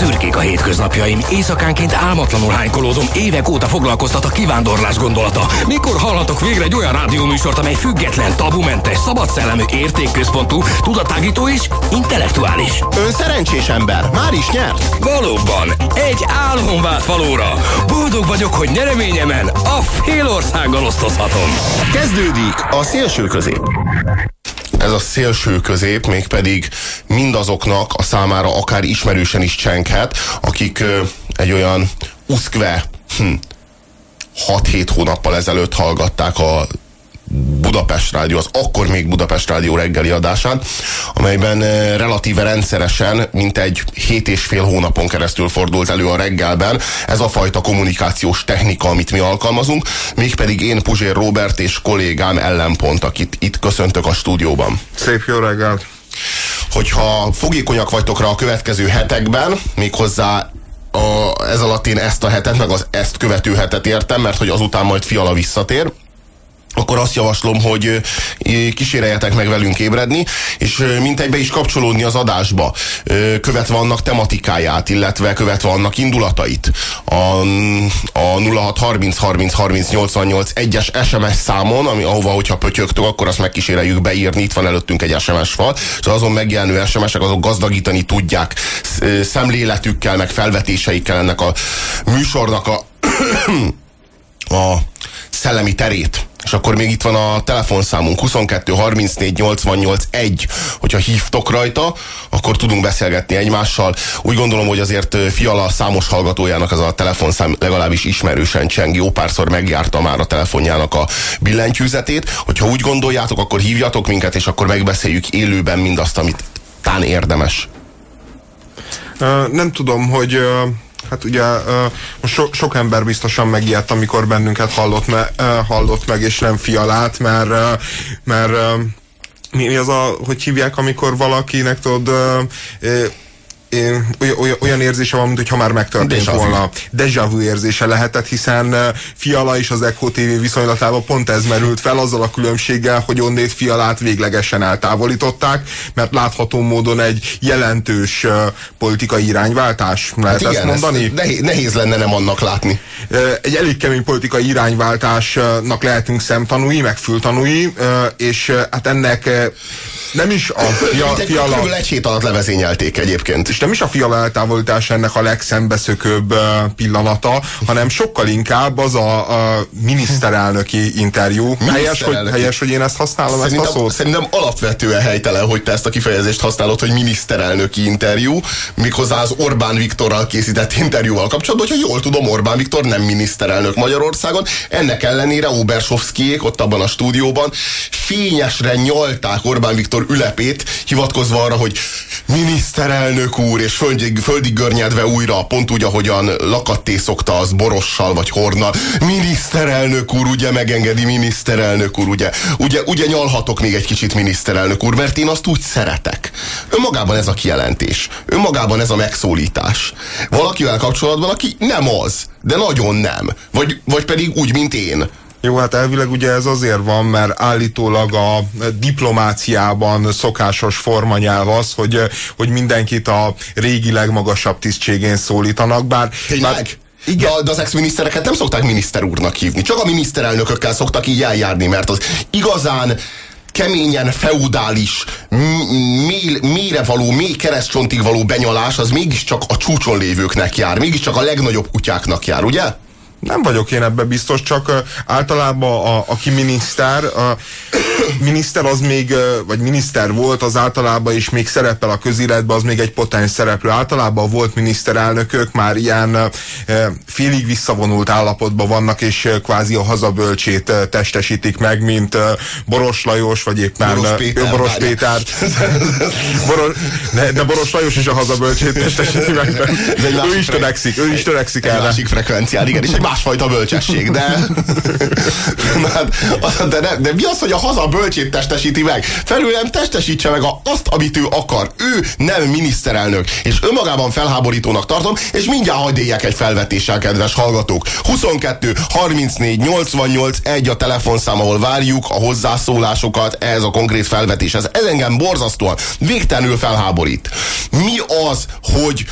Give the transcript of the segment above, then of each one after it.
Szürkék a hétköznapjaim, éjszakánként álmatlanul hánykolódom, évek óta foglalkoztat a kivándorlás gondolata. Mikor hallhatok végre egy olyan rádióműsort, amely független, tabumentes, szabadszellemű, értékközpontú, tudatágító és intellektuális? Ön szerencsés ember, már is nyert. Valóban, egy álom vált valóra. Boldog vagyok, hogy nyereményemen a fél országgal osztozhatom. Kezdődik a szélső közép. Ez a szélső közép mégpedig mindazoknak a számára akár ismerősen is csenkhet, akik egy olyan uszkve hm, 6-7 hónappal ezelőtt hallgatták a Budapest Rádió, az akkor még Budapest Rádió reggeli adásán, amelyben eh, relatíve rendszeresen, mint egy hét és fél hónapon keresztül fordult elő a reggelben ez a fajta kommunikációs technika, amit mi alkalmazunk, mégpedig én Puzsér Robert és kollégám ellenpont, akit itt köszöntök a stúdióban. Szép jó reggelt! Hogyha fogékonyak vagytok rá a következő hetekben, méghozzá a, ez alatt én ezt a hetet, meg az ezt követő hetet értem, mert hogy azután majd Fiala visszatér, akkor azt javaslom, hogy kíséreljetek meg velünk ébredni, és mint egybe is kapcsolódni az adásba, követve annak tematikáját, illetve követve annak indulatait. A, a 0630 30 30 88 egyes SMS számon, ami ahova, hogyha pötyögtök, akkor azt megkíséreljük beírni, itt van előttünk egy SMS fal, és azon megjelenő SMS-ek azok gazdagítani tudják szemléletükkel, meg felvetéseikkel ennek a műsornak a, a szellemi terét. És akkor még itt van a telefonszámunk 22 34 88 1. Hogyha hívtok rajta, akkor tudunk beszélgetni egymással. Úgy gondolom, hogy azért Fiala számos hallgatójának ez a telefonszám legalábbis ismerősen cseng. Jó párszor megjárta már a telefonjának a billentyűzetét. Hogyha úgy gondoljátok, akkor hívjatok minket, és akkor megbeszéljük élőben mindazt, amit tán érdemes. Uh, nem tudom, hogy uh Hát ugye so, sok ember biztosan megijedt, amikor bennünket hallott, me, hallott meg, és nem fialát, mert, mert mi, mi az a, hogy hívják, amikor valakinek tudod olyan, olyan érzése van, mintha már megtörtént Deja volna. Deja vu érzése lehetett, hiszen Fiala és az Echo TV viszonylatában pont ez merült fel, azzal a különbséggel, hogy onnét Fialát véglegesen eltávolították, mert látható módon egy jelentős politikai irányváltás, lehet hát igen, ezt mondani? Ezt nehéz, nehéz lenne nem annak látni. Egy elég kemény politikai irányváltásnak lehetünk szemtanúi, meg fültanúi, és hát ennek nem is a fia, fiala... Körülbelül egy hét alatt levezényelték egyébként. És nem is a fiala eltávolítás ennek a legszembeszökőbb pillanata, hanem sokkal inkább az a, a miniszterelnöki interjú. Helyes hogy, helyes, hogy én ezt használom, szerintem, ezt a szót? Szerintem alapvetően helytelen, hogy te ezt a kifejezést használod, hogy miniszterelnöki interjú, méghozzá az Orbán Viktorral készített interjúval kapcsolatban, hogyha jól tudom, Orbán Viktor nem miniszterelnök Magyarországon. Ennek ellenére Obersovszkiék ott abban a stúdióban fényesre nyolták Orbán Viktor Viktor ülepét, hivatkozva arra, hogy miniszterelnök úr, és földig, földig görnyedve újra, pont úgy, ahogyan lakatté szokta az borossal vagy hornal. Miniszterelnök úr, ugye megengedi miniszterelnök úr, ugye, ugye, ugye nyalhatok még egy kicsit miniszterelnök úr, mert én azt úgy szeretek. Önmagában ez a kijelentés, önmagában ez a megszólítás. Valakivel kapcsolatban, aki nem az, de nagyon nem. Vagy, vagy pedig úgy, mint én. Jó, hát elvileg ugye ez azért van, mert állítólag a diplomáciában szokásos formanyelv az, hogy, hogy mindenkit a régi legmagasabb tisztségén szólítanak, bár... bár igen. De, de az ex-minisztereket nem szokták miniszter úrnak hívni. Csak a miniszterelnökökkel szoktak így eljárni, mert az igazán keményen feudális, mélyre való, mély keresztcsontig való benyalás, az mégiscsak a csúcson lévőknek jár, mégiscsak a legnagyobb kutyáknak jár, ugye? Nem vagyok én ebben biztos, csak általában a, aki miniszter, a miniszter az még, vagy miniszter volt, az általában is még szerepel a közéletben, az még egy potens szereplő. Általában volt miniszterelnökök már ilyen félig visszavonult állapotban vannak, és kvázi a hazabölcsét testesítik meg, mint Boros Lajos, vagy éppen Boros Péter. Boros Péter. Boros, de, de Boros Lajos is a hazabölcsét testesíti meg. ő is törekszik, ő is törekszik el. másik frekvencián, igen, és egy másfajta bölcsesség, de, de, de, de mi az, hogy a haza bölcsét testesíti meg? Felülem testesítse meg azt, amit ő akar. Ő nem miniszterelnök, és önmagában felháborítónak tartom, és mindjárt hagyd éljek egy felvetéssel, kedves hallgatók. 22 34 88 1 a telefonszám, ahol várjuk a hozzászólásokat ehhez a konkrét felvetéshez. Ez engem borzasztóan, végtelenül felháborít. Mi az, hogy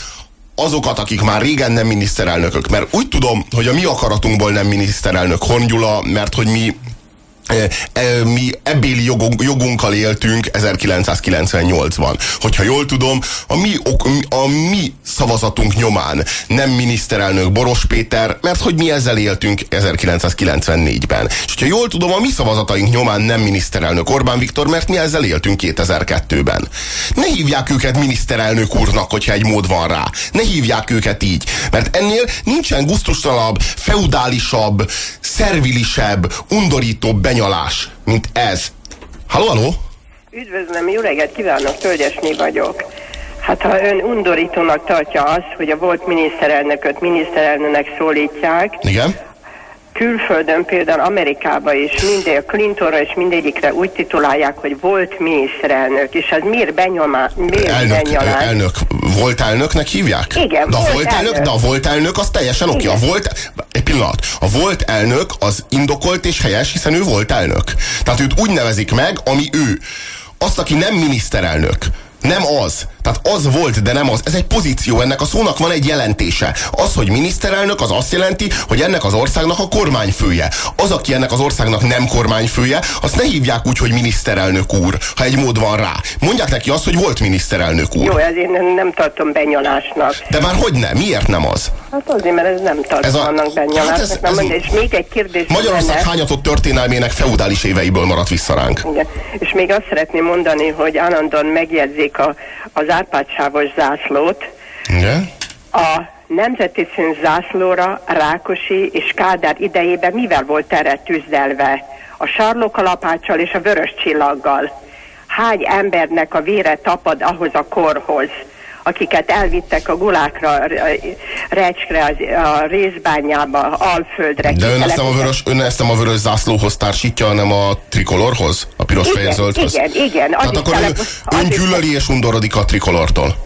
azokat, akik már régen nem miniszterelnökök, mert úgy tudom, hogy a mi akaratunkból nem miniszterelnök Hongyula, mert hogy mi mi ebbéli jogunk, jogunkkal éltünk 1998-ban. Hogyha jól tudom, a mi, a mi szavazatunk nyomán nem miniszterelnök Boros Péter, mert hogy mi ezzel éltünk 1994-ben. És hogyha jól tudom, a mi szavazataink nyomán nem miniszterelnök Orbán Viktor, mert mi ezzel éltünk 2002-ben. Ne hívják őket miniszterelnök úrnak, hogyha egy mód van rá. Ne hívják őket így, mert ennél nincsen guztustalanabb, feudálisabb, szervilisebb, undorítóbb benyalás, mint ez. Halló, halló? Üdvözlöm, jó reggelt kívánok, Tölgyesné vagyok. Hát ha ön undorítónak tartja azt, hogy a volt miniszterelnököt miniszterelnőnek szólítják, Igen? Külföldön, például Amerikában is mindig Clintonra és mindegyikre úgy titulálják, hogy volt miniszterelnök, és ez miért benyomá, miért elnök, benyomás? elnök, volt elnöknek hívják? Igen, de volt volt elnök, elnök. de a volt elnök az teljesen oké. A volt, egy pillanat, a volt elnök az indokolt és helyes, hiszen ő volt elnök. Tehát őt úgy nevezik meg, ami ő. Azt, aki nem miniszterelnök, nem az. Tehát az volt, de nem az. Ez egy pozíció, ennek a szónak van egy jelentése. Az, hogy miniszterelnök, az azt jelenti, hogy ennek az országnak a kormányfője. Az, aki ennek az országnak nem kormányfője, azt ne hívják úgy, hogy miniszterelnök úr, ha egy mód van rá. Mondják neki azt, hogy volt miniszterelnök úr. Jó, ezért nem, nem tartom benyalásnak. De már hogy nem? Miért nem az? Hát azért, mert ez nem tartom Ez a- annak benyalásnak. hát ez- Na, ez- és még egy kérdés Magyarország lenne. hányatott történelmének feudális éveiből maradt vissza ránk. Igen. És még azt szeretném mondani, hogy állandóan megjegyzik a, az árpádsávos zászlót. Igen? A nemzeti szín zászlóra Rákosi és Kádár idejében mivel volt erre tűzdelve? A sarlókalapáccsal és a vörös csillaggal. Hány embernek a vére tapad ahhoz a korhoz? Akiket elvittek a gulákra, Recskre, az- a részbányába, Alföldre. De ön ezt, nem a vörös, ön ezt nem a vörös zászlóhoz társítja, hanem a trikolorhoz? A piros Igen, fehér zöldhöz? igen, igen, Tehát akkor ön, ön gyűlöli és undorodik a trikolortól.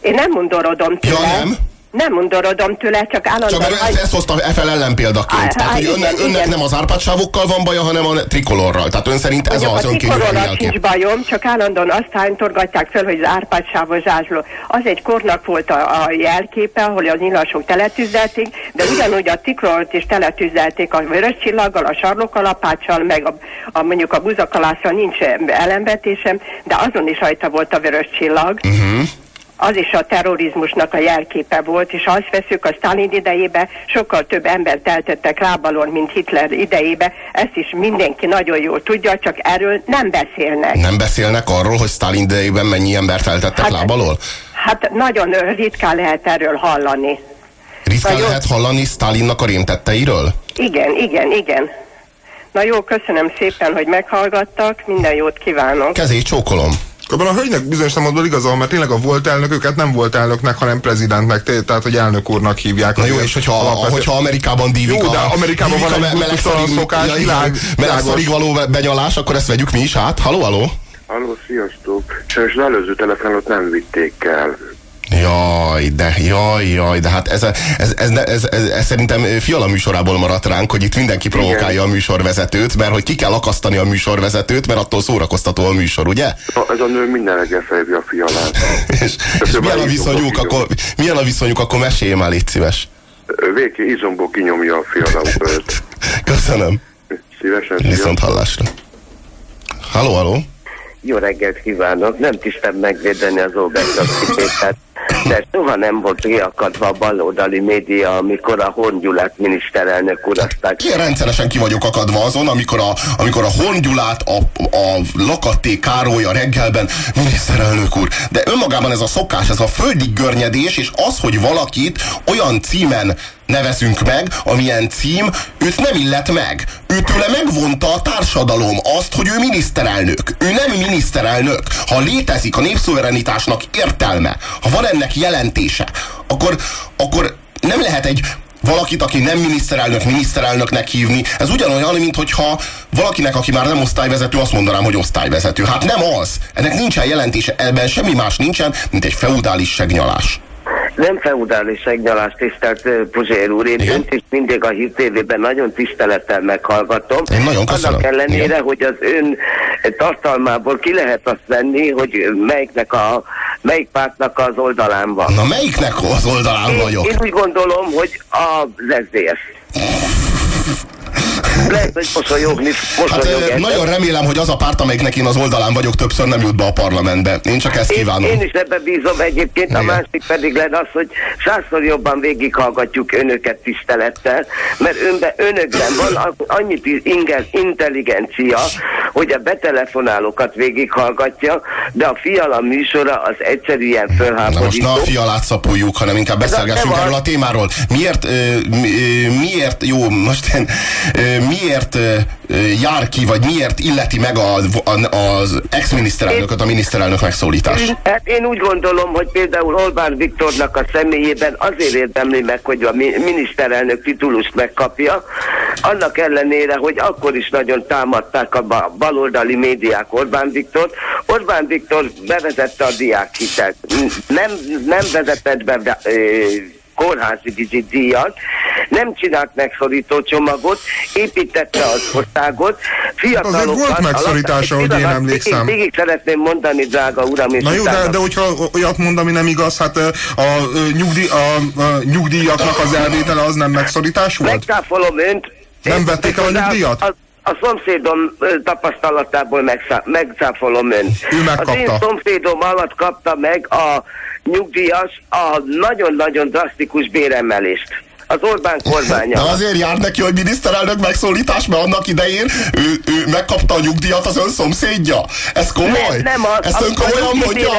Én nem undorodom tőle. Ja, nem? Nem undorodom tőle, csak Csak állandóan... mert ezt, ezt hozta e fel ellenpéldaként. Á, Tehát, á, hogy igen, önnek, önnek nem az árpátsávokkal van baja, hanem a trikolorral. Tehát ön szerint ez Mondjuk az trikolorral sincs bajom, csak állandóan azt hánytorgatják föl, hogy az árpádsávos zsászló. Az egy kornak volt a, a jelképe, ahol az nyilasok teletűzelték, de ugyanúgy a trikolort is teletűzelték a vörös csillaggal, a sarlokalapáccsal, meg a, a, mondjuk a buzakalásszal nincs ellenvetésem, de azon is rajta volt a vörös csillag. Uh-huh. Az is a terrorizmusnak a jelképe volt, és ha azt veszük a Stalin idejébe, sokkal több embert eltettek lábalon, mint Hitler idejébe. Ezt is mindenki nagyon jól tudja, csak erről nem beszélnek. Nem beszélnek arról, hogy Stalin idejében mennyi embert eltettek Hát- lábalól? Hát nagyon ritkán lehet erről hallani. Ritkán jó. lehet hallani Stalinnak a rémtetteiről? Igen, igen, igen. Na jó, köszönöm szépen, hogy meghallgattak, minden jót kívánok. Kezét csókolom. Abban a hölgynek bizonyos szempontból igaza mert tényleg a volt elnököket nem volt elnöknek, hanem prezidentnek, tehát hogy elnök úrnak hívják. Na jó, és hogyha, alapvetően- hogyha Amerikában dívik Jó, de a, Amerikában dívik van a egy me- meleg gusztustalan szarig- szokás, ja, világ- meleg világos. szarig való benyalás, akkor ezt vegyük mi is át. Haló, haló? Halló, sziasztok! Sajnos az előző telefonot nem vitték el. Jaj, de, jaj, jaj, de hát ez, ez, ez, ez, ez, ez, ez szerintem Fiala műsorából maradt ránk, hogy itt mindenki provokálja a műsorvezetőt, mert hogy ki kell akasztani a műsorvezetőt, mert attól szórakoztató a műsor, ugye? A- Ez a nő minden reggel felhívja a fialát. És, és milyen, a viszonyuk, izomból akkor, milyen a viszonyuk, akkor mesélj már, légy szíves. Véki izomból kinyomja a fiala urat. Köszönöm. Szívesen, Viszont hallásra. Haló, haló. Jó reggelt kívánok! Nem tisztem megvédeni az Óbert Pétert, de soha nem volt kiakadva a baloldali média, amikor a Horn Gyulát miniszterelnök urazták. Én rendszeresen ki vagyok akadva azon, amikor a, amikor a Hongyulát, a, a Lakatté Károly a reggelben, miniszterelnök úr. De önmagában ez a szokás, ez a földig görnyedés, és az, hogy valakit olyan címen nevezünk meg, amilyen cím őt nem illet meg. Őtőle megvonta a társadalom azt, hogy ő miniszterelnök. Ő nem miniszterelnök. Ha létezik a népszuverenitásnak értelme, ha van ennek jelentése, akkor, akkor nem lehet egy valakit, aki nem miniszterelnök, miniszterelnöknek hívni, ez ugyanolyan, mint hogyha valakinek, aki már nem osztályvezető, azt mondanám, hogy osztályvezető. Hát nem az. Ennek nincsen jelentése, ebben semmi más nincsen, mint egy feudális segnyalás. Nem feudális egnyalás, tisztelt Puzsér úr, én önt is mindig a hír nagyon tisztelettel meghallgatom. Én nagyon köszönöm. Annak ellenére, Igen. hogy az ön tartalmából ki lehet azt venni, hogy melyiknek a melyik pártnak az oldalán van. Na melyiknek az oldalán Én, vagyok? én úgy gondolom, hogy az SZDSZ. Lehet, hogy mosolyogni, Hát mosolyog ezen. nagyon remélem, hogy az a párt, amelyiknek én az oldalán vagyok, többször nem jut be a parlamentbe. Én csak ezt Én, kívánom. én is ebbe bízom egyébként, a Igen. másik pedig lenne az, hogy százszor jobban végighallgatjuk önöket tisztelettel, mert önbe, önökben van a- annyi ti- inge- intelligencia, hogy a betelefonálókat végighallgatja, de a fiala műsora az egyszerűen Na most ne a fölháborító. fialát szapuljuk, hanem inkább beszélgessünk erről a témáról. Miért, ö, mi- ö, miért, jó, most én, ö, miért jár ki, vagy miért illeti meg a, a, az ex-miniszterelnököt a miniszterelnök megszólítás? Hát én úgy gondolom, hogy például Orbán Viktornak a személyében azért érdemli meg, hogy a mi- miniszterelnök titulust megkapja, annak ellenére, hogy akkor is nagyon támadták a ba- baloldali médiák Orbán Viktor. Orbán Viktor bevezette a diákhitelt. Nem, nem vezetett be, be kórházi díjat, nem csinált megszorító csomagot, építette az országot, fiatalokat... volt megszorítása, a- hogy én emlékszem. Végig, végig szeretném mondani, drága uram, és Na jó, de, de hogyha olyat mond, ami nem igaz, hát a, ö, nyugdíj, a, a nyugdíjaknak az elvétele az nem megszorítás volt? Megcáfolom önt. Nem vették el a nyugdíjat? A, a szomszédom tapasztalatából megszá, megcáfolom önt. Ő megkapta. Az én szomszédom alatt kapta meg a nyugdíjas a nagyon-nagyon drasztikus béremelést. Az Orbán kormánya. De azért jár neki, hogy miniszterelnök megszólítás, mert annak idején ő, ő megkapta a nyugdíjat az ön szomszédja. Ez komoly? Nem, nem az, Ezt ön komolyan mondja?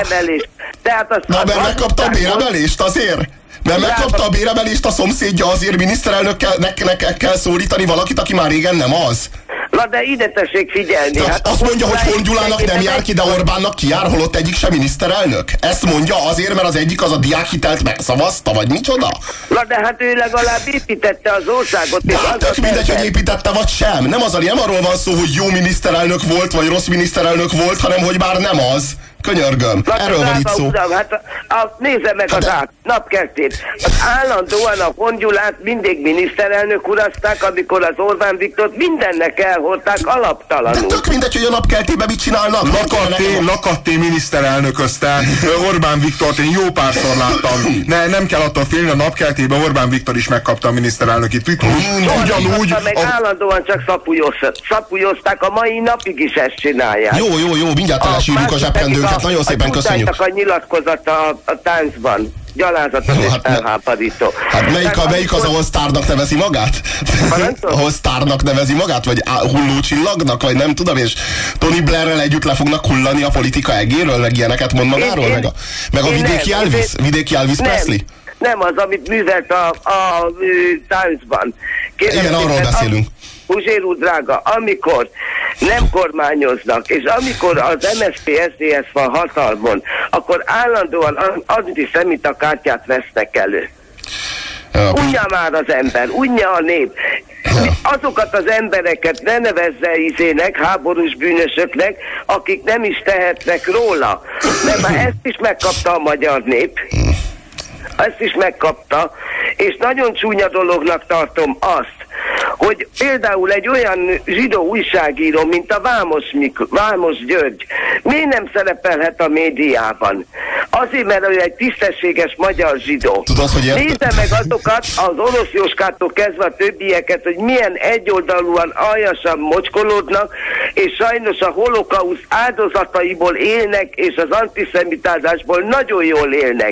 Tehát az, Na, az- mert megkapta a béremelést azért? Mert megkapta a béremelést a szomszédja, azért miniszterelnökkel nek, nek, kell szólítani valakit, aki már régen nem az? Na de ide tessék figyelni. De hát azt mondja, hogy kormány- Horn Gyulának nem jár ki, de Orbánnak kijár, holott egyik sem miniszterelnök? Ezt mondja azért, mert az egyik az a diákhitelt megszavazta, vagy micsoda? Na de hát ő legalább építette az országot. De és hát tök mindegy, hogy építette vagy sem. Nem, az, nem arról van szó, hogy jó miniszterelnök volt, vagy rossz miniszterelnök volt, hanem hogy már nem az. Könyörgöm. Na, Erről van itt szó. Uram, hát a, a, nézze meg Hát az de- át, napkeltét. Az állandóan a Hongyulát mindig miniszterelnök urazták, amikor az Orbán Viktort mindennek elhordták De alaptalanul. tök mindegy, hogy a napkeltébe mit csinálnak. Lakatté, lakatté miniszterelnöközte Orbán Viktort, én jó párszor láttam. Ne, nem kell attól félni, a napkeltében Orbán Viktor is megkapta a miniszterelnöki titulust. Ugyanúgy, meg a, állandóan csak szapujoztak. Szapujozták, a mai napig is ezt csinálják. Jó, jó, jó, mindjárt telesírjuk a másik pedig Nagyon szépen a köszönjük. A nyilatkozata a, a táncban. Gyalázatos Jó, és hát. Hát melyik, a, melyik az, ahol sztárnak nevezi magát? Ahol sztárnak nevezi magát? Vagy á, hulló csillagnak? Vagy nem tudom, és Tony Blairrel együtt le fognak hullani a politika egéről, meg ilyeneket mond magáról? Én- meg a, meg a vidéki nem, Elvis? én- Vidéki Elvis nem, Presley? Nem, az, amit művelt a, a, ö, táncban. Kérem Igen, arról beszélünk. a- Puzsér úr drága, amikor nem kormányoznak, és amikor az MSZP SZDSZ van hatalmon, akkor állandóan antiszemita kártyát vesznek elő. Ja. Unja már az ember, unja a nép. Azokat az embereket ne nevezze izének, háborús bűnösöknek, akik nem is tehetnek róla. Mert már ezt is megkapta a magyar nép. Ezt is megkapta, és nagyon csúnya dolognak tartom azt, hogy például egy olyan zsidó újságíró, mint a Vámos, Mik- Vámos György, miért nem szerepelhet a médiában? Azért, mert ő egy tisztességes magyar zsidó. Tudod, hogy ért- Nézze meg azokat az orosz Jóskától kezdve a többieket, hogy milyen egyoldalúan aljasan mocskolódnak, és sajnos a holokauszt áldozataiból élnek, és az antiszemitázásból nagyon jól élnek.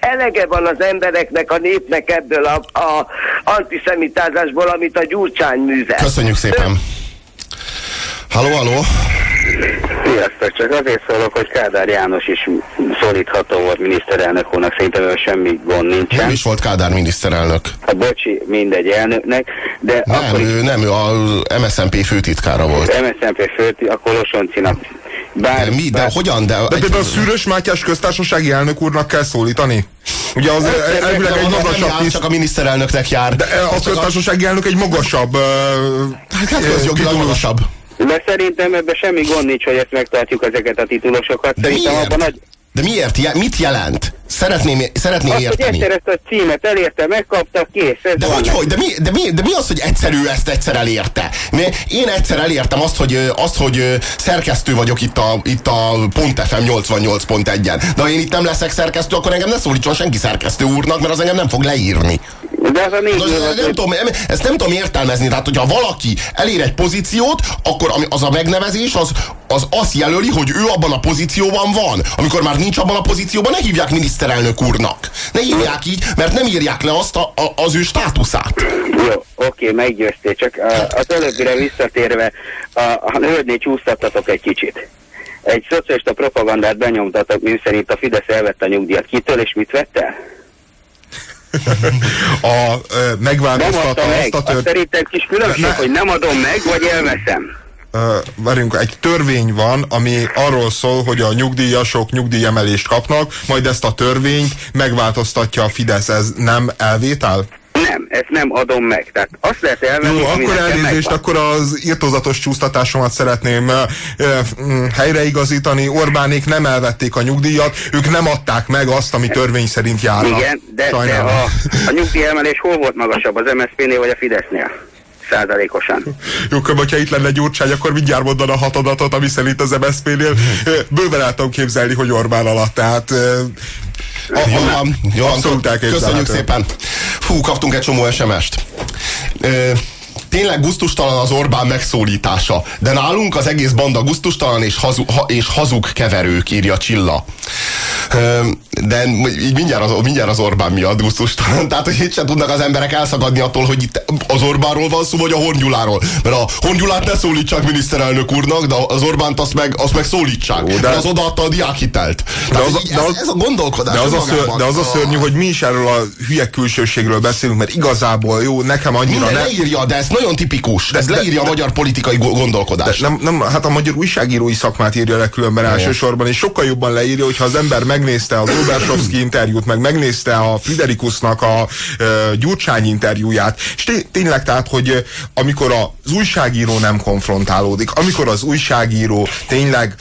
Elege van az embereknek, a népnek ebből a, a antiszemitázásból, amit a Gyurcsány művel. Köszönjük szépen. Halló, halló. Sziasztok, csak azért szólok, hogy Kádár János is szólítható volt miniszterelnök úrnak, szerintem semmi gond Nem nincsen. is volt Kádár miniszterelnök. A bocsi mindegy elnöknek, de Nem, akkor ő nem, ő a MSZNP főtitkára volt. MSZNP fölti, a Kolosoncinak bár, De mi? De bár, hogyan? De, de például a Szűrös Mátyás köztársasági elnök úrnak kell szólítani? Ugye az elvileg egy magasabb tiszt, csak a miniszterelnöknek jár. de a köztársasági elnök egy magasabb... ö, Hát közjogilag magasabb. de szerintem ebben semmi gond nincs, hogy ezt megtartjuk ezeket a titulosokat. Szerintem abban nagy, De miért? Mit jelent? Szeretném, szeretném Azt, hogy érteni. egyszer ezt a címet elérte, megkapta, kész. Ez De hogy, hogy? De mi, de, mi, de mi az, hogy egyszerű ezt egyszer elérte? Én egyszer elértem azt, hogy, azt, hogy szerkesztő vagyok itt a, itt a Pont FM 88.1-en. De ha én itt nem leszek szerkesztő, akkor engem ne szólítson senki szerkesztő úrnak, mert az engem nem fog leírni. De az a négy nem, nem hogy- tudom, nem, ezt nem tudom értelmezni. Tehát, hogyha valaki elér egy pozíciót, akkor az a megnevezés az, az azt jelöli, hogy ő abban a pozícióban van. Amikor már nincs abban a pozícióban, ne hívják miniszterelnök úrnak. Ne hívják így, mert nem írják le azt a, a, az ő státuszát. Jó, oké, meggyőztél, csak a- az előbbire visszatérve, a, a hölgynél csúsztattatok egy kicsit. Egy szocialista propagandát benyomtatok, mi szerint a Fidesz elvette a nyugdíjat. Kitől és mit vett el? A, Nem megváltoztatta adta meg. azt a Azt tört... szerintem kis különbség, Ne- hogy nem adom meg, vagy elveszem. Várjunk, egy törvény van, ami arról szól, hogy a nyugdíjasok nyugdíjemelést kapnak, majd ezt a törvényt megváltoztatja a Fidesz. Ez nem elvétel? Nem, ezt nem adom meg. Tehát azt lehet elvenni, Jó, akkor elnézést, akkor az írtózatos csúsztatásomat szeretném ö, mm, helyreigazítani. Orbánék nem elvették a nyugdíjat, ők nem adták meg azt, ami törvény szerint járna. Igen, de, de a, a nyugdíjemelés hol volt magasabb, az MSZP-nél vagy a Fidesznél? Százalékosan. Jó, akkor, hogyha itt lenne Gyurcsány, akkor mindjárt mondana a hat adatot, ami szerint az MSZP-nél ö, bőven el tudom képzelni, hogy Orbán alatt. Tehát a, Jó van, jó abszolút elképzelhető. Köszönjük szépen. Fú, kaptunk egy csomó SMS-t. Tényleg gusztustalan az Orbán megszólítása, de nálunk az egész banda gusztustalan és, hazu, ha, és hazug keverők, írja Csilla. De így mindjárt az, mindjárt az Orbán miatt gusztustalan. Tehát, hogy itt sem tudnak az emberek elszakadni attól, hogy itt az Orbánról van szó, vagy a Hongyuláról. Mert a Hongyulát ne szólítsák miniszterelnök úrnak, de az Orbánt azt meg, azt meg szólítsák. Jó, de- de az odaadta a diákhitelt. De az, így de ez, az, ez a gondolkodás. de az, a ször, önmagában. de az a szörnyű, hogy mi is erről a hülye külsőségről beszélünk, mert igazából jó, nekem annyira Minden ne, leírja, de ez nagyon tipikus. Ez de- leírja a magyar politikai go- gondolkodást. nem, nem, hát a magyar újságírói szakmát írja le különben elsősorban, és sokkal jobban leírja, hogyha az ember megnézte az Obersovszki interjút, meg megnézte a Friderikusnak a ö, Gyurcsány interjúját, és té- tényleg tehát, hogy amikor az újságíró nem konfrontálódik, amikor az újságíró tényleg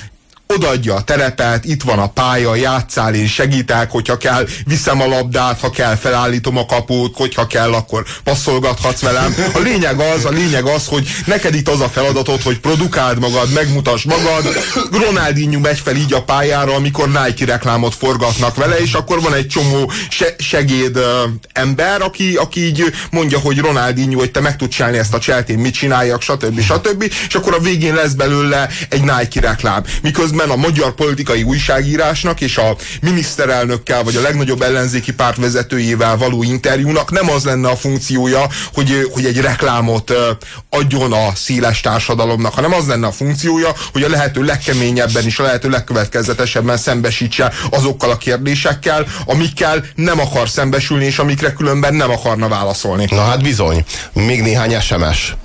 odaadja a terepet, itt van a pálya, játszál, én segítek, hogyha kell, viszem a labdát, ha kell, felállítom a kaput, hogyha kell, akkor passzolgathatsz velem. A lényeg az, a lényeg az, hogy neked itt az a feladatod, hogy produkáld magad, megmutasd magad. Ronaldinho megy fel így a pályára, amikor Nike reklámot forgatnak vele, és akkor van egy csomó se- segéd ö, ember, aki, aki így mondja, hogy Ronaldinho, hogy te meg tudsz csinálni ezt a cselt, én mit csináljak, stb. stb. És akkor a végén lesz belőle egy Nike reklám. Miközben a magyar politikai újságírásnak és a miniszterelnökkel, vagy a legnagyobb ellenzéki párt vezetőjével való interjúnak nem az lenne a funkciója, hogy, hogy egy reklámot adjon a széles társadalomnak, hanem az lenne a funkciója, hogy a lehető legkeményebben és a lehető legkövetkezetesebben szembesítse azokkal a kérdésekkel, amikkel nem akar szembesülni, és amikre különben nem akarna válaszolni. Na hát bizony. Még néhány SMS.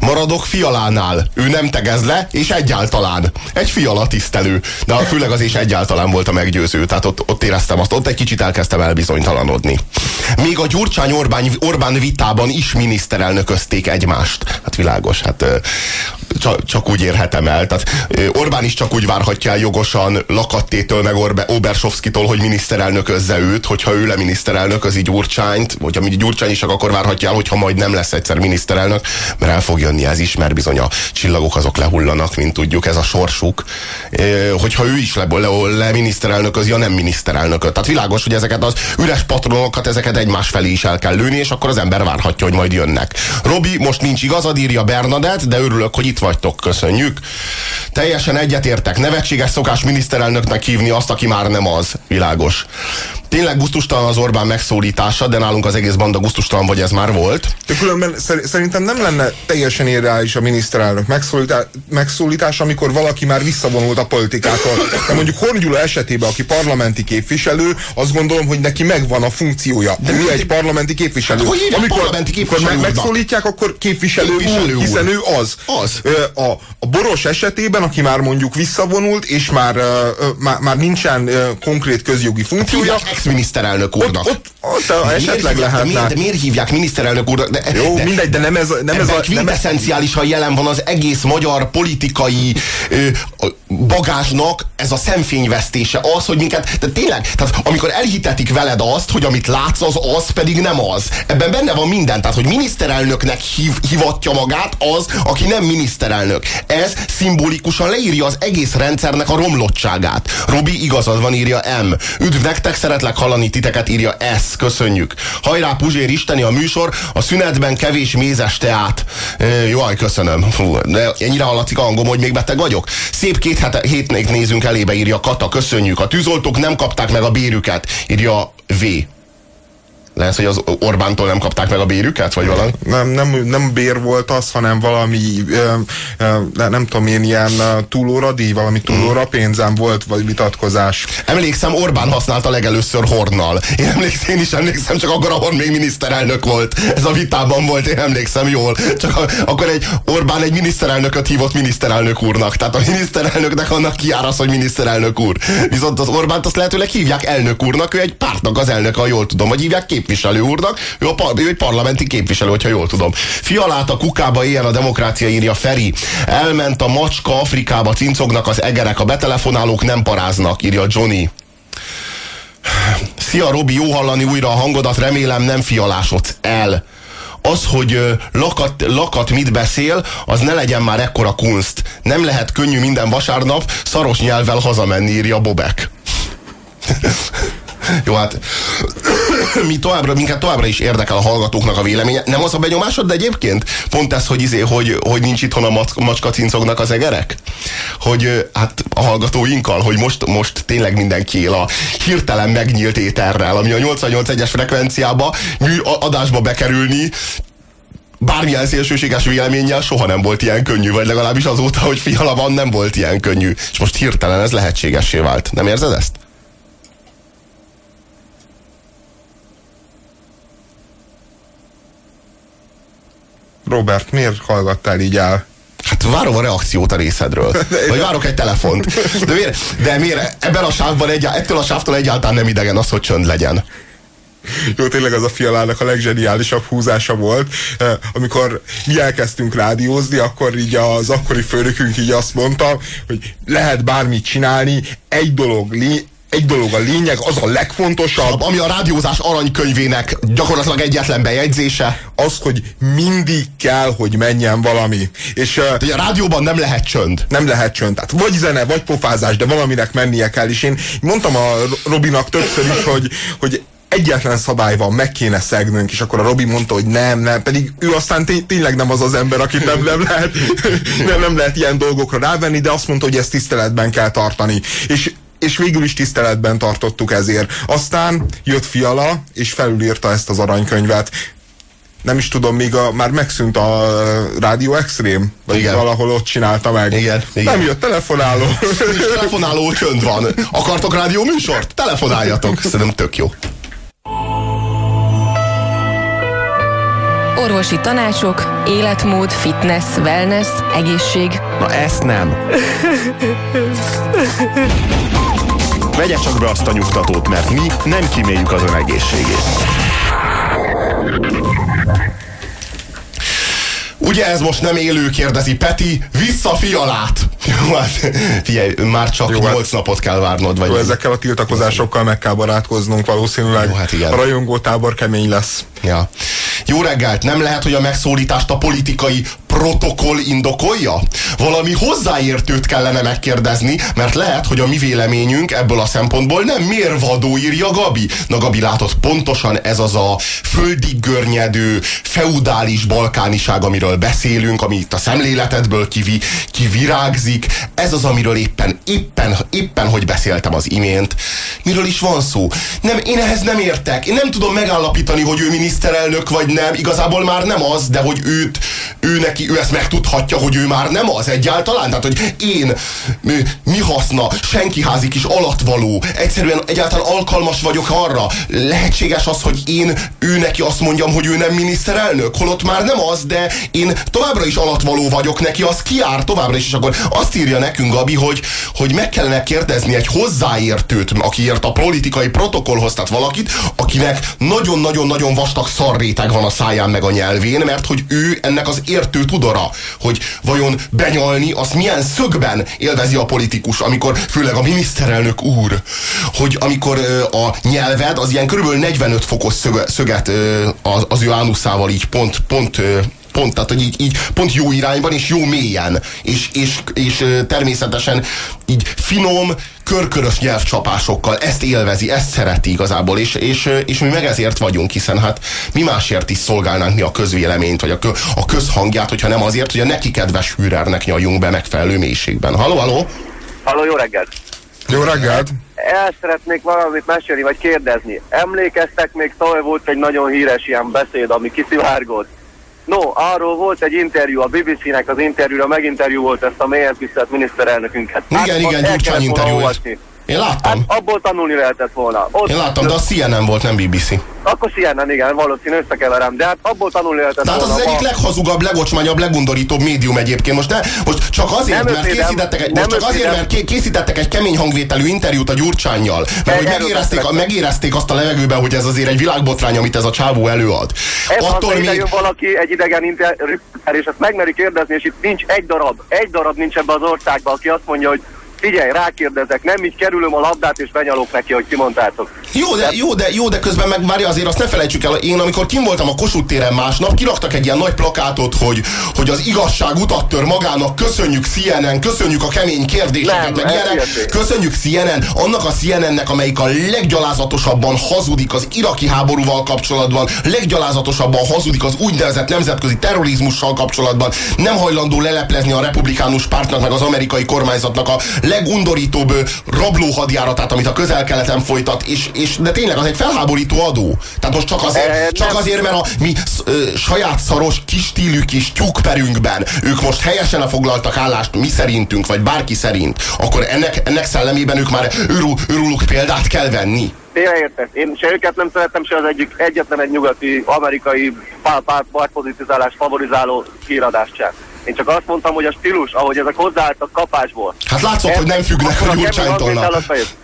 Maradok fialánál. Ő nem tegez le, és egyáltalán. Egy fiala tisztelő. De főleg az is egyáltalán volt a meggyőző. Tehát ott, ott éreztem azt, ott egy kicsit elkezdtem elbizonytalanodni. Még a Gyurcsány Orbán, Orbán vitában is miniszterelnöközték egymást. Hát világos, hát csak, csak úgy érhetem el. Tehát Orbán is csak úgy várhatja el jogosan Lakattétől meg Orbe, Obersovszkitól, hogy miniszterelnöközze őt, hogyha ő le miniszterelnöközi Gyurcsányt, vagy ami Gyurcsány is akkor várhatja el, hogyha majd nem lesz egyszer miniszterelnök, mert el fog jönni ez is, mert bizony a csillagok azok lehullanak, mint tudjuk, ez a sorsuk. Hogyha ő is le, le, le miniszterelnöközi, a nem miniszterelnököt. Tehát világos, hogy ezeket az üres patronokat, ezeket egymás felé is el kell lőni, és akkor az ember várhatja, hogy majd jönnek. Robi, most nincs igazad, írja Bernadett, de örülök, hogy itt vagytok, köszönjük. Teljesen egyetértek. Nevetséges szokás miniszterelnöknek hívni azt, aki már nem az. Világos. Tényleg gusztustalan az Orbán megszólítása, de nálunk az egész banda gusztustalan, vagy ez már volt. De különben szer- szerintem nem lenne teljesen irreális a miniszterelnök megszólítá- megszólítása, amikor valaki már visszavonult a politikától. De mondjuk Horn esetében, aki parlamenti képviselő, azt gondolom, hogy neki megvan a funkciója. De ő egy parlamenti képviselő. Hát hogy hívják parlamenti képviselő amikor megszólítják, akkor képviselő, Képviselő úr, hiszen ő az. Az. A, a Boros esetében, aki már mondjuk visszavonult, és már, már, már nincsen konkrét közjogi funkciója, ex-miniszterelnök ott, úrnak. ott Ott a, esetleg miért, lehetne. De miért, miért hívják miniszterelnök úrnak? De, Jó, de, mindegy, de nem ez, nem ez a... Kvintessenciálisan jelen van az egész magyar politikai ö, bagázsnak ez a szemfényvesztése. Az, hogy minket, de tényleg, tehát amikor elhitetik veled azt, hogy amit látsz, az az pedig nem az. Ebben benne van minden. Tehát, hogy miniszterelnöknek hív, hivatja magát az, aki nem miniszterelnök. Ez szimbolikusan leírja az egész rendszernek a romlottságát. Robi, igazad van, írja M. Üdv nektek, szeretlek hallani titeket, írja S. Köszönjük. Hajrá, Puzsér Isteni a műsor, a szünetben kevés mézes teát. E, jaj, köszönöm. Fú, de ennyire hallatszik a hangom, hogy még beteg vagyok. Szép két hete, hétnek nézünk elébe, írja Kata, köszönjük. A tűzoltók nem kapták meg a bérüket, írja V. Lehet, hogy az Orbántól nem kapták meg a bérüket, vagy valami? nem, nem, nem bér volt az, hanem valami, nem, nem tudom én, ilyen ö, túlóra díj, valami túlóra pénzem volt, vagy vitatkozás. Emlékszem, Orbán használta legelőször Hornnal. Én emlékszem, én is emlékszem, csak akkor a Horn még miniszterelnök volt. Ez a vitában volt, én emlékszem jól. Csak a, akkor egy Orbán egy miniszterelnököt hívott miniszterelnök úrnak. Tehát a miniszterelnöknek annak kiár az, hogy miniszterelnök úr. Viszont az Orbánt azt lehetőleg hívják elnök úrnak, ő egy pártnak az elnöke, ha jól tudom, vagy hívják képviselő úrnak, ő, a, par- ő egy parlamenti képviselő, hogyha jól tudom. Fialát a kukába ilyen a demokrácia, írja Feri. Elment a macska Afrikába, cincognak az egerek, a betelefonálók nem paráznak, írja Johnny. Szia Robi, jó hallani újra a hangodat, remélem nem fialásodsz el. Az, hogy lakat, lakat mit beszél, az ne legyen már ekkora kunst. Nem lehet könnyű minden vasárnap szaros nyelvvel hazamenni, írja Bobek. Jó, hát mi továbbra, minket továbbra is érdekel a hallgatóknak a véleménye. Nem az a benyomásod, de egyébként pont ez, hogy, izé, hogy, hogy nincs itthon a mac- macska cincognak az egerek? Hogy hát a hallgatóinkkal, hogy most, most tényleg mindenki él a hirtelen megnyílt éterrel, ami a 88.1-es frekvenciába mű adásba bekerülni, bármilyen szélsőséges véleménnyel soha nem volt ilyen könnyű, vagy legalábbis azóta, hogy fiala van, nem volt ilyen könnyű. És most hirtelen ez lehetségessé vált. Nem érzed ezt? Robert, miért hallgattál így el? Hát várom a reakciót a részedről. Vagy várok egy telefont. De miért, de miért ebben a sávban egy, ettől a sávtól egyáltalán nem idegen az, hogy csönd legyen. Jó, tényleg az a fialának a legzseniálisabb húzása volt. Eh, Amikor mi elkezdtünk rádiózni, akkor így az akkori főnökünk így azt mondta, hogy lehet bármit csinálni, egy dolog, egy dolog a lényeg, az a legfontosabb, Ami a rádiózás aranykönyvének gyakorlatilag egyetlen bejegyzése, az, hogy mindig kell, hogy menjen valami. És hogy a rádióban nem lehet csönd. nem lehet csönd. Tehát vagy zene, vagy pofázás, de valaminek mennie kell. És én mondtam a Robinak többször is, hogy, hogy egyetlen szabály van, meg kéne szegnünk, és akkor a Robi mondta, hogy nem, nem, pedig ő aztán té- tényleg nem az az ember, akit nem, nem, lehet, nem, nem lehet ilyen dolgokra rávenni, de azt mondta, hogy ezt tiszteletben kell tartani. És és végül is tiszteletben tartottuk ezért. Aztán jött Fiala, és felülírta ezt az aranykönyvet. Nem is tudom, még a, már megszűnt a Rádió Extrém, vagy Igen. valahol ott csinálta meg. Igen, igen. Nem jött telefonáló. És telefonáló csönd van. Akartok rádió műsort? Telefonáljatok. Szerintem tök jó. Orvosi tanácsok, életmód, fitness, wellness, egészség. Na ezt nem. Vegye csak be azt a nyugtatót, mert mi nem kíméljük az ön egészségét. Ugye ez most nem élő, kérdezi Peti, vissza fialát! Jó, hát, figyelj, már csak Jó, hát- 8 napot kell várnod, vagy Jó, ezekkel a tiltakozásokkal meg kell barátkoznunk valószínűleg. Jó, hát igen. A rajongótábor kemény lesz. Ja. Jó reggelt, nem lehet, hogy a megszólítást a politikai protokoll indokolja? Valami hozzáértőt kellene megkérdezni, mert lehet, hogy a mi véleményünk ebből a szempontból nem mérvadó, írja Gabi. Na Gabi, látod, pontosan ez az a földig görnyedő, feudális balkániság, amiről beszélünk, ami itt a szemléletedből kivi, kivirágzik. Ez az, amiről éppen, éppen, éppen, hogy beszéltem az imént. Miről is van szó? Nem, én ehhez nem értek. Én nem tudom megállapítani, hogy ő miniszterelnök vagy nem. Igazából már nem az, de hogy őt, ő neki, ő ezt megtudhatja, hogy ő már nem az egyáltalán. Tehát, hogy én, mi, mi haszna, senki házi kis alatvaló, egyszerűen egyáltalán alkalmas vagyok arra. Lehetséges az, hogy én ő neki azt mondjam, hogy ő nem miniszterelnök, holott már nem az, de én továbbra is alatvaló vagyok neki, az kiár továbbra is, és akkor azt írja nekünk, Gabi, hogy, hogy meg kellene kérdezni egy hozzáértőt, aki a politikai protokollhoz, tehát valakit, akinek nagyon-nagyon-nagyon vastag szarréteg van a száján meg a nyelvén, mert hogy ő ennek az értő tudora, hogy vajon benyalni, azt milyen szögben élvezi a politikus, amikor főleg a miniszterelnök úr, hogy amikor a nyelved az ilyen körülbelül 45 fokos szöge, szöget az, az ő ánuszával így pont, pont pont, tehát hogy így, így pont jó irányban és jó mélyen, és, és, és természetesen így finom, körkörös nyelvcsapásokkal ezt élvezi, ezt szereti igazából, és, és, és mi meg ezért vagyunk, hiszen hát mi másért is szolgálnánk mi a közvéleményt, vagy a, kö, a közhangját, hogyha nem azért, hogy a neki kedves Hürernek nyaljunk be megfelelő mélységben. Haló, haló? Halló, jó reggelt! Jó reggelt! El szeretnék valamit mesélni, vagy kérdezni. Emlékeztek, még tavaly volt egy nagyon híres ilyen beszéd, ami kiszivárgott. No, arról volt egy interjú, a BBC-nek az interjúra meginterjú volt ezt a mélyen tisztelt miniszterelnökünket. Igen, ott igen, el Gyurcsány interjú. olvasni. Én láttam. Hát abból tanulni lehetett volna. Ott, Én láttam, de a CNN volt, nem BBC. Akkor CNN, igen, valószínű összekeverem, de hát abból tanulni lehetett Tehát az az egyik leghazugabb, legocsmányabb, legundorítóbb médium egyébként. Most, ne, most csak azért, Nem mert ötvédem, készítettek egy, most csak azért, mert ké- készítettek egy kemény hangvételű interjút a Gyurcsányjal. Mert hogy megérezték, megérezték azt a levegőben, hogy ez azért egy világbotrány, amit ez a csávó előad. Ez Attól az, még, valaki, egy idegen interjúer, és ezt megmeri kérdezni, és itt nincs egy darab, egy darab nincs ebbe az országba, aki azt mondja, hogy figyelj, rákérdezek, nem így kerülöm a labdát, és benyalok neki, hogy ti mondtátok. Jó, de, jó, de, jó, de közben meg várja azért azt ne felejtsük el, én amikor kim voltam a Kossuth téren másnap, kiraktak egy ilyen nagy plakátot, hogy, hogy az igazság utat tör magának, köszönjük CNN, köszönjük a kemény kérdéseket, Nem, meg ilyenek, köszönjük CNN, annak a CNN-nek, amelyik a leggyalázatosabban hazudik az iraki háborúval kapcsolatban, leggyalázatosabban hazudik az úgynevezett nemzetközi terrorizmussal kapcsolatban, nem hajlandó leleplezni a republikánus pártnak, meg az amerikai kormányzatnak a legundorítóbb ö, rablóhadjáratát, amit a közel-keleten folytat, és, és de tényleg az egy felháborító adó. Tehát most csak azért, csak azért mert a mi ö, saját szaros kis stílű kis tyúkperünkben ők most helyesen foglaltak állást mi szerintünk, vagy bárki szerint, akkor ennek, ennek szellemében ők már őrú, őróluk példát kell venni. Félreértek. Én se őket nem szeretem, se az egyik, egyetlen egy nyugati, amerikai pár, pár, pártpozitizálást favorizáló híradást sem. Én csak azt mondtam, hogy a stílus, ahogy ezek hozzáálltak kapásból. Hát látszott, Ez- hogy nem függnek a gyurcsánytól.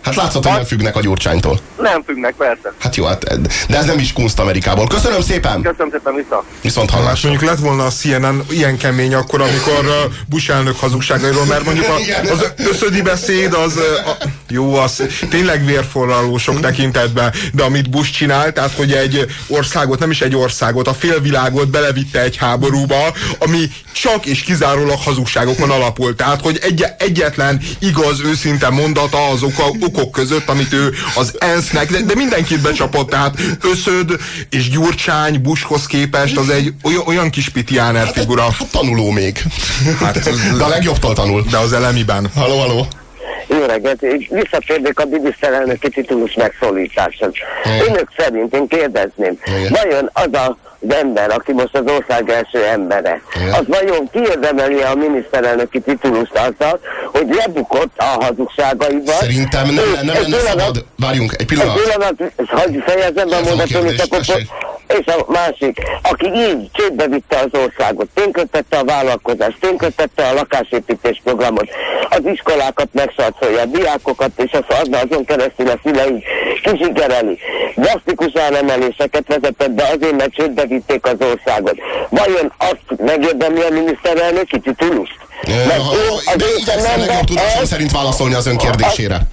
Hát látszott, hogy nem függnek a gyurcsánytól. Nem függnek, persze. Hát jó, hát, de ez nem is kunst Amerikából. Köszönöm szépen! Köszönöm szépen vissza. Viszont Hát hallásra. mondjuk lett volna a CNN ilyen kemény akkor, amikor uh, Bush elnök hazugságairól, mert mondjuk a, az összödi beszéd az uh, a, jó, az tényleg vérforraló sok tekintetben, de amit Bush csinál, tehát hogy egy országot, nem is egy országot, a félvilágot belevitte egy háborúba, ami csak és kizárólag hazugságokon alapul. Tehát, hogy egy, egyetlen igaz, őszinte mondata az oka, okok között, amit ő az ENSZ-nek, de, de mindenkit becsapott, tehát Összöd és Gyurcsány Bushhoz képest az egy olyan, olyan kis pitiáner figura. Hát tanuló még. Hát, De a legjobbtól tanul. de az elemiben. Haló, haló. Jó reggelt, visszatérnék a miniszterelnöki titulus megszólításhoz. Önök szerint én kérdezném, Igen. vajon az a az ember, aki most az ország első embere, Igen. az vajon kiérdemeli a miniszterelnöki titulust azzal, hogy lebukott a hazugságaival? Szerintem nem, És nem lenne pillanat- szabad. Várjunk, egy Egy pillanat. pillanat, hogy fejezem be a mondatom, és akkor... a másik, aki így csődbe vitte az országot, ténködtette a vállalkozást, ténködtette a lakásépítés programot, az iskolákat megszarcolja, a diákokat, és az adna azon keresztül a szülei kizsigereli. Drasztikus áremeléseket vezetett be azért, mert csődbe vitték az országot. Vajon azt megérdemli a ő ha- az De igyekszem legjobb tudásom szerint válaszolni az ön kérdésére.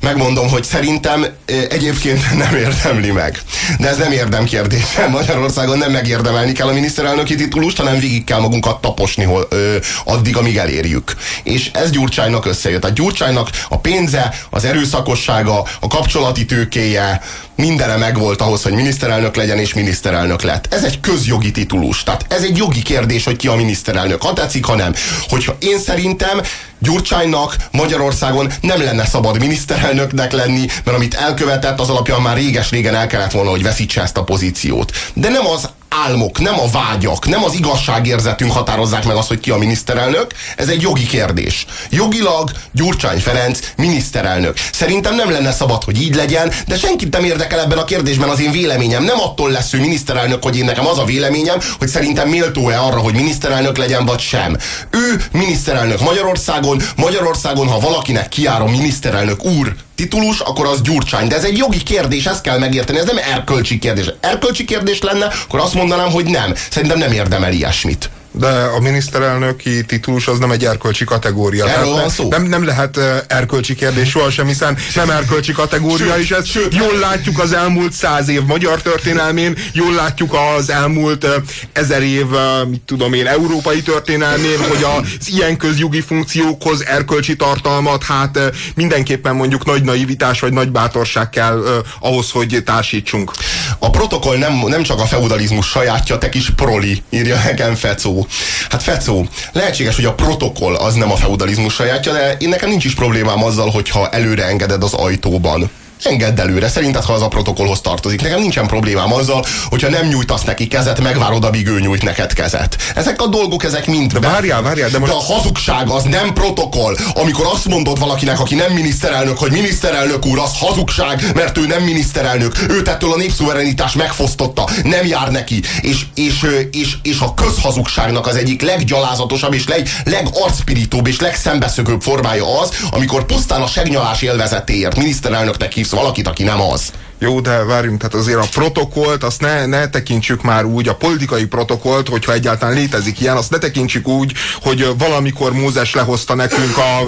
Megmondom, hogy szerintem egyébként nem érdemli meg. De ez nem érdem kérdése. Magyarországon nem megérdemelni kell a miniszterelnöki titulust, hanem végig kell magunkat taposni hol, ö, addig, amíg elérjük. És ez Gyurcsánynak összejött. A Gyurcsánynak a pénze, az erőszakossága, a kapcsolati tőkéje, mindene megvolt ahhoz, hogy miniszterelnök legyen, és miniszterelnök lett. Ez egy közjogi titulus. Tehát ez egy jogi kérdés, hogy ki a miniszterelnök. Ha tetszik, ha nem. Hogyha én szerintem Gyurcsánynak Magyarországon nem lenne szabad miniszterelnöknek lenni, mert amit elkövetett, az alapján már réges-régen el kellett volna, hogy veszítse ezt a pozíciót. De nem az álmok, nem a vágyak, nem az igazságérzetünk határozzák meg azt, hogy ki a miniszterelnök. Ez egy jogi kérdés. Jogilag Gyurcsány Ferenc miniszterelnök. Szerintem nem lenne szabad, hogy így legyen, de senkit nem érdekel ebben a kérdésben az én véleményem. Nem attól lesz ő miniszterelnök, hogy én nekem az a véleményem, hogy szerintem méltó-e arra, hogy miniszterelnök legyen, vagy sem. Ő miniszterelnök Magyarországon, Magyarországon, ha valakinek kiár a miniszterelnök úr titulus, akkor az Gyurcsány. De ez egy jogi kérdés, ezt kell megérteni, ez nem erkölcsi kérdés. Erkölcsi kérdés lenne, akkor azt mondanám, hogy nem. Szerintem nem érdemel ilyesmit. De a miniszterelnöki titulus az nem egy erkölcsi kategória. Erről van szó. Nem, nem lehet eh, erkölcsi kérdés sohasem, hiszen nem erkölcsi kategória, Sőt, és ezt sőt, jól látjuk az elmúlt száz év magyar történelmén, jól látjuk az elmúlt ezer év, mit tudom én, európai történelmén, hogy az ilyen közjogi funkciókhoz erkölcsi tartalmat, hát mindenképpen mondjuk nagy naivitás vagy nagy bátorság kell ahhoz, hogy társítsunk. A protokoll nem, nem csak a feudalizmus sajátja, te kis proli, írja nekem Fecó. Hát Fecó, lehetséges, hogy a protokoll az nem a feudalizmus sajátja, de én nekem nincs is problémám azzal, hogyha előre engeded az ajtóban. Engedd előre, szerinted, ha az a protokollhoz tartozik. Nekem nincsen problémám azzal, hogyha nem nyújtasz neki kezet, megvárod, amíg ő nyújt neked kezet. Ezek a dolgok, ezek mind. De várjál, várjál, de most- De a hazugság az nem protokoll. Amikor azt mondod valakinek, aki nem miniszterelnök, hogy miniszterelnök úr, az hazugság, mert ő nem miniszterelnök. Őt ettől a népszuverenitás megfosztotta. Nem jár neki. És, és, és, és a közhazugságnak az egyik leggyalázatosabb és leg, legarcpirítóbb és legszembeszögőbb formája az, amikor pusztán a segnyalás élvezetéért miniszterelnöknek hívsz valakit, aki nem az. Jó, de várjunk, tehát azért a protokollt, azt ne, ne tekintsük már úgy, a politikai protokollt, hogyha egyáltalán létezik ilyen, azt ne tekintsük úgy, hogy valamikor Mózes lehozta nekünk a,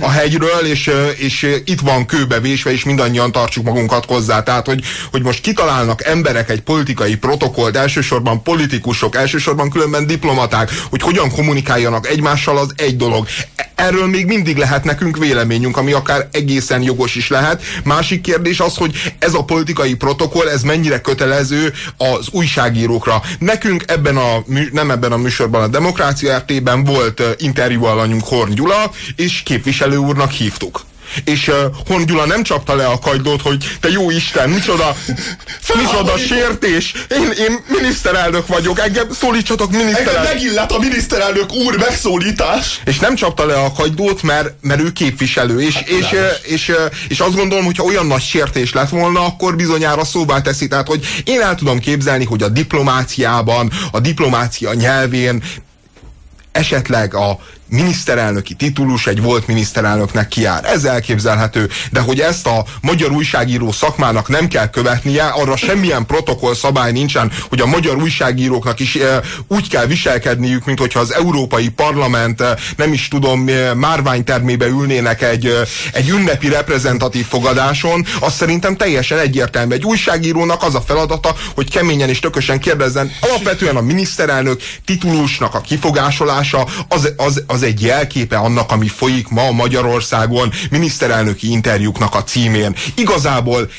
a hegyről, és, és itt van kőbe vésve, és mindannyian tartsuk magunkat hozzá. Tehát, hogy, hogy most kitalálnak emberek egy politikai protokollt, elsősorban politikusok, elsősorban különben diplomaták, hogy hogyan kommunikáljanak egymással, az egy dolog. Erről még mindig lehet nekünk véleményünk, ami akár egészen jogos is lehet. Másik kérdés az, hogy ez a politikai protokoll, ez mennyire kötelező az újságírókra. Nekünk ebben a, nem ebben a műsorban, a Demokrácia RT-ben volt interjú alanyunk Horn Gyula, és képviselő úrnak hívtuk. És uh, Horn Gyula nem csapta le a kagylót, hogy te jó Isten, micsoda, micsoda sértés, én, én miniszterelnök vagyok, engem szólítsatok Engem miniszterelnök. megillet a miniszterelnök úr megszólítás. És nem csapta le a kagylót, mert, mert ő képviselő. És, és, és, és, és azt gondolom, hogyha olyan nagy sértés lett volna, akkor bizonyára szóvá teszi. Tehát, hogy én el tudom képzelni, hogy a diplomáciában, a diplomácia nyelvén esetleg a miniszterelnöki titulus egy volt miniszterelnöknek kiár. Ez elképzelhető, de hogy ezt a magyar újságíró szakmának nem kell követnie, arra semmilyen protokoll szabály nincsen, hogy a magyar újságíróknak is e, úgy kell viselkedniük, mint hogyha az Európai Parlament, e, nem is tudom, e, márványtermébe ülnének egy, e, egy ünnepi reprezentatív fogadáson, az szerintem teljesen egyértelmű. Egy újságírónak az a feladata, hogy keményen és tökösen kérdezzen. Alapvetően a miniszterelnök titulusnak a kifogásolása az, az, az egy jelképe annak, ami folyik ma Magyarországon miniszterelnöki interjúknak a címén. Igazából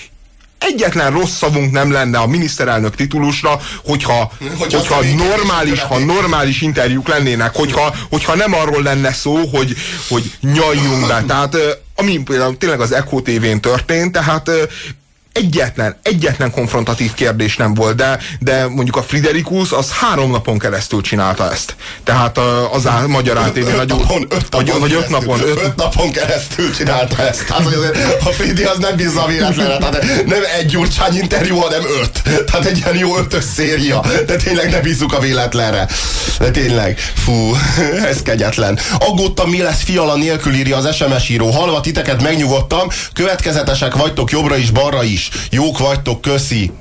egyetlen rossz szavunk nem lenne a miniszterelnök titulusra, hogyha, Hogyha hogyha normális, is ha normális interjúk lennének, hogyha, hogyha nem arról lenne szó, hogy, hogy nyaljunk be. Tehát ami például tényleg az Echo TV-n történt, tehát egyetlen, egyetlen konfrontatív kérdés nem volt, de, de mondjuk a Friderikus az három napon keresztül csinálta ezt. Tehát az á, magyar öt nagyon... napon, öt vagy, napon vagy öt keresztül- napon, öt, öt napon keresztül csinálta ezt. Tehát, hogy azért a Fridi az nem bízza a véletlenre. Tehát nem egy gyurcsány interjú, hanem öt. Tehát egy ilyen jó ötös széria. De tényleg ne bízzuk a véletlenre. De tényleg, fú, ez kegyetlen. Aggódtam, mi lesz fiala nélkül írja az SMS író. Halva titeket megnyugodtam, következetesek vagytok jobbra is, balra is. Jók vagytok, köszi.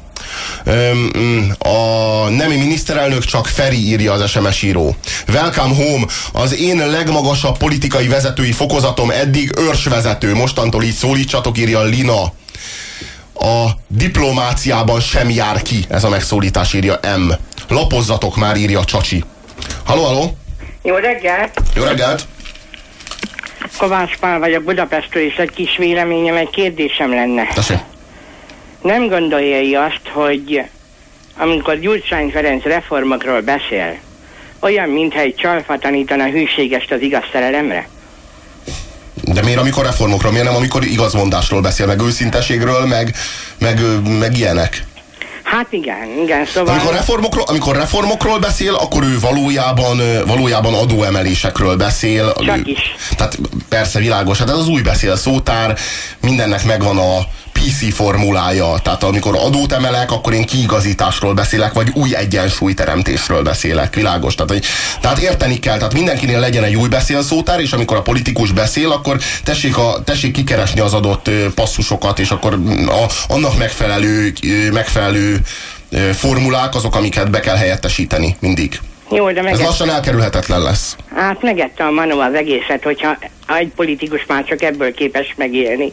Mm, a nemi miniszterelnök csak Feri írja az SMS író. Welcome home. Az én legmagasabb politikai vezetői fokozatom eddig őrsvezető. Mostantól így szólítsatok, írja Lina. A diplomáciában sem jár ki ez a megszólítás, írja M. Lapozzatok már, írja Csacsi. Haló, haló? Jó reggelt! Jó reggelt! Kovács Pál vagyok Budapestről, és egy kis véleményem, egy kérdésem lenne. Tessék. Nem gondolja azt, hogy amikor Gyurcsány Ferenc reformokról beszél, olyan, mintha egy csalfa tanítana hűségest az igaz szerelemre? De miért amikor reformokról, miért nem amikor igazmondásról beszél, meg őszinteségről, meg, meg, meg ilyenek? Hát igen, igen, szóval... Amikor reformokról, amikor reformokról beszél, akkor ő valójában, valójában adóemelésekről beszél. Csak is. Tehát persze világos, hát ez az új beszél szótár, mindennek megvan a PC formulája. Tehát amikor adót emelek, akkor én kiigazításról beszélek, vagy új egyensúlyteremtésről beszélek. Világos. Tehát, hogy, tehát érteni kell, tehát mindenkinél legyen egy új beszélszótár, és amikor a politikus beszél, akkor tessék, a, tessék kikeresni az adott passzusokat, és akkor mm, a, annak megfelelő, megfelelő formulák azok, amiket be kell helyettesíteni mindig. Jó, de Ez meg... lassan elkerülhetetlen lesz. Hát megette a Manó az egészet, hogyha egy politikus már csak ebből képes megélni.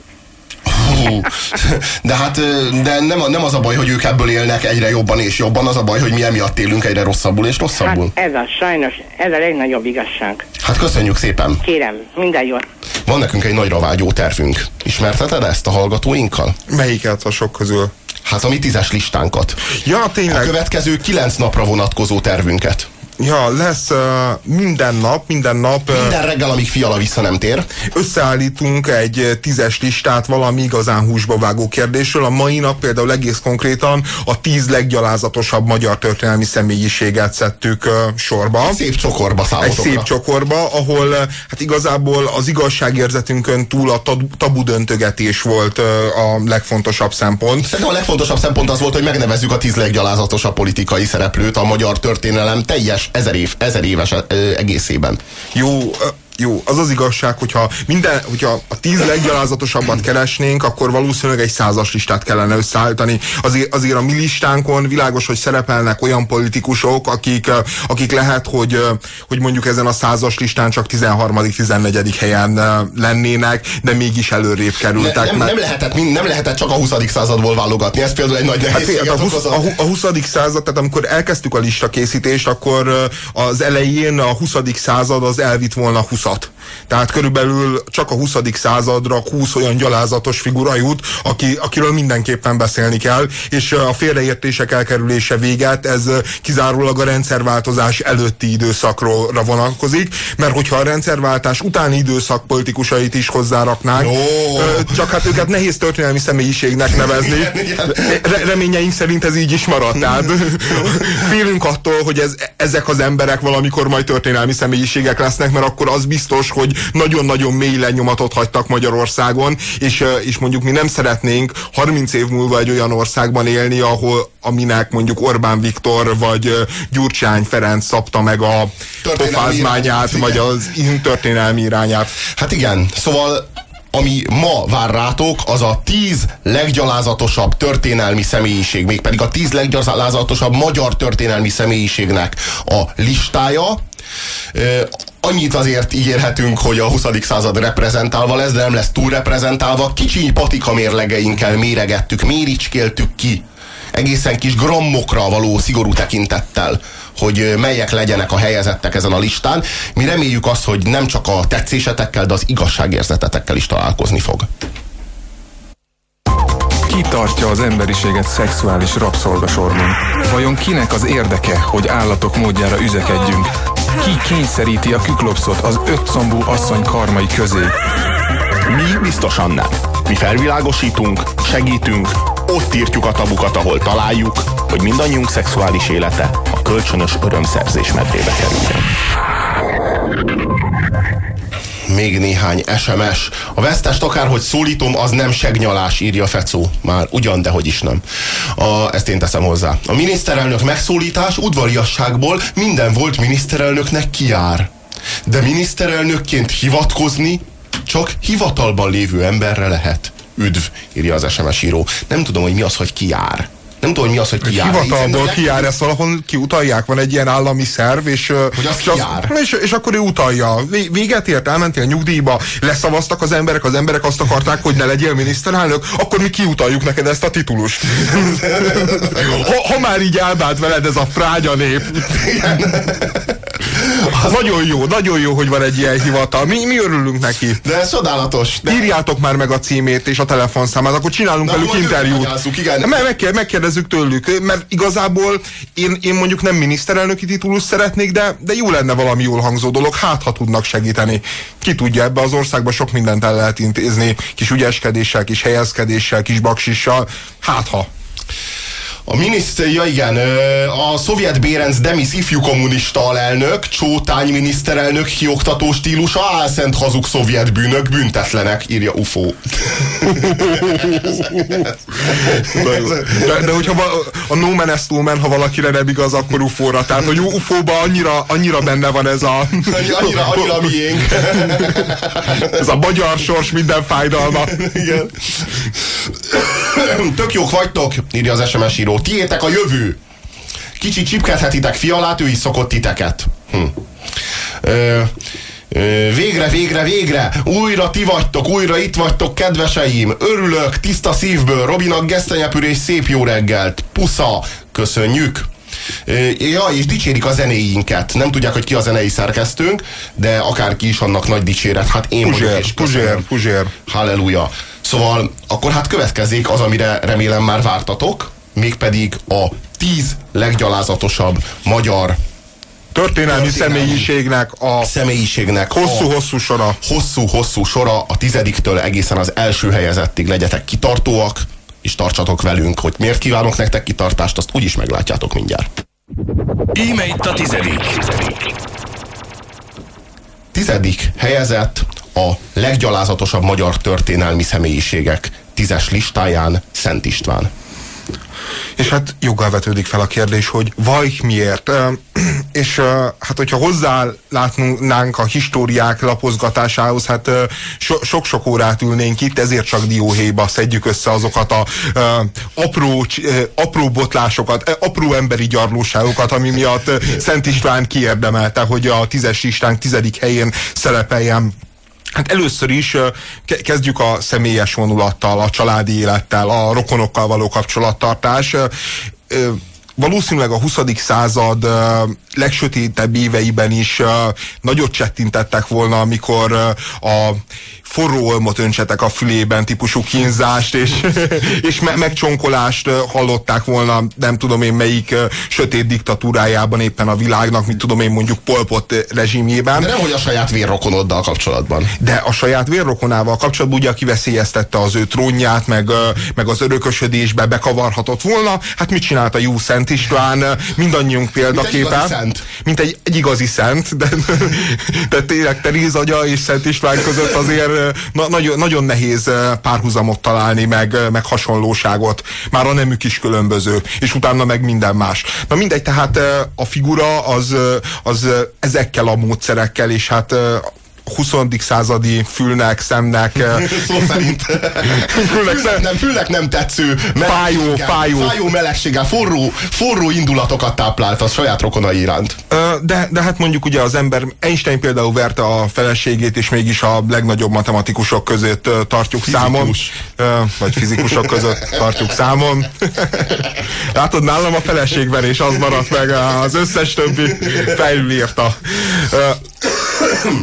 De hát de nem, a- nem az a baj, hogy ők ebből élnek egyre jobban és jobban, az a baj, hogy mi emiatt élünk egyre rosszabbul és rosszabbul. Hát ez a sajnos, ez a legnagyobb igazság. Hát köszönjük szépen. Kérem, minden jót. Van nekünk egy nagyra vágyó tervünk. Ismerteted ezt a hallgatóinkkal? Melyiket a sok közül? Hát a mi tízes listánkat. Ja, A tényleg. következő kilenc napra vonatkozó tervünket. Ja, lesz uh, minden nap, minden nap uh, Minden reggel, amíg fiala vissza nem tér. összeállítunk egy tízes listát valami igazán húsba vágó kérdésről. A mai nap például egész konkrétan a tíz leggyalázatosabb magyar történelmi személyiséget szedtük uh, sorba. Egy szép csokorba Egy számotokra. szép csokorba, ahol hát igazából az igazságérzetünkön túl a tab- tabu döntögetés volt eh, a legfontosabb szempont. Szerintem a legfontosabb szempont az volt, hogy megnevezzük a tíz leggyalázatosabb politikai szereplőt a magyar történelem teljes ezer, év, ezer éves egészében. Jó, jó, az az igazság, hogyha, minden, hogyha a tíz leggyalázatosabbat keresnénk, akkor valószínűleg egy százas listát kellene összeállítani. Azért, azért a mi listánkon világos, hogy szerepelnek olyan politikusok, akik, ö, akik lehet, hogy, ö, hogy mondjuk ezen a százas listán csak 13.-14. helyen ö, lennének, de mégis előrébb Ne, kerültek. nem, mert- nem, lehetett, nem lehetett csak a 20. századból válogatni, ez például egy nagy Hát nehézséget hát a, 20, okozott. a, a 20. század, tehát amikor elkezdtük a lista készítést, akkor az elején a 20. század az elvitt volna sot Tehát körülbelül csak a 20. századra 20 olyan gyalázatos figura jut, aki, akiről mindenképpen beszélni kell, és a félreértések elkerülése véget, ez kizárólag a rendszerváltozás előtti időszakra vonatkozik, mert hogyha a rendszerváltás utáni időszak politikusait is hozzáraknánk, Jó. ö, csak hát őket nehéz történelmi személyiségnek nevezni. Re- reményeink szerint ez így is marad. Tehát félünk attól, hogy ez, ezek az emberek valamikor majd történelmi személyiségek lesznek, mert akkor az biztos, hogy nagyon-nagyon mély lenyomatot hagytak Magyarországon, és, és mondjuk mi nem szeretnénk 30 év múlva egy olyan országban élni, ahol aminek mondjuk Orbán Viktor vagy Gyurcsány Ferenc szabta meg a pofázmányát, vagy az történelmi irányát. Hát igen, szóval ami ma vár rátok, az a tíz leggyalázatosabb történelmi személyiség, mégpedig a tíz leggyalázatosabb magyar történelmi személyiségnek a listája. Annyit azért ígérhetünk, hogy a 20. század reprezentálva lesz, de nem lesz túl reprezentálva. Kicsiny patika mérlegeinkkel méregettük, méricskéltük ki egészen kis grammokra való szigorú tekintettel, hogy melyek legyenek a helyezettek ezen a listán. Mi reméljük azt, hogy nem csak a tetszésetekkel, de az igazságérzetetekkel is találkozni fog. Ki tartja az emberiséget szexuális rabszolgasorban? Vajon kinek az érdeke, hogy állatok módjára üzekedjünk? Ki kényszeríti a küklopszot az ötcombú asszony karmai közé? Mi biztosan nem. Mi felvilágosítunk, segítünk, ott írtjuk a tabukat, ahol találjuk, hogy mindannyiunk szexuális élete a kölcsönös örömszerzés medrébe kerüljön. Még néhány SMS. A vesztest akárhogy szólítom, az nem segnyalás, írja Fecó. Már ugyan, de hogy is nem. A, ezt én teszem hozzá. A miniszterelnök megszólítás udvariasságból minden volt miniszterelnöknek kijár. De miniszterelnökként hivatkozni csak hivatalban lévő emberre lehet. Üdv, írja az SMS író. Nem tudom, hogy mi az, hogy kijár. Nem tudom, hogy mi az, hogy kijár. Hivatalból kijár, ezt valahol kiutalják, van egy ilyen állami szerv, és, Hogy az és, kijár. és, és akkor ő utalja. Vé- Véget ért, elmentél nyugdíjba, leszavaztak az emberek, az emberek azt akarták, hogy ne legyél miniszterelnök, akkor mi kiutaljuk neked ezt a titulust. ha, ha már így elbánt veled ez a frágya nép. Nagyon jó, nagyon jó, hogy van egy ilyen hivatal. Mi, mi örülünk neki. De ez csodálatos. De... Írjátok már meg a címét és a telefonszámát, akkor csinálunk Na, velük interjút. igen. Meg, meg, megkérdezzük tőlük, mert igazából én, én mondjuk nem miniszterelnöki titulus szeretnék, de, de jó lenne valami jól hangzó dolog, hát ha tudnak segíteni. Ki tudja, ebbe az országba sok mindent el lehet intézni, kis ügyeskedéssel, kis helyezkedéssel, kis baksissal, hát ha. A miniszter, ja igen, a szovjet Bérenc Demis ifjú kommunista alelnök, Csótány miniszterelnök kioktató stílusa, álszent hazug szovjet bűnök, büntetlenek, írja UFO. De, de hogyha a No Man is No Man, ha valakire nem igaz, akkor UFO-ra. Tehát, hogy UFO-ba annyira, annyira benne van ez a... Annyira, annyira miénk. ez a magyar sors minden fájdalma. Igen. Tök jók vagytok, írja az SMS író. Tiétek a jövő. Kicsit csipkedhetitek fialát, ő is szokott titeket. Hm. Ö, ö, végre, végre, végre! Újra ti vagytok, újra itt vagytok, kedveseim! Örülök, tiszta szívből, Robinak gesztenyepürés szép jó reggelt! Pusza! Köszönjük! Ja, és dicsérik a zenéinket. Nem tudják, hogy ki a zenei szerkesztőnk, de akárki is annak nagy dicséret. Hát én Puzsér, vagyok, és Puzsér. Puzsér. Halleluja. Szóval akkor hát következik az, amire remélem már vártatok, mégpedig a tíz leggyalázatosabb magyar Történelmi személyiségnek a személyiségnek hosszú-hosszú sora. Hosszú-hosszú sora a tizediktől egészen az első helyezettig legyetek kitartóak, és tartsatok velünk, hogy miért kívánok nektek kitartást, azt úgyis meglátjátok mindjárt. Íme itt a tizedik. Tizedik helyezett a leggyalázatosabb magyar történelmi személyiségek tízes listáján Szent István. És hát joggal vetődik fel a kérdés, hogy vaj miért? És hát, hogyha hozzá látnánk a históriák lapozgatásához, hát sok-sok órát ülnénk itt, ezért csak dióhéjba szedjük össze azokat a apró, apró botlásokat, apró emberi gyarlóságokat, ami miatt Szent István kiérdemelte, hogy a tízes listánk tizedik helyén szerepeljen. Hát először is kezdjük a személyes vonulattal, a családi élettel, a rokonokkal való kapcsolattartás. Valószínűleg a 20. század legsötétebb éveiben is nagyot csettintettek volna, amikor a forró olmot öntsetek a fülében típusú kínzást és, és me- megcsonkolást hallották volna, nem tudom én melyik sötét diktatúrájában éppen a világnak, mit tudom én mondjuk Polpot rezsimjében. De nem, hogy a saját vérrokonoddal kapcsolatban. De a saját vérrokonával kapcsolatban ugye, aki veszélyeztette az ő trónját, meg, meg az örökösödésbe bekavarhatott volna, hát mit csinált a jó Szent István, ö, mindannyiunk példaképe. igazi szent. Mint egy, egy igazi szent, de, de tényleg Teréz agya és Szent István között azért ö, na, nagyon, nagyon nehéz ö, párhuzamot találni, meg, meg hasonlóságot. Már a nemük is különböző, és utána meg minden más. Na mindegy, tehát a figura az, az ezekkel a módszerekkel, és hát 20. századi fülnek, szemnek, eh, Szó szerint. fülnek, szem, nem, fülnek nem tetsző, Fájó, fájó. fájó melegséggel, forró, forró indulatokat táplált a saját rokonai iránt. Ö, de, de hát mondjuk ugye az ember, Einstein például verte a feleségét, és mégis a legnagyobb matematikusok között ö, tartjuk Fizikus. számon. Vagy fizikusok között tartjuk számon. Látod, nálam a feleségverés az maradt meg, az összes többi felülírta.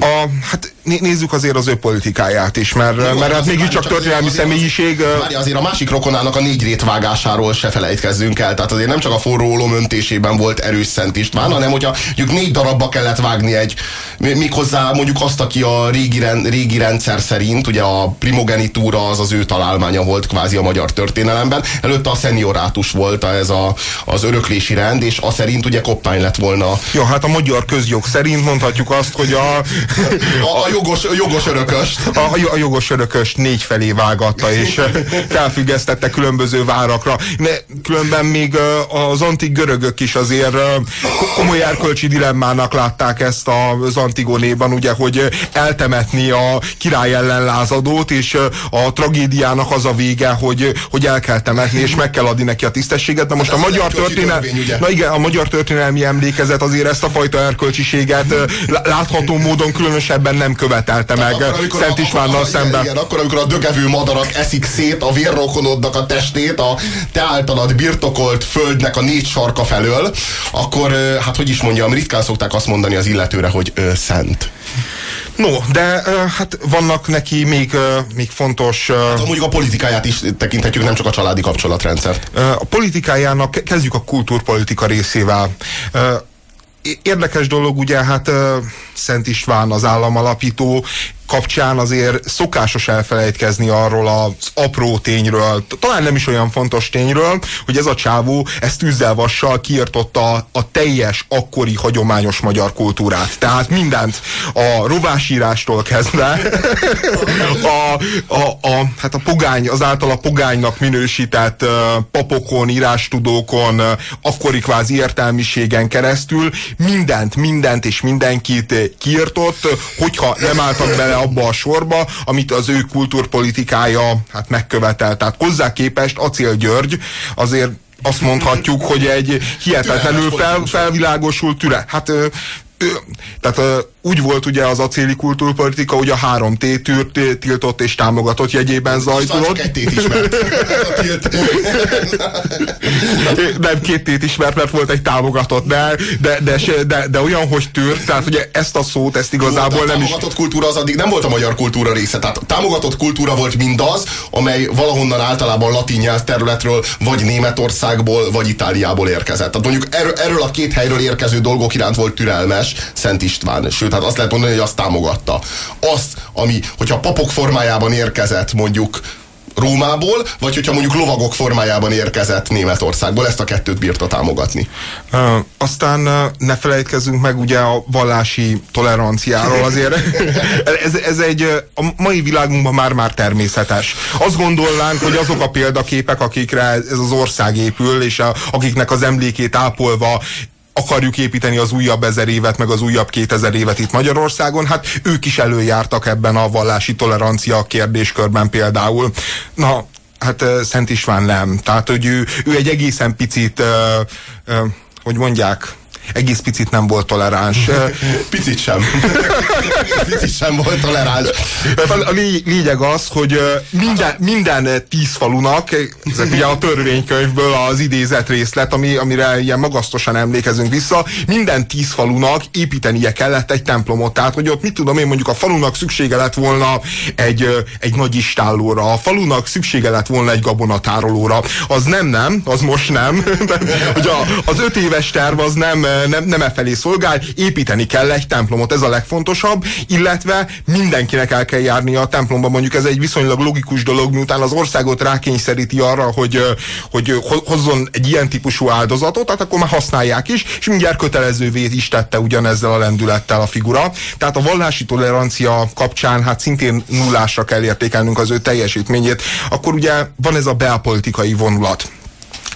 A, hát né- nézzük azért az ő politikáját is, mert, Jó, mert hát mégiscsak történelmi azért- személyiség. Várj, azért a másik rokonának a négy rétvágásáról se felejtkezzünk el. Tehát azért nem csak a forró olom öntésében volt erős Szent István, hanem hogyha mondjuk négy darabba kellett vágni egy, méghozzá mondjuk azt, aki a régi, ren, régi rendszer szerint, ugye a primogenitúra az az ő találmánya volt kvázi a magyar történelemben. Előtte a szeniorátus volt ez a, az öröklési rend, és a szerint ugye koppány lett volna Jó, hát a magyar közjog szerint mondhatjuk azt, hogy a, a, a jogos, jogos örököst. a, a jogos örököst négy felé vágatta, és felfüggesztette különböző várakra. Ne, különben még az antik görögök is azért komoly erkölcsi dilemmának látták ezt az Antigonéban, ugye, hogy eltemetni a király ellen lázadót, és a tragédiának az a vége, hogy, hogy el kell temetni, és meg kell adni neki a tisztességet. Na most a Hát ez az magyar történelmi, na igen, a magyar történelmi emlékezet azért ezt a fajta erkölcsiséget látható módon különösebben nem követelte meg Akkor, amikor Szent Istvánnal szemben. Igen, akkor, amikor a dögevő madarak eszik szét a vérrokonodnak a testét a te általad birtokolt földnek a négy sarka felől, akkor, hát hogy is mondjam, ritkán szokták azt mondani az illetőre, hogy ö, szent. No, de hát vannak neki még, még fontos... Hát, mondjuk a politikáját is tekinthetjük, nem csak a családi kapcsolatrendszert. A politikájának, ke- kezdjük a kultúrpolitika részével. Érdekes dolog, ugye, hát Szent István az államalapító, kapcsán azért szokásos elfelejtkezni arról az apró tényről, talán nem is olyan fontos tényről, hogy ez a csávó ezt tűzzelvassal kiirtotta a teljes akkori hagyományos magyar kultúrát. Tehát mindent a rovásírástól kezdve a, a, a, hát a pogány, az által a pogánynak minősített papokon, írástudókon, akkori kvázi értelmiségen keresztül mindent, mindent és mindenkit kiirtott, hogyha nem álltak bele abba a sorba, amit az ő kultúrpolitikája hát megkövetel. Tehát hozzá képest Acél György azért azt mondhatjuk, hogy egy hihetetlenül fel, felvilágosult türe. Hát tehát úgy volt ugye az acéli kultúrpolitika, hogy a három tétűrt tiltott és támogatott jegyében zajlott. egy tét ismert. nem két tét ismert, mert volt egy támogatott, de, de, de, de, de olyan, hogy tűrt, tehát ugye ezt a szót, ezt igazából Jó, nem is... támogatott kultúra az addig nem volt a magyar kultúra része, tehát támogatott kultúra volt mindaz, amely valahonnan általában latin nyelvterületről, vagy Németországból, vagy Itáliából érkezett. Tehát mondjuk erről, erről a két helyről érkező dolgok iránt volt türelmes Szent István, sőt, tehát azt lehet mondani, hogy azt támogatta. Azt, ami, hogyha papok formájában érkezett mondjuk Rómából, vagy hogyha mondjuk lovagok formájában érkezett Németországból, ezt a kettőt bírta támogatni. Uh, aztán uh, ne felejtkezzünk meg ugye a vallási toleranciáról azért. ez, ez egy a mai világunkban már-már természetes. Azt gondolnánk, hogy azok a példaképek, akikre ez az ország épül, és a, akiknek az emlékét ápolva akarjuk építeni az újabb ezer évet, meg az újabb kétezer évet itt Magyarországon, hát ők is előjártak ebben a vallási tolerancia kérdéskörben például. Na, hát Szent István nem. Tehát, hogy ő, ő egy egészen picit, hogy mondják, egész picit nem volt toleráns. picit sem. picit sem volt toleráns. A, a lényeg az, hogy minden, minden tíz falunak, ezek ugye a törvénykönyvből az idézet részlet, ami, amire ilyen magasztosan emlékezünk vissza, minden tíz falunak építenie kellett egy templomot. Tehát, hogy ott mit tudom én, mondjuk a falunak szüksége lett volna egy, egy nagy istállóra, a falunak szüksége lett volna egy gabonatárolóra. Az nem, nem, az most nem. De, hogy a, az öt éves terv az nem, nem, nem e felé szolgál, építeni kell egy templomot, ez a legfontosabb, illetve mindenkinek el kell járni a templomba, mondjuk ez egy viszonylag logikus dolog, miután az országot rákényszeríti arra, hogy, hogy hozzon egy ilyen típusú áldozatot, tehát akkor már használják is, és mindjárt kötelezővé is tette ugyanezzel a lendülettel a figura. Tehát a vallási tolerancia kapcsán hát szintén nullásra kell értékelnünk az ő teljesítményét. Akkor ugye van ez a belpolitikai vonulat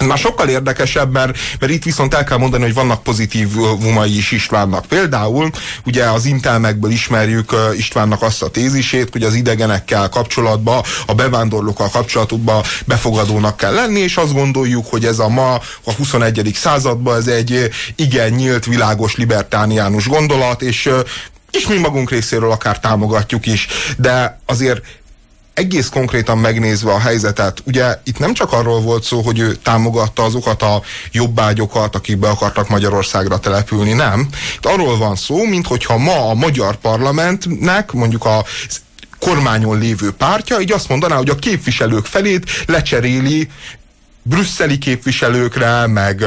már sokkal érdekesebb, mert, mert itt viszont el kell mondani, hogy vannak pozitív vumai is Istvánnak. Például ugye az intelmekből ismerjük Istvánnak azt a tézisét, hogy az idegenekkel kapcsolatban, a bevándorlókkal kapcsolatban befogadónak kell lenni, és azt gondoljuk, hogy ez a ma, a 21. században ez egy igen nyílt, világos, libertániánus gondolat, és és mi magunk részéről akár támogatjuk is, de azért egész konkrétan megnézve a helyzetet, ugye itt nem csak arról volt szó, hogy ő támogatta azokat a jobbágyokat, akik be akartak Magyarországra települni, nem. Itt arról van szó, mint hogyha ma a magyar parlamentnek, mondjuk a kormányon lévő pártja, így azt mondaná, hogy a képviselők felét lecseréli brüsszeli képviselőkre, meg,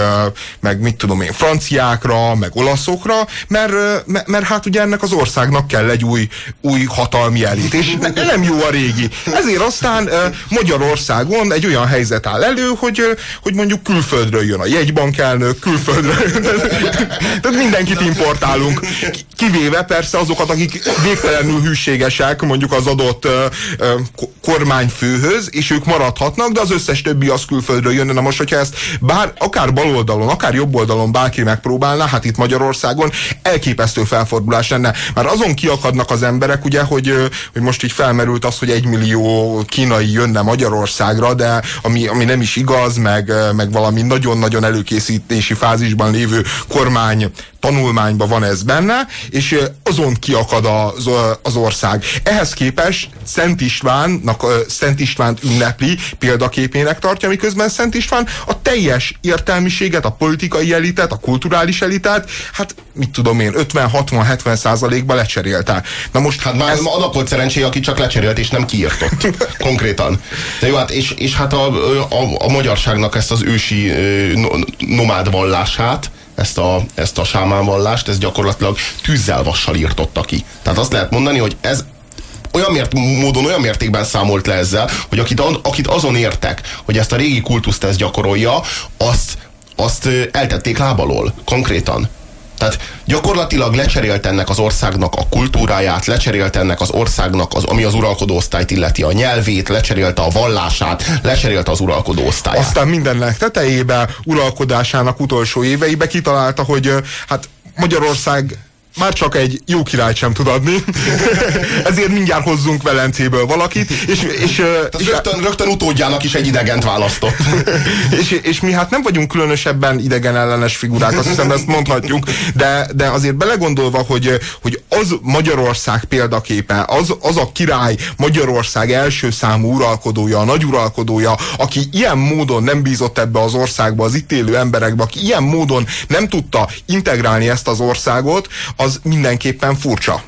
meg mit tudom én, franciákra, meg olaszokra, mert, mert, mert hát ugye ennek az országnak kell egy új, új hatalmi elit, és nem jó a régi. Ezért aztán Magyarországon egy olyan helyzet áll elő, hogy, hogy mondjuk külföldről jön a jegybankelnök, külföldről, tehát mindenkit importálunk, kivéve persze azokat, akik végtelenül hűségesek mondjuk az adott kormányfőhöz, és ők maradhatnak, de az összes többi az külföldről külföldről jönne. Na most, hogyha ezt bár akár bal oldalon, akár jobb oldalon bárki megpróbálná, hát itt Magyarországon elképesztő felfordulás lenne. Már azon kiakadnak az emberek, ugye, hogy, hogy most így felmerült az, hogy egy millió kínai jönne Magyarországra, de ami, ami nem is igaz, meg, meg valami nagyon-nagyon előkészítési fázisban lévő kormány tanulmányban van ez benne, és azon kiakad az, az ország. Ehhez képest Szent Istvánnak, Szent Istvánt ünnepli, példaképének tartja, miközben Szent István a teljes értelmiséget, a politikai elitet, a kulturális elitet, hát mit tudom én, 50-60-70 százalékba lecserélte. Na most hát már ez... volt szerencséje, aki csak lecserélt és nem kiirtott. Konkrétan. De jó, hát és, és hát a, a, a magyarságnak ezt az ősi nomád vallását, ezt a, ezt a sámánvallást, ez gyakorlatilag tűzzel vassal írtotta ki. Tehát azt lehet mondani, hogy ez olyan mért, módon, olyan mértékben számolt le ezzel, hogy akit, akit azon értek, hogy ezt a régi kultuszt ez gyakorolja, azt, azt eltették lábalól, konkrétan. Tehát gyakorlatilag lecserélt ennek az országnak a kultúráját, lecserélt ennek az országnak, az, ami az uralkodó osztályt illeti a nyelvét, lecserélte a vallását, lecserélte az uralkodó osztályát. Aztán mindennek tetejébe, uralkodásának utolsó éveibe kitalálta, hogy hát Magyarország már csak egy jó királyt sem tud adni. Ezért mindjárt hozzunk Velencéből valakit. És, és, és, rögtön, rögtön utódjának is egy idegent választott. és, és mi hát nem vagyunk különösebben idegen ellenes figurák, azt hiszem ezt mondhatjuk, de, de azért belegondolva, hogy, hogy az Magyarország példaképe, az, az a király Magyarország első számú uralkodója, a nagy uralkodója, aki ilyen módon nem bízott ebbe az országba, az itt élő emberekbe, aki ilyen módon nem tudta integrálni ezt az országot, az mindenképpen furcsa.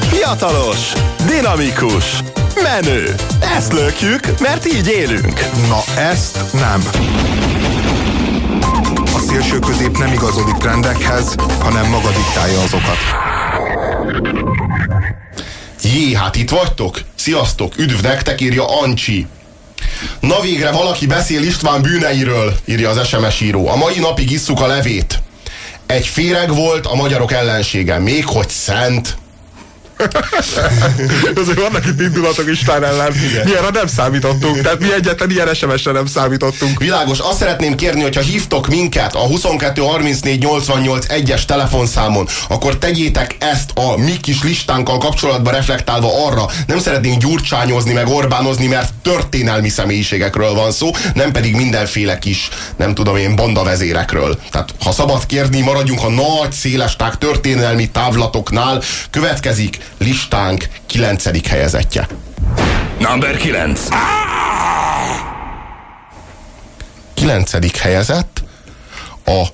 Fiatalos, dinamikus, menő. Ezt lökjük, mert így élünk. Na ezt nem. A szélső közép nem igazodik trendekhez, hanem maga diktálja azokat. Jé, hát itt vagytok? Sziasztok, üdv nektek, írja Ancsi. Na végre valaki beszél István bűneiről, írja az SMS író. A mai napig isszuk a levét. Egy féreg volt a magyarok ellensége, még hogy szent. Azért vannak itt indulatok Isten ellen. Mi erre nem számítottunk. Tehát mi egyetlen ilyen SMS-re nem számítottunk. Világos, azt szeretném kérni, hogyha hívtok minket a 22 34 88 1-es telefonszámon, akkor tegyétek ezt a mi kis listánkkal kapcsolatban reflektálva arra. Nem szeretnénk gyurcsányozni, meg Orbánozni, mert történelmi személyiségekről van szó, nem pedig mindenféle kis, nem tudom én, bandavezérekről. Tehát ha szabad kérni, maradjunk a nagy, szélesták történelmi távlatoknál. Következik listánk kilencedik helyezettje. Number 9. Kilencedik helyezett a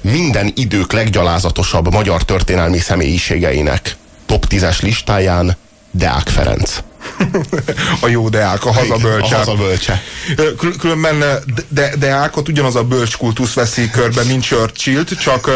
minden idők leggyalázatosabb magyar történelmi személyiségeinek top 10-es listáján Deák Ferenc. A jó Deák, a hazabölcse. A hazabölcse. Kül- Különben de, de, Deákot ugyanaz a bölcs kultusz veszi körbe, mint churchill csak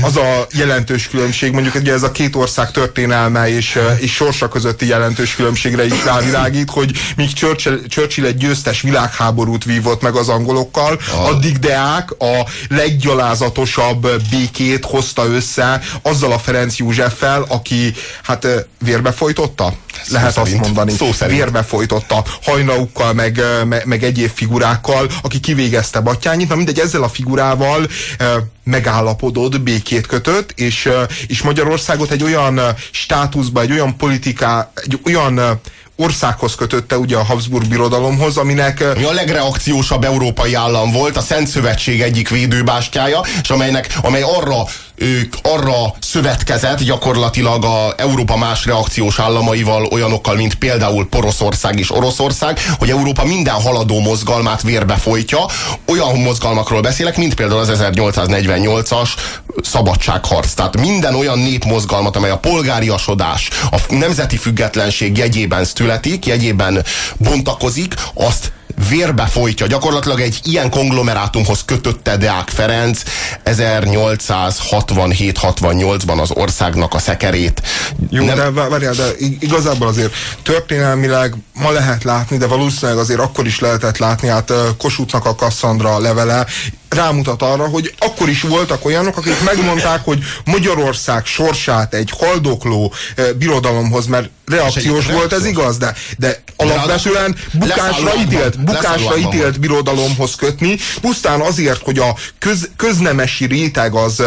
az a jelentős különbség, mondjuk ugye ez a két ország történelme és, és sorsa közötti jelentős különbségre is rávilágít, hogy míg Churchill, Churchill egy győztes világháborút vívott meg az angolokkal, Ah. addig Deák a leggyalázatosabb békét hozta össze azzal a Ferenc Józseffel, aki hát vérbe folytotta? Lehet azt mondani. Szó szerint. Vérbe folytotta hajnaukkal, meg, meg, meg egyéb figurákkal, aki kivégezte Batyányit, na mindegy, ezzel a figurával megállapodott, békét kötött, és, és Magyarországot egy olyan státuszba, egy olyan politiká, egy olyan országhoz kötötte ugye a Habsburg birodalomhoz, aminek... Ami a legreakciósabb európai állam volt, a Szent Szövetség egyik védőbástyája, és amelynek, amely arra ők arra szövetkezett gyakorlatilag a Európa más reakciós államaival, olyanokkal, mint például Poroszország és Oroszország, hogy Európa minden haladó mozgalmát vérbe folytja. Olyan mozgalmakról beszélek, mint például az 1848-as szabadságharc. Tehát minden olyan népmozgalmat, amely a polgáriasodás, a nemzeti függetlenség jegyében születik, jegyében bontakozik, azt vérbe folytja. Gyakorlatilag egy ilyen konglomerátumhoz kötötte Deák Ferenc 1867-68-ban az országnak a szekerét. Jó, Nem... de várjál, de igazából azért történelmileg ma lehet látni, de valószínűleg azért akkor is lehetett látni, hát Kossuthnak a Kasszandra levele rámutat arra, hogy akkor is voltak olyanok, akik megmondták, hogy Magyarország sorsát egy haldokló eh, birodalomhoz, mert reakciós volt, ez igaz, de, de alapvetően bukásra ítélt, bukásra ítélt birodalomhoz kötni, pusztán azért, hogy a köz, köznemesi réteg az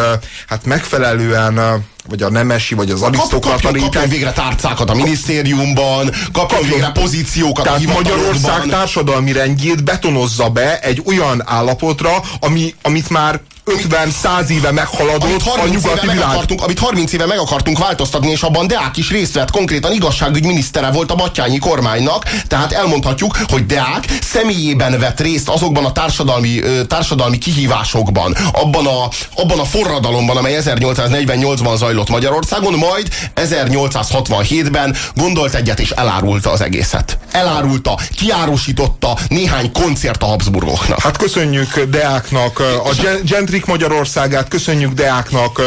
hát megfelelően vagy a nemesi, vagy az arisztokrata kapjon, kapjon végre tárcákat a minisztériumban, kapjon végre pozíciókat Tehát a Magyarország társadalmi rendjét betonozza be egy olyan állapotra, ami, amit már 50-100 éve meghaladott a nyugati világ. Akartunk, amit 30 éve meg akartunk változtatni, és abban Deák is részt vett, konkrétan igazságügy minisztere volt a Batyányi kormánynak, tehát elmondhatjuk, hogy Deák személyében vett részt azokban a társadalmi, társadalmi kihívásokban, abban a, abban a forradalomban, amely 1848-ban zajlott Magyarországon, majd 1867-ben gondolt egyet és elárulta az egészet. Elárulta, kiárusította néhány koncert a Habsburgoknak. Hát köszönjük Deáknak a gen- gentrik Magyarországát, köszönjük Deáknak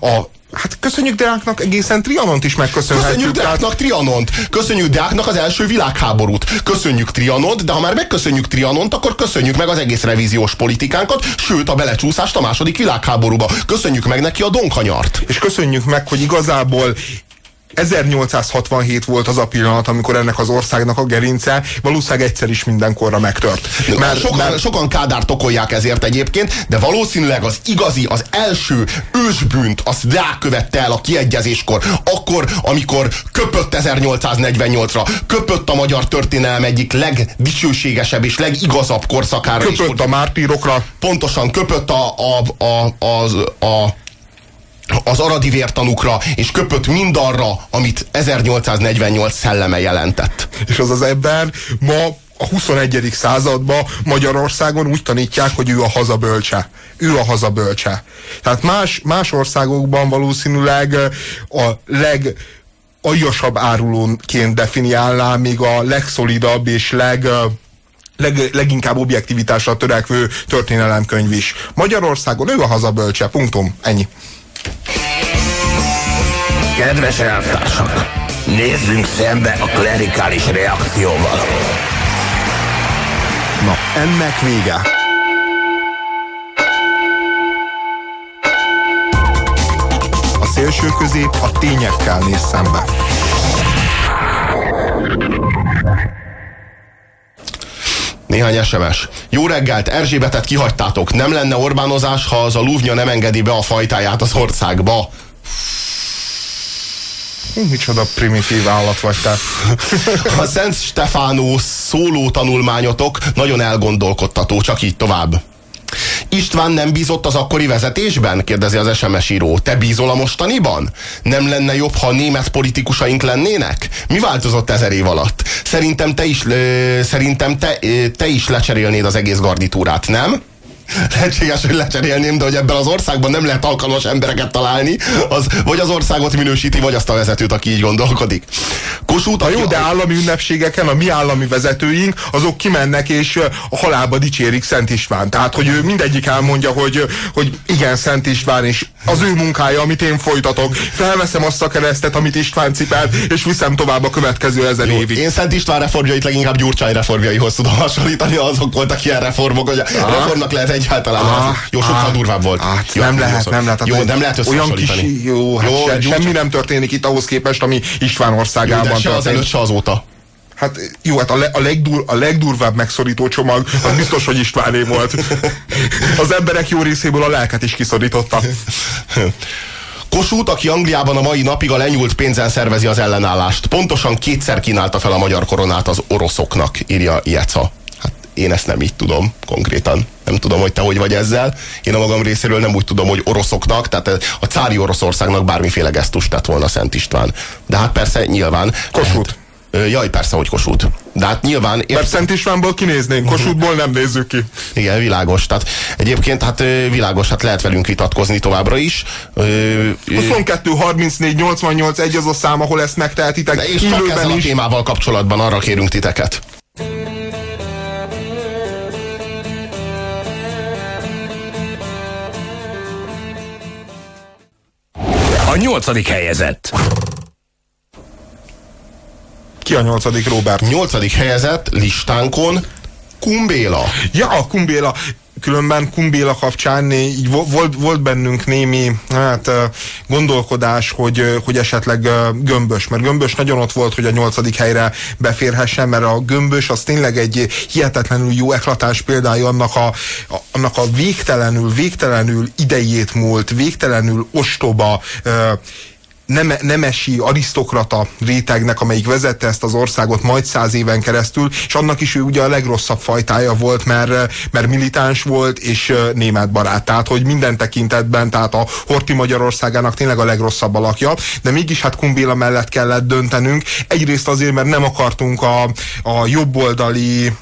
a Hát köszönjük Deáknak egészen Trianont is megköszönhetjük. Köszönjük Deáknak Trianont, köszönjük Deáknak az első világháborút, köszönjük Trianont, de ha már megköszönjük Trianont, akkor köszönjük meg az egész revíziós politikánkat, sőt a belecsúszást a második világháborúba. Köszönjük meg neki a donkanyart. És köszönjük meg, hogy igazából 1867 volt az a pillanat, amikor ennek az országnak a gerince valószínűleg egyszer is mindenkorra megtört. Mert, sokan, mert... sokan Kádárt okolják ezért egyébként, de valószínűleg az igazi, az első ősbűnt azt rákövette el a kiegyezéskor, akkor, amikor köpött 1848-ra, köpött a magyar történelem egyik legdicsőségesebb és legigazabb korszakára. Köpött a mártírokra. Pontosan, köpött a, a, a, az, a az aradi vértanukra, és köpött mindarra, amit 1848 szelleme jelentett. És az az ember ma a 21. században Magyarországon úgy tanítják, hogy ő a hazabölcse. Ő a hazabölcse. Tehát más, más országokban valószínűleg a leg aljasabb árulónként definiálná, még a legszolidabb és leg leg, leginkább objektivitásra törekvő történelemkönyv is. Magyarországon ő a hazabölcse, punktum, ennyi. Kedves elvtársak, nézzünk szembe a klerikális reakcióval. Na, ennek vége. A szélső közép a tényekkel néz szembe. Néhány SMS. Jó reggelt, Erzsébetet kihagytátok. Nem lenne Orbánozás, ha az a lúvnya nem engedi be a fajtáját az országba. Hú, micsoda primitív állat vagy te. A Szent Stefánó szóló tanulmányotok nagyon elgondolkodtató, csak így tovább. István nem bízott az akkori vezetésben? kérdezi az SMS író. Te bízol a mostaniban? Nem lenne jobb, ha német politikusaink lennének? Mi változott ezer év alatt? Szerintem te is, ö, szerintem te, ö, te is lecserélnéd az egész garnitúrát, nem? Lehetséges, hogy lecserélném, de hogy ebben az országban nem lehet alkalmas embereket találni, az vagy az országot minősíti, vagy azt a vezetőt, aki így gondolkodik. Kossuth, a jó, de állami ünnepségeken a mi állami vezetőink, azok kimennek és a halálba dicsérik Szent István. Tehát, hogy ő mindegyik elmondja, hogy, hogy igen, Szent István, és az ő munkája, amit én folytatok. Felveszem azt a keresztet, amit István cipelt, és viszem tovább a következő ezer Jó, évig. Én Szent István reformjait leginkább Gyurcsány reformjaihoz tudom hasonlítani, azok voltak ilyen reformok, hogy a reformnak lehet egyáltalán. Ah, jó, sokkal ah, durvább volt. Hát jó, nem jó, lehet, nem lehet. Jó, nem lehet Olyan kis, jó, hát Jó, se, semmi nem történik itt ahhoz képest, ami István Jó, országában de se az történik. előtt, se azóta. Hát jó, hát a, le, a, legdur, a legdurvább megszorító csomag, az biztos, hogy Istváné volt. Az emberek jó részéből a lelket is kiszorította. Kossuth, aki Angliában a mai napig a lenyúlt pénzen szervezi az ellenállást. Pontosan kétszer kínálta fel a magyar koronát az oroszoknak, írja Jeca. Hát én ezt nem így tudom konkrétan. Nem tudom, hogy te hogy vagy ezzel. Én a magam részéről nem úgy tudom, hogy oroszoknak, tehát a cári Oroszországnak bármiféle gesztust tett volna Szent István. De hát persze nyilván... Kossuth. Ö, Jaj, persze, hogy Kossuth. De hát nyilván... Mert Szent Istvánból kinéznénk, Kossuthból nem nézzük ki. Igen, világos. Tehát egyébként hát világos, hát lehet velünk vitatkozni továbbra is. Ö, ö, 22, 34, 88, egy az a szám, ahol ezt megtehetitek. De és csak ezzel a is. témával kapcsolatban arra kérünk titeket. A nyolcadik helyezett. Ki a nyolcadik, Robert? Nyolcadik helyezett listánkon Kumbéla. Ja, a Kumbéla. Különben Kumbéla kapcsán így vo- volt, volt bennünk némi hát, gondolkodás, hogy, hogy esetleg gömbös, mert gömbös nagyon ott volt, hogy a nyolcadik helyre beférhessen, mert a gömbös az tényleg egy hihetetlenül jó eklatás példája annak a, annak a végtelenül, végtelenül idejét múlt, végtelenül ostoba, nem, nemesi arisztokrata rétegnek, amelyik vezette ezt az országot majd száz éven keresztül, és annak is ő ugye a legrosszabb fajtája volt, mert, mert militáns volt, és német barát. Tehát, hogy minden tekintetben, tehát a Horti Magyarországának tényleg a legrosszabb alakja, de mégis hát Kumbéla mellett kellett döntenünk. Egyrészt azért, mert nem akartunk a, a jobboldali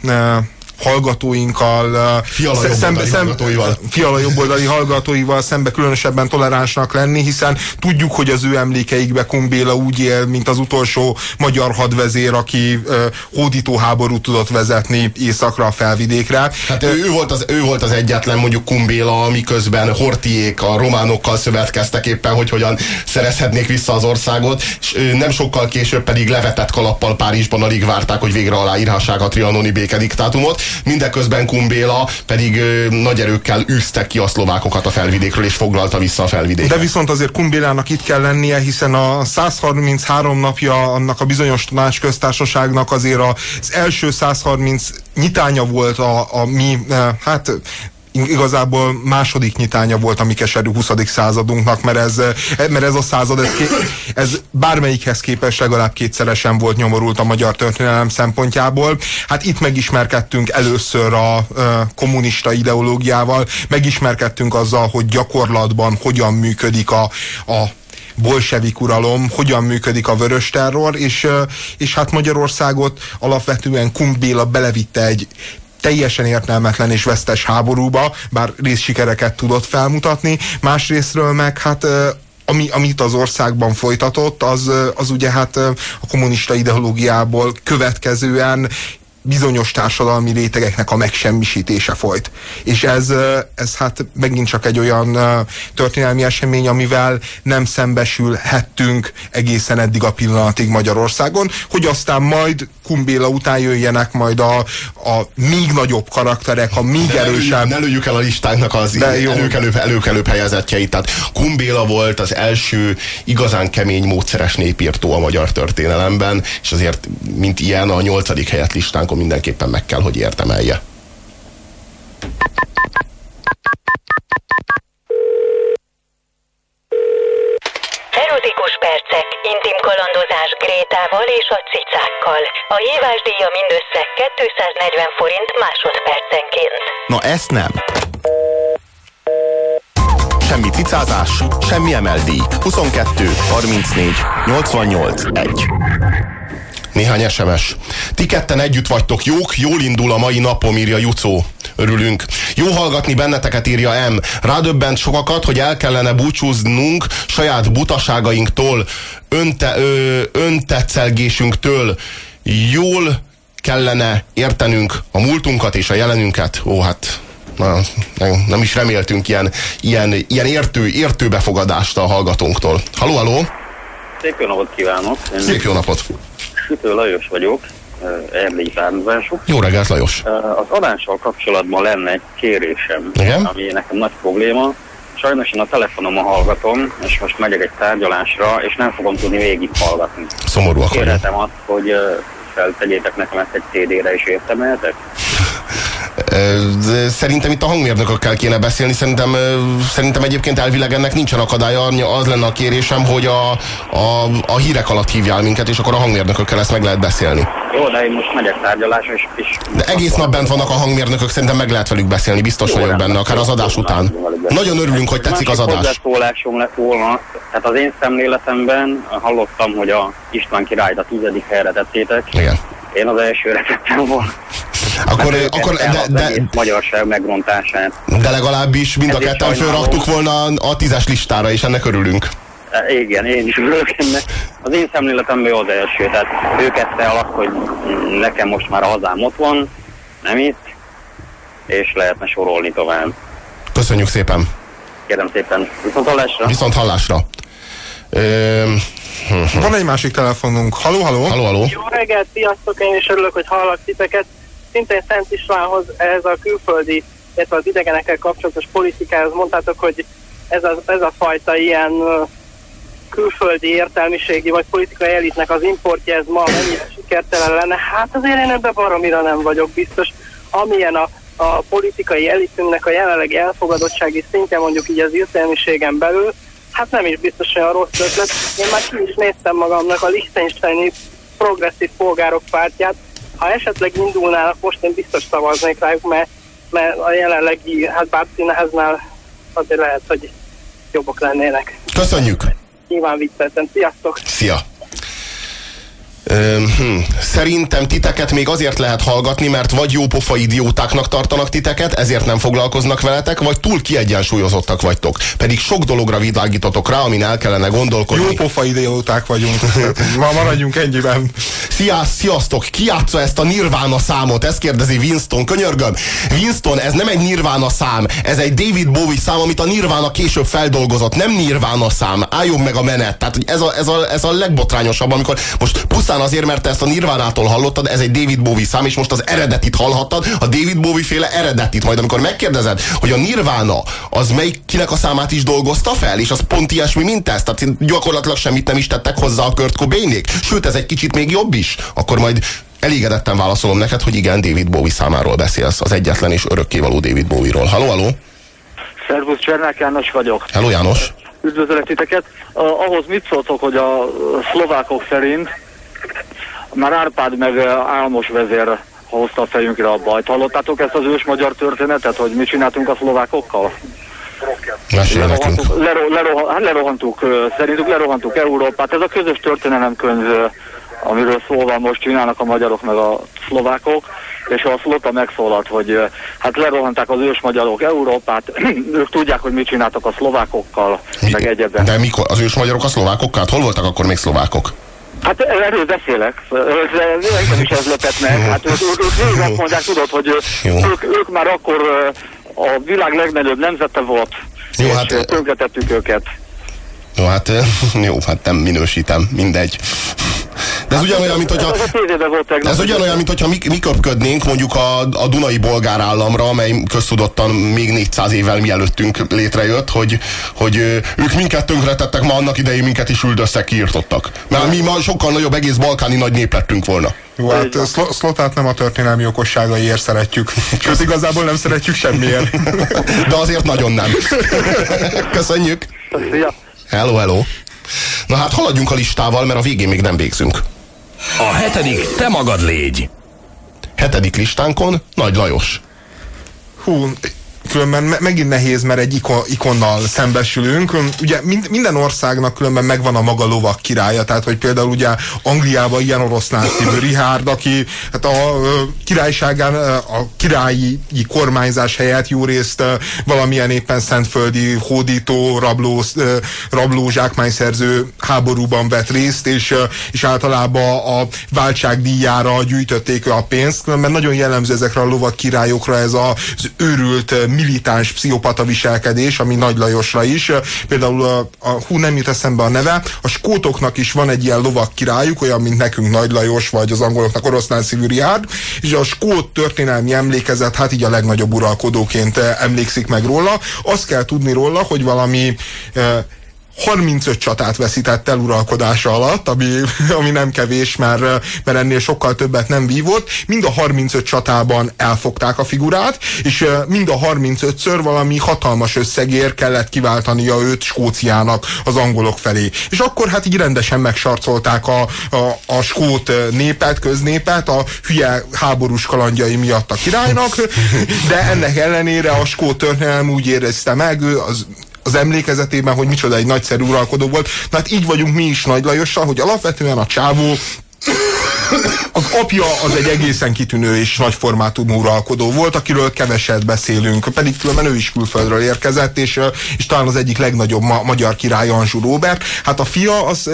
hallgatóinkkal, Fiala jobboldali hallgatóival. fiala jobboldali hallgatóival szembe különösebben toleránsnak lenni, hiszen tudjuk, hogy az ő emlékeikbe Kumbéla úgy él, mint az utolsó magyar hadvezér, aki ö, hódító háborút tudott vezetni északra a felvidékre. Hát ő, ő, volt az, ő volt az egyetlen mondjuk Kumbéla, miközben Hortiék a románokkal szövetkeztek éppen, hogy hogyan szerezhetnék vissza az országot, és nem sokkal később pedig levetett kalappal Párizsban alig várták, hogy végre aláírhassák a trianoni békediktátumot. Mindeközben Kumbéla pedig nagy erőkkel űztek ki a szlovákokat a felvidékről, és foglalta vissza a felvidéket. De viszont azért Kumbélának itt kell lennie, hiszen a 133 napja annak a bizonyos tanácsköztársaságnak azért az első 130 nyitánya volt a, a mi, hát igazából második nyitánya volt a mi keserű 20. századunknak, mert ez, eh, mert ez a század, ez, ké, ez bármelyikhez képest legalább kétszeresen volt nyomorult a magyar történelem szempontjából. Hát itt megismerkedtünk először a ö, kommunista ideológiával, megismerkedtünk azzal, hogy gyakorlatban hogyan működik a, a bolsevik uralom, hogyan működik a vörös terror, és, ö, és hát Magyarországot alapvetően Kumbéla belevitte egy teljesen értelmetlen és vesztes háborúba, bár részsikereket tudott felmutatni, másrésztről meg hát ami, amit az országban folytatott, az, az ugye hát a kommunista ideológiából következően bizonyos társadalmi rétegeknek a megsemmisítése folyt. És ez, ez hát megint csak egy olyan történelmi esemény, amivel nem szembesülhettünk egészen eddig a pillanatig Magyarországon, hogy aztán majd Kumbéla után jöjjenek majd a, a még nagyobb karakterek, a még De erősebb. ne lőjük el a listánknak az előkelőbb, előkelőbb helyezettjeit. Tehát Kumbéla volt az első igazán kemény módszeres népírtó a magyar történelemben, és azért, mint ilyen, a nyolcadik helyet listánkon mindenképpen meg kell, hogy érdemelje. Erotikus percek, intim kalandozás Grétával és a cicákkal. A hívás díja mindössze 240 forint másodpercenként. Na ezt nem. Semmi cicázás, semmi emeldíj. 22, 34, 88, 1. Néhány SMS. Ti ketten együtt vagytok jók, jól indul a mai napom, írja Jucó. Örülünk. Jó hallgatni benneteket, írja M. Rádöbbent sokakat, hogy el kellene búcsúznunk saját butaságainktól, önte, ö, öntetszelgésünktől. Jól kellene értenünk a múltunkat és a jelenünket. Ó, hát na, nem, nem is reméltünk ilyen, ilyen, ilyen értő, értő befogadást a hallgatónktól. Haló, haló! Szép jó napot kívánok! Szép jó napot! Sütő Lajos vagyok, erdélyi származású. Jó reggelt, Lajos! Az adással kapcsolatban lenne egy kérésem, Igen? ami nekem nagy probléma. Sajnos én a telefonomon hallgatom, és most megyek egy tárgyalásra, és nem fogom tudni végig hallgatni. Szomorúak vagyunk. Kérhetem azt, hogy feltegyétek nekem ezt egy CD-re is értemelhetek? Szerintem itt a hangmérnökökkel kéne beszélni, szerintem, szerintem egyébként elvileg ennek nincsen akadálya, az lenne a kérésem, hogy a, a, a hírek alatt hívjál minket, és akkor a hangmérnökökkel ezt meg lehet beszélni. Jó, de én most megyek tárgyalásra, és... és De egész nap bent vannak a hangmérnökök, szerintem meg lehet velük beszélni, biztos Jó, vagyok benne, akár az adás után. Nagyon örülünk, hogy tetszik az adás. hozzászólásom lett volna, tehát az én szemléletemben hallottam, hogy a István királyt a tizedik helyre tettétek. Igen. Én az elsőre tettem volna. Akkor, Mert akkor el de, de, magyarság megrontását. de legalábbis mind a Ez is ketten fölraktuk volna a tízes listára, és ennek örülünk. E, Igen, én is örülök ennek. Az én szemléletemben jó az első, tehát ő kezdte alatt, hogy mm, nekem most már a hazám ott van, nem itt, és lehetne sorolni tovább. Köszönjük szépen. Kérem szépen, viszont hallásra. Viszont hallásra. Ö, Van egy másik telefonunk. Haló, haló? Haló, haló. Jó reggelt, sziasztok, én is örülök, hogy hallak titeket. Szintén Szent Istvánhoz ez a külföldi, illetve az idegenekkel kapcsolatos politikához mondtátok, hogy ez a, ez a fajta ilyen külföldi értelmiségi vagy politikai elitnek az importja, ez ma mennyire sikertelen lenne. Hát azért én ebben baromira nem vagyok biztos. Amilyen a, a politikai elitünknek a jelenlegi elfogadottsági szintje mondjuk így az értelmiségen belül, hát nem is biztos olyan rossz ötlet. Én már ki is néztem magamnak a Liechtensteini progresszív polgárok pártját. Ha esetleg indulnának, most én biztos szavaznék rájuk, mert, mert a jelenlegi, hát bár színeheznál azért lehet, hogy jobbak lennének. Köszönjük. Nyilván vicceltem. Sziasztok! Szia. Hm. Szerintem titeket még azért lehet hallgatni, mert vagy jópofa idiótáknak tartanak titeket, ezért nem foglalkoznak veletek, vagy túl kiegyensúlyozottak vagytok. Pedig sok dologra világítotok rá, amin el kellene gondolkodni. Jópofa idióták vagyunk. Ma maradjunk ennyiben. Szia, sziasztok! Ki játsza ezt a Nirvana számot? Ezt kérdezi Winston. Könyörgöm. Winston, ez nem egy Nirvana szám. Ez egy David Bowie szám, amit a Nirvana később feldolgozott. Nem Nirvana szám. Álljon meg a menet. Tehát ez a, ez, a, ez a legbotrányosabb, amikor most pusztán azért, mert te ezt a Nirvánától hallottad, ez egy David Bowie szám, és most az eredetit hallhattad, a David Bowie féle eredetit. Majd amikor megkérdezed, hogy a Nirvana az melyik kinek a számát is dolgozta fel, és az pont ilyesmi, mint ez. Tehát gyakorlatilag semmit nem is tettek hozzá a Kurt Cobainék. Sőt, ez egy kicsit még jobb is. Akkor majd elégedetten válaszolom neked, hogy igen, David Bowie számáról beszélsz, az egyetlen és örökkévaló David Bowie-ról. Halló, halló! Szervusz, Csernák János vagyok. Hello, János! Üdvözöllek titeket. Uh, ahhoz mit szóltok, hogy a szlovákok szerint már Árpád meg Álmos vezér hozta a fejünkre a bajt. Hallottátok ezt az ős magyar történetet, hogy mit csináltunk a szlovákokkal? Nekünk. Lero, lero, hát lerohantuk, szerintük lerohantuk Európát. Ez a közös történelemkönyv, amiről szó van most csinálnak a magyarok meg a szlovákok, és a Szlota megszólalt, hogy hát lerohanták az ős magyarok Európát, ők tudják, hogy mit csináltak a szlovákokkal, Mi, meg egyebben. De mikor? Az ős magyarok a szlovákokkal? Hát hol voltak akkor még szlovákok? Hát erről beszélek, Ez- engem is ez lepett meg. Hát ők, ők, ők végig azt mondják, tudod, hogy ők, ők már akkor a világ legnagyobb nemzete volt, Jó, és hát- tönkretettük őket. Jó, hát jó, hát nem minősítem, mindegy. De ez ugyanolyan, mint hogyha... Ez. Ez ugyanolyan, mint hogyha mi, mi köpködnénk mondjuk a, a Dunai bolgár államra, amely köztudottan még 400 évvel mielőttünk létrejött, hogy, hogy ők minket tönkretettek, ma annak idején minket is üldöztek, kiirtottak. Mert mi ma sokkal nagyobb egész balkáni nagy nép lettünk volna. Jó, hát Szlo- Szlotát nem a történelmi okosságaiért szeretjük. Sőt, igazából nem szeretjük semmiért. De azért nagyon nem. Köszönjük. Szia. Hello, hello. Na hát haladjunk a listával, mert a végén még nem végzünk. A hetedik te magad légy. Hetedik listánkon Nagy Lajos. Hú, különben me- megint nehéz, mert egy ikon, ikonnal szembesülünk. Ugye mind, minden országnak különben megvan a maga lovak királya, tehát hogy például ugye Angliában ilyen oroszlán szívű Richard, aki hát a királyságán a királyi kormányzás helyett jó részt valamilyen éppen szentföldi hódító, rabló, rabló zsákmányszerző háborúban vett részt, és, és általában a váltságdíjára gyűjtötték a pénzt, különben nagyon jellemző ezekre a lovak királyokra ez az őrült militáns pszichopata viselkedés, ami Nagy Lajosra is. Például a, a hú nem jut eszembe a neve, a skótoknak is van egy ilyen lovak királyuk, olyan, mint nekünk Nagy Lajos, vagy az angoloknak oroszlán szívű Richard, és a skót történelmi emlékezet, hát így a legnagyobb uralkodóként eh, emlékszik meg róla. Azt kell tudni róla, hogy valami eh, 35 csatát veszített el uralkodása alatt, ami, ami nem kevés, mert, mert ennél sokkal többet nem vívott. Mind a 35 csatában elfogták a figurát, és mind a 35-ször valami hatalmas összegért kellett kiváltania őt Skóciának az angolok felé. És akkor hát így rendesen megsarcolták a, a, a skót népet, köznépet a hülye háborús kalandjai miatt a királynak, de ennek ellenére a skót történelem úgy érezte meg, az az emlékezetében, hogy micsoda egy nagyszerű uralkodó volt. Na hát így vagyunk mi is Nagy Lajossal, hogy alapvetően a csávó az apja az egy egészen kitűnő és nagy formátumú uralkodó volt, akiről keveset beszélünk, pedig különben ő is külföldről érkezett, és, és talán az egyik legnagyobb ma- magyar király Anzsú Róbert. Hát a fia, az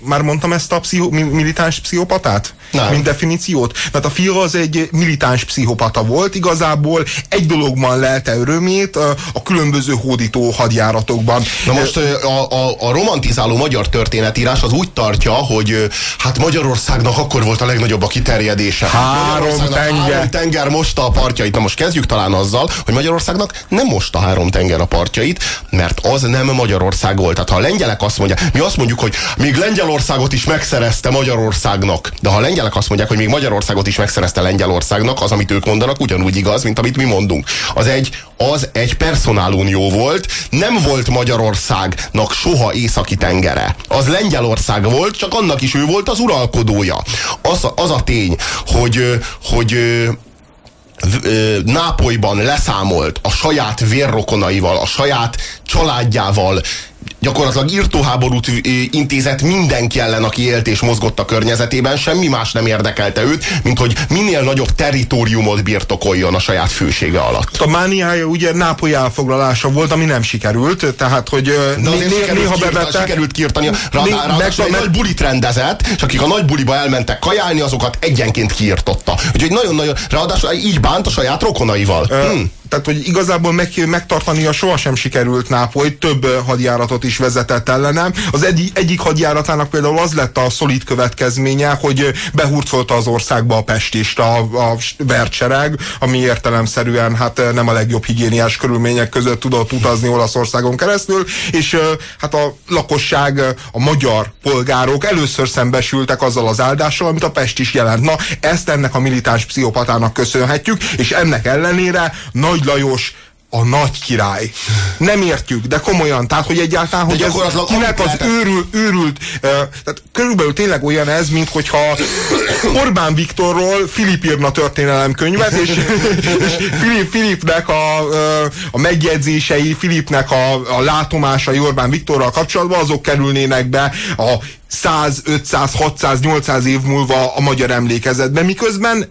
már mondtam ezt a pszicho, mi- militáns pszichopatát? Nem. Mint definíciót? Mert a fia az egy militáns pszichopata volt, igazából egy dologban lelte örömét a különböző hódító hadjáratokban. Na most a, a, a romantizáló magyar történetírás az úgy tartja, hogy hát Magyarországnak akkor volt a legnagyobb a kiterjedése. Három tenger. Három tenger mosta a partjait. Na most kezdjük talán azzal, hogy Magyarországnak nem mosta három tenger a partjait, mert az nem Magyarország volt. Tehát ha a lengyelek azt mondják, mi azt mondjuk, hogy még Lengyelországot is megszerezte Magyarországnak, de ha a lengyelek azt mondják, hogy még Magyarországot is megszerezte Lengyelországnak, az, amit ők mondanak, ugyanúgy igaz, mint amit mi mondunk. Az egy, az egy personálunió volt, nem volt Magyarországnak soha északi tengere. Az Lengyelország volt, csak annak is ő volt az uralkodója. Az, az a tény, hogy, hogy Nápolyban leszámolt a saját vérrokonaival, a saját családjával gyakorlatilag írtóháborút ö, intézett mindenki ellen, aki élt és mozgott a környezetében, semmi más nem érdekelte őt, mint hogy minél nagyobb territóriumot birtokoljon a saját fősége alatt. A mániája ugye Nápoly elfoglalása volt, ami nem sikerült, tehát hogy ö, De azért sikerült, néha kiirtani, bevette... sikerült kiirtani, ráadásul egy meg- nagy bulit rendezett, és akik a nagy buliba elmentek kajálni, azokat egyenként kiirtotta. Úgyhogy nagyon-nagyon, ráadásul így bánt a saját rokonaival. Hm. Tehát, hogy igazából meg, megtartania sohasem sikerült Nápoly, több hadjáratot is vezetett ellenem. Az egy, egyik hadjáratának például az lett a szolid következménye, hogy behurcolta az országba a pestist, a, a vertsereg, ami értelemszerűen hát nem a legjobb higiéniás körülmények között tudott utazni Olaszországon keresztül, és hát a lakosság, a magyar polgárok először szembesültek azzal az áldással, amit a Pest jelent. Na, ezt ennek a militáns pszichopatának köszönhetjük, és ennek ellenére Nagy Lajos a nagy király. Nem értjük, de komolyan, tehát hogy egyáltalán, De hogy ez kinek az őrül, őrült, tehát körülbelül tényleg olyan ez, mint hogyha Orbán Viktorról Filip írna történelemkönyvet, és, és Filip, Filipnek a, a megjegyzései, Filipnek a, a látomásai Orbán Viktorral kapcsolatban, azok kerülnének be a 100, 500, 600, 800 év múlva a magyar emlékezetbe, miközben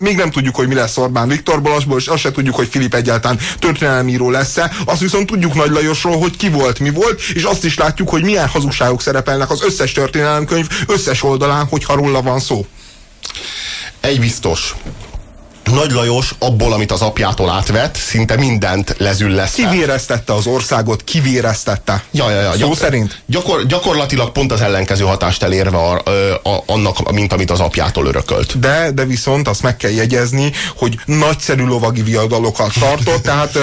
még nem tudjuk, hogy mi lesz Orbán Viktorból, azból, és azt se tudjuk, hogy Filip egyáltalán történelemíró lesz-e. Azt viszont tudjuk Nagy Lajosról, hogy ki volt, mi volt, és azt is látjuk, hogy milyen hazugságok szerepelnek az összes történelemkönyv összes oldalán, hogyha róla van szó. Egy biztos. Nagy Lajos abból, amit az apjától átvett, szinte mindent lezüllesztett. Kivéreztette az országot, kivéreztette. Ja, ja, ja. Szó szerint? Gyakor, gyakorlatilag pont az ellenkező hatást elérve a, ö, a, annak, mint amit az apjától örökölt. De, de viszont azt meg kell jegyezni, hogy nagyszerű lovagi viadalokat tartott, tehát,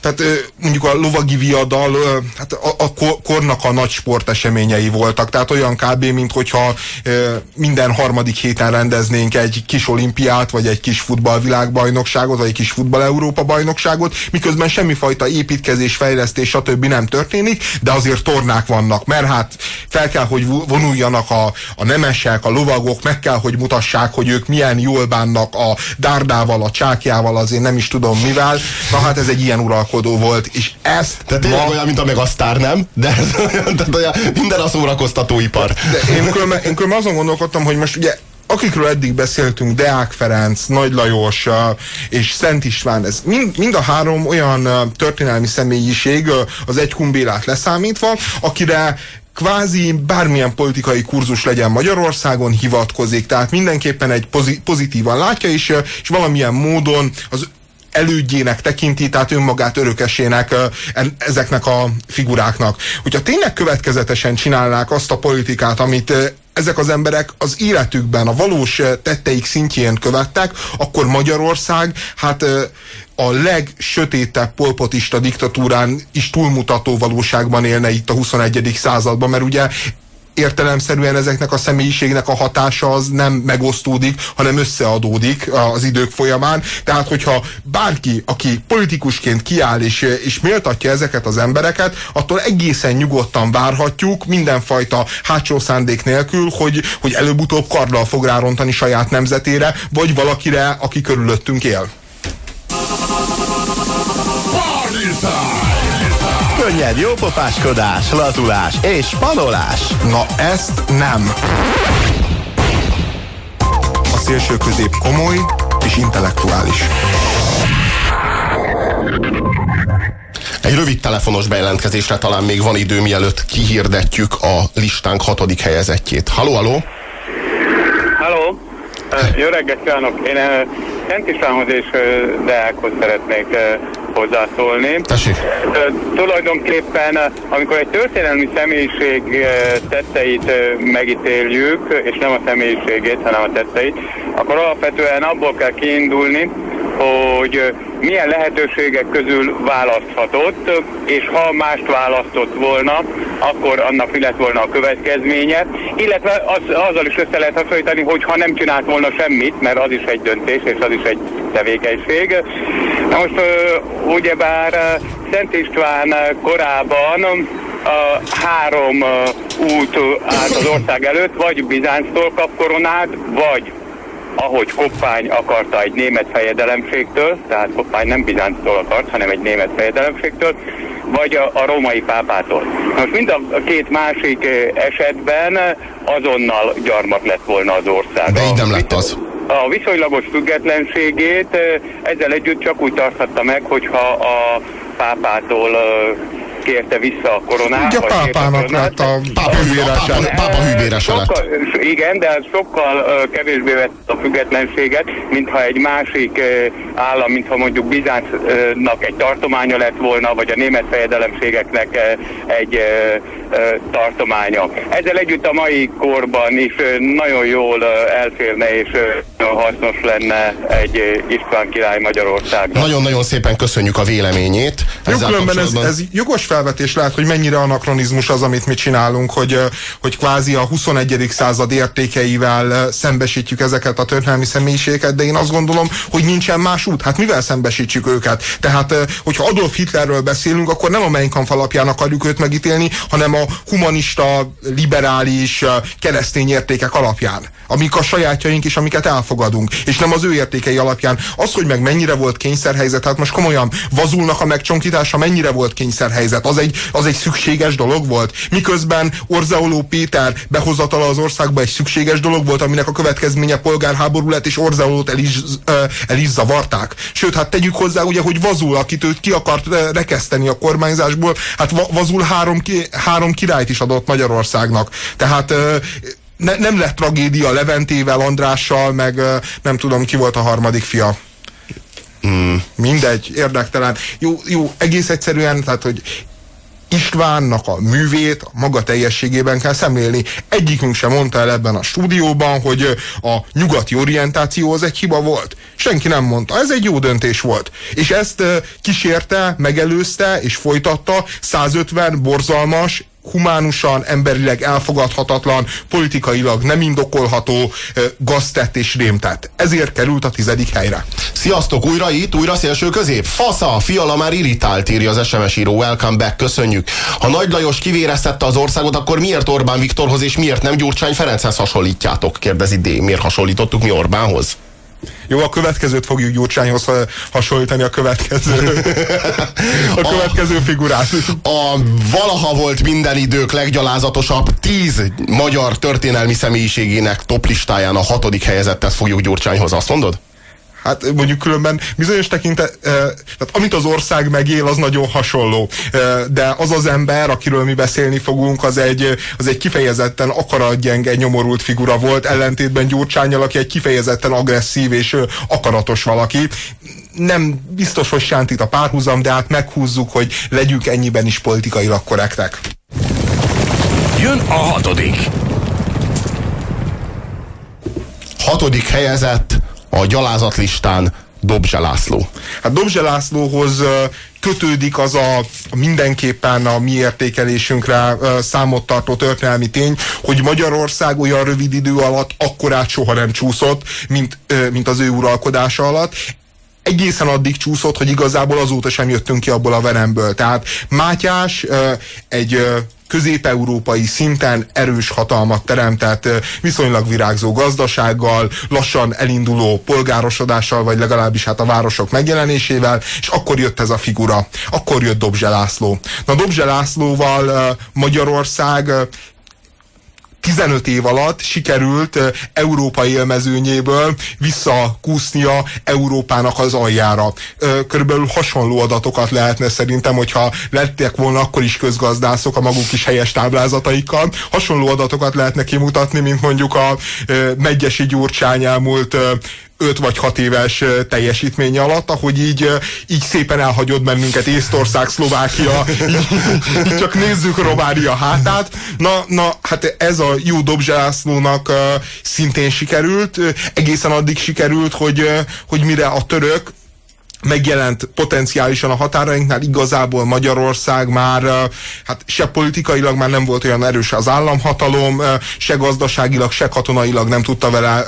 tehát mondjuk a lovagi viadal hát a, a ko- kornak a nagy sporteseményei voltak, tehát olyan kb. mint hogyha minden harmadik héten rendeznénk egy kis olimpiát, vagy egy kis futballvilágbajnokságot, vagy egy kis futball Európa bajnokságot, miközben semmifajta építkezés, fejlesztés, stb. nem történik, de azért tornák vannak, mert hát fel kell, hogy vo- vonuljanak a, a nemesek, a lovagok, meg kell, hogy mutassák, hogy ők milyen jól bánnak a dárdával, a csákjával, azért nem is tudom mivel. Na hát ez egy ilyen uralkodó volt, és ezt Tehát tényleg olyan, mint a Megasztár, nem? De ez olyan, tehát olyan, minden a szórakoztatóipar. De én különben, én különben azon gondolkodtam, hogy most ugye akikről eddig beszéltünk, Deák Ferenc, Nagy Lajos és Szent István, ez mind, mind a három olyan történelmi személyiség, az egy Kumbélát leszámítva, akire kvázi bármilyen politikai kurzus legyen Magyarországon hivatkozik, tehát mindenképpen egy pozi- pozitívan látja, és, és valamilyen módon az elődjének tekinti, tehát önmagát örökesének ezeknek a figuráknak. Hogyha tényleg következetesen csinálnák azt a politikát, amit ezek az emberek az életükben, a valós tetteik szintjén követtek, akkor Magyarország hát a legsötétebb polpotista diktatúrán is túlmutató valóságban élne itt a 21. században, mert ugye értelemszerűen ezeknek a személyiségnek a hatása az nem megosztódik, hanem összeadódik az idők folyamán. Tehát, hogyha bárki, aki politikusként kiáll és, és méltatja ezeket az embereket, attól egészen nyugodtan várhatjuk mindenfajta hátsó szándék nélkül, hogy, hogy előbb-utóbb karddal fog rárontani saját nemzetére, vagy valakire, aki körülöttünk él. Könnyed jópofáskodás, lazulás és panolás. Na ezt nem. A szélső közép komoly és intellektuális. Egy rövid telefonos bejelentkezésre talán még van idő, mielőtt kihirdetjük a listánk hatodik helyezettjét. Haló, haló? Halló, Ö, jó reggelt kívánok! Én ö, Szent Istvánhoz és Deákhoz szeretnék hozzászólni. Tessék. Tulajdonképpen, amikor egy történelmi személyiség tetteit megítéljük, és nem a személyiségét, hanem a tetteit, akkor alapvetően abból kell kiindulni, hogy milyen lehetőségek közül választhatott, és ha mást választott volna, akkor annak mi lett volna a következménye, illetve az, azzal is össze lehet hasonlítani, hogy ha nem csinált volna semmit, mert az is egy döntés, és az is egy tevékenység. Na most ugyebár Szent István korában a három út állt az ország előtt, vagy Bizánctól kap koronát, vagy ahogy Koppány akarta egy német fejedelemségtől, tehát Koppány nem Bizánctól akart, hanem egy német fejedelemségtől, vagy a, a római pápától. Most mind a két másik esetben azonnal gyarmat lett volna az ország. De így nem lett az. A viszonylagos függetlenségét ezzel együtt csak úgy tarthatta meg, hogyha a pápától kérte vissza a koronát. Ugye a pápának lett a pápa hűvérese. Pápa, hűvérese lett. Sokkal, igen, de sokkal kevésbé vett a függetlenséget, mintha egy másik állam, mintha mondjuk Bizáncnak egy tartománya lett volna, vagy a német fejedelemségeknek egy tartománya. Ezzel együtt a mai korban is nagyon jól elférne és nagyon hasznos lenne egy István király Magyarországnak. Nagyon-nagyon szépen köszönjük a véleményét. Jó, különben ez, ez jogos felvetés lehet, hogy mennyire anakronizmus az, amit mi csinálunk, hogy, hogy kvázi a 21. század értékeivel szembesítjük ezeket a történelmi személyiségeket, de én azt gondolom, hogy nincsen más út. Hát mivel szembesítsük őket? Tehát, hogyha Adolf Hitlerről beszélünk, akkor nem a Mein Kampf alapján akarjuk őt megítélni, hanem a humanista, liberális, keresztény értékek alapján, amik a sajátjaink és amiket elfogadunk, és nem az ő értékei alapján. Az, hogy meg mennyire volt kényszerhelyzet, hát most komolyan vazulnak a megcsonkítása, mennyire volt kényszerhelyzet, az egy, az egy szükséges dolog volt. Miközben Orzeoló Péter behozatala az országba egy szükséges dolog volt, aminek a következménye polgárháború lett, és Orzeolót el is, el is zavarták. Sőt, hát tegyük hozzá, ugye, hogy Vazul, akit őt ki akart rekeszteni a kormányzásból, hát Va- Vazul három, ki, három királyt is adott Magyarországnak. Tehát ne, nem lett tragédia Leventével, Andrással, meg nem tudom ki volt a harmadik fia. Hmm. Mindegy, érdektelen. Jó, jó, egész egyszerűen, tehát, hogy Istvánnak a művét a maga teljességében kell szemlélni. Egyikünk sem mondta el ebben a stúdióban, hogy a nyugati orientáció az egy hiba volt. Senki nem mondta. Ez egy jó döntés volt. És ezt kísérte, megelőzte és folytatta 150 borzalmas, humánusan, emberileg elfogadhatatlan, politikailag nem indokolható gaztett és rémtett. Ezért került a tizedik helyre. Sziasztok, újra itt, újra szélső közép. Fasza, fiala már irritált, írja az SMS író. Welcome back, köszönjük. Ha Nagy Lajos kivéreztette az országot, akkor miért Orbán Viktorhoz és miért nem Gyurcsány Ferenchez hasonlítjátok? Kérdezi D. Miért hasonlítottuk mi Orbánhoz? Jó, a következőt fogjuk Gyurcsányhoz ha- hasonlítani, a következő, a következő figurát. A valaha volt minden idők leggyalázatosabb tíz magyar történelmi személyiségének toplistáján a hatodik helyezettet fogjuk Gyurcsányhoz, azt mondod? Hát mondjuk különben bizonyos tekintet, eh, tehát amit az ország megél, az nagyon hasonló. Eh, de az az ember, akiről mi beszélni fogunk, az egy, az egy kifejezetten akaratgyenge, nyomorult figura volt, ellentétben Gyurcsányjal, aki egy kifejezetten agresszív és akaratos valaki. Nem biztos, hogy sántít a párhuzam, de hát meghúzzuk, hogy legyünk ennyiben is politikailag korrektek. Jön a hatodik. Hatodik helyezett a gyalázatlistán Dobzse László. Hát Dobzse Lászlóhoz kötődik az a mindenképpen a mi értékelésünkre számot tartó történelmi tény, hogy Magyarország olyan rövid idő alatt akkorát soha nem csúszott, mint, mint az ő uralkodása alatt egészen addig csúszott, hogy igazából azóta sem jöttünk ki abból a veremből. Tehát Mátyás egy közép-európai szinten erős hatalmat teremtett, viszonylag virágzó gazdasággal, lassan elinduló polgárosodással, vagy legalábbis hát a városok megjelenésével, és akkor jött ez a figura. Akkor jött Dobzse László. Na Dobzse Lászlóval Magyarország 15 év alatt sikerült európai élmezőnyéből visszakúsznia Európának az aljára. Körülbelül hasonló adatokat lehetne szerintem, hogyha lettek volna akkor is közgazdászok a maguk is helyes táblázataikkal. Hasonló adatokat lehetne kimutatni, mint mondjuk a Megyesi Gyurcsány elmúlt ö, 5 vagy 6 éves ö, teljesítménye alatt, ahogy így, így szépen elhagyott bennünket Észtország, Szlovákia, így, így csak nézzük Románia hátát. Na, na, hát ez a jó ö, szintén sikerült, egészen addig sikerült, hogy, hogy mire a török megjelent potenciálisan a határainknál, igazából Magyarország már hát se politikailag már nem volt olyan erős az államhatalom, se gazdaságilag, se katonailag nem tudta vele,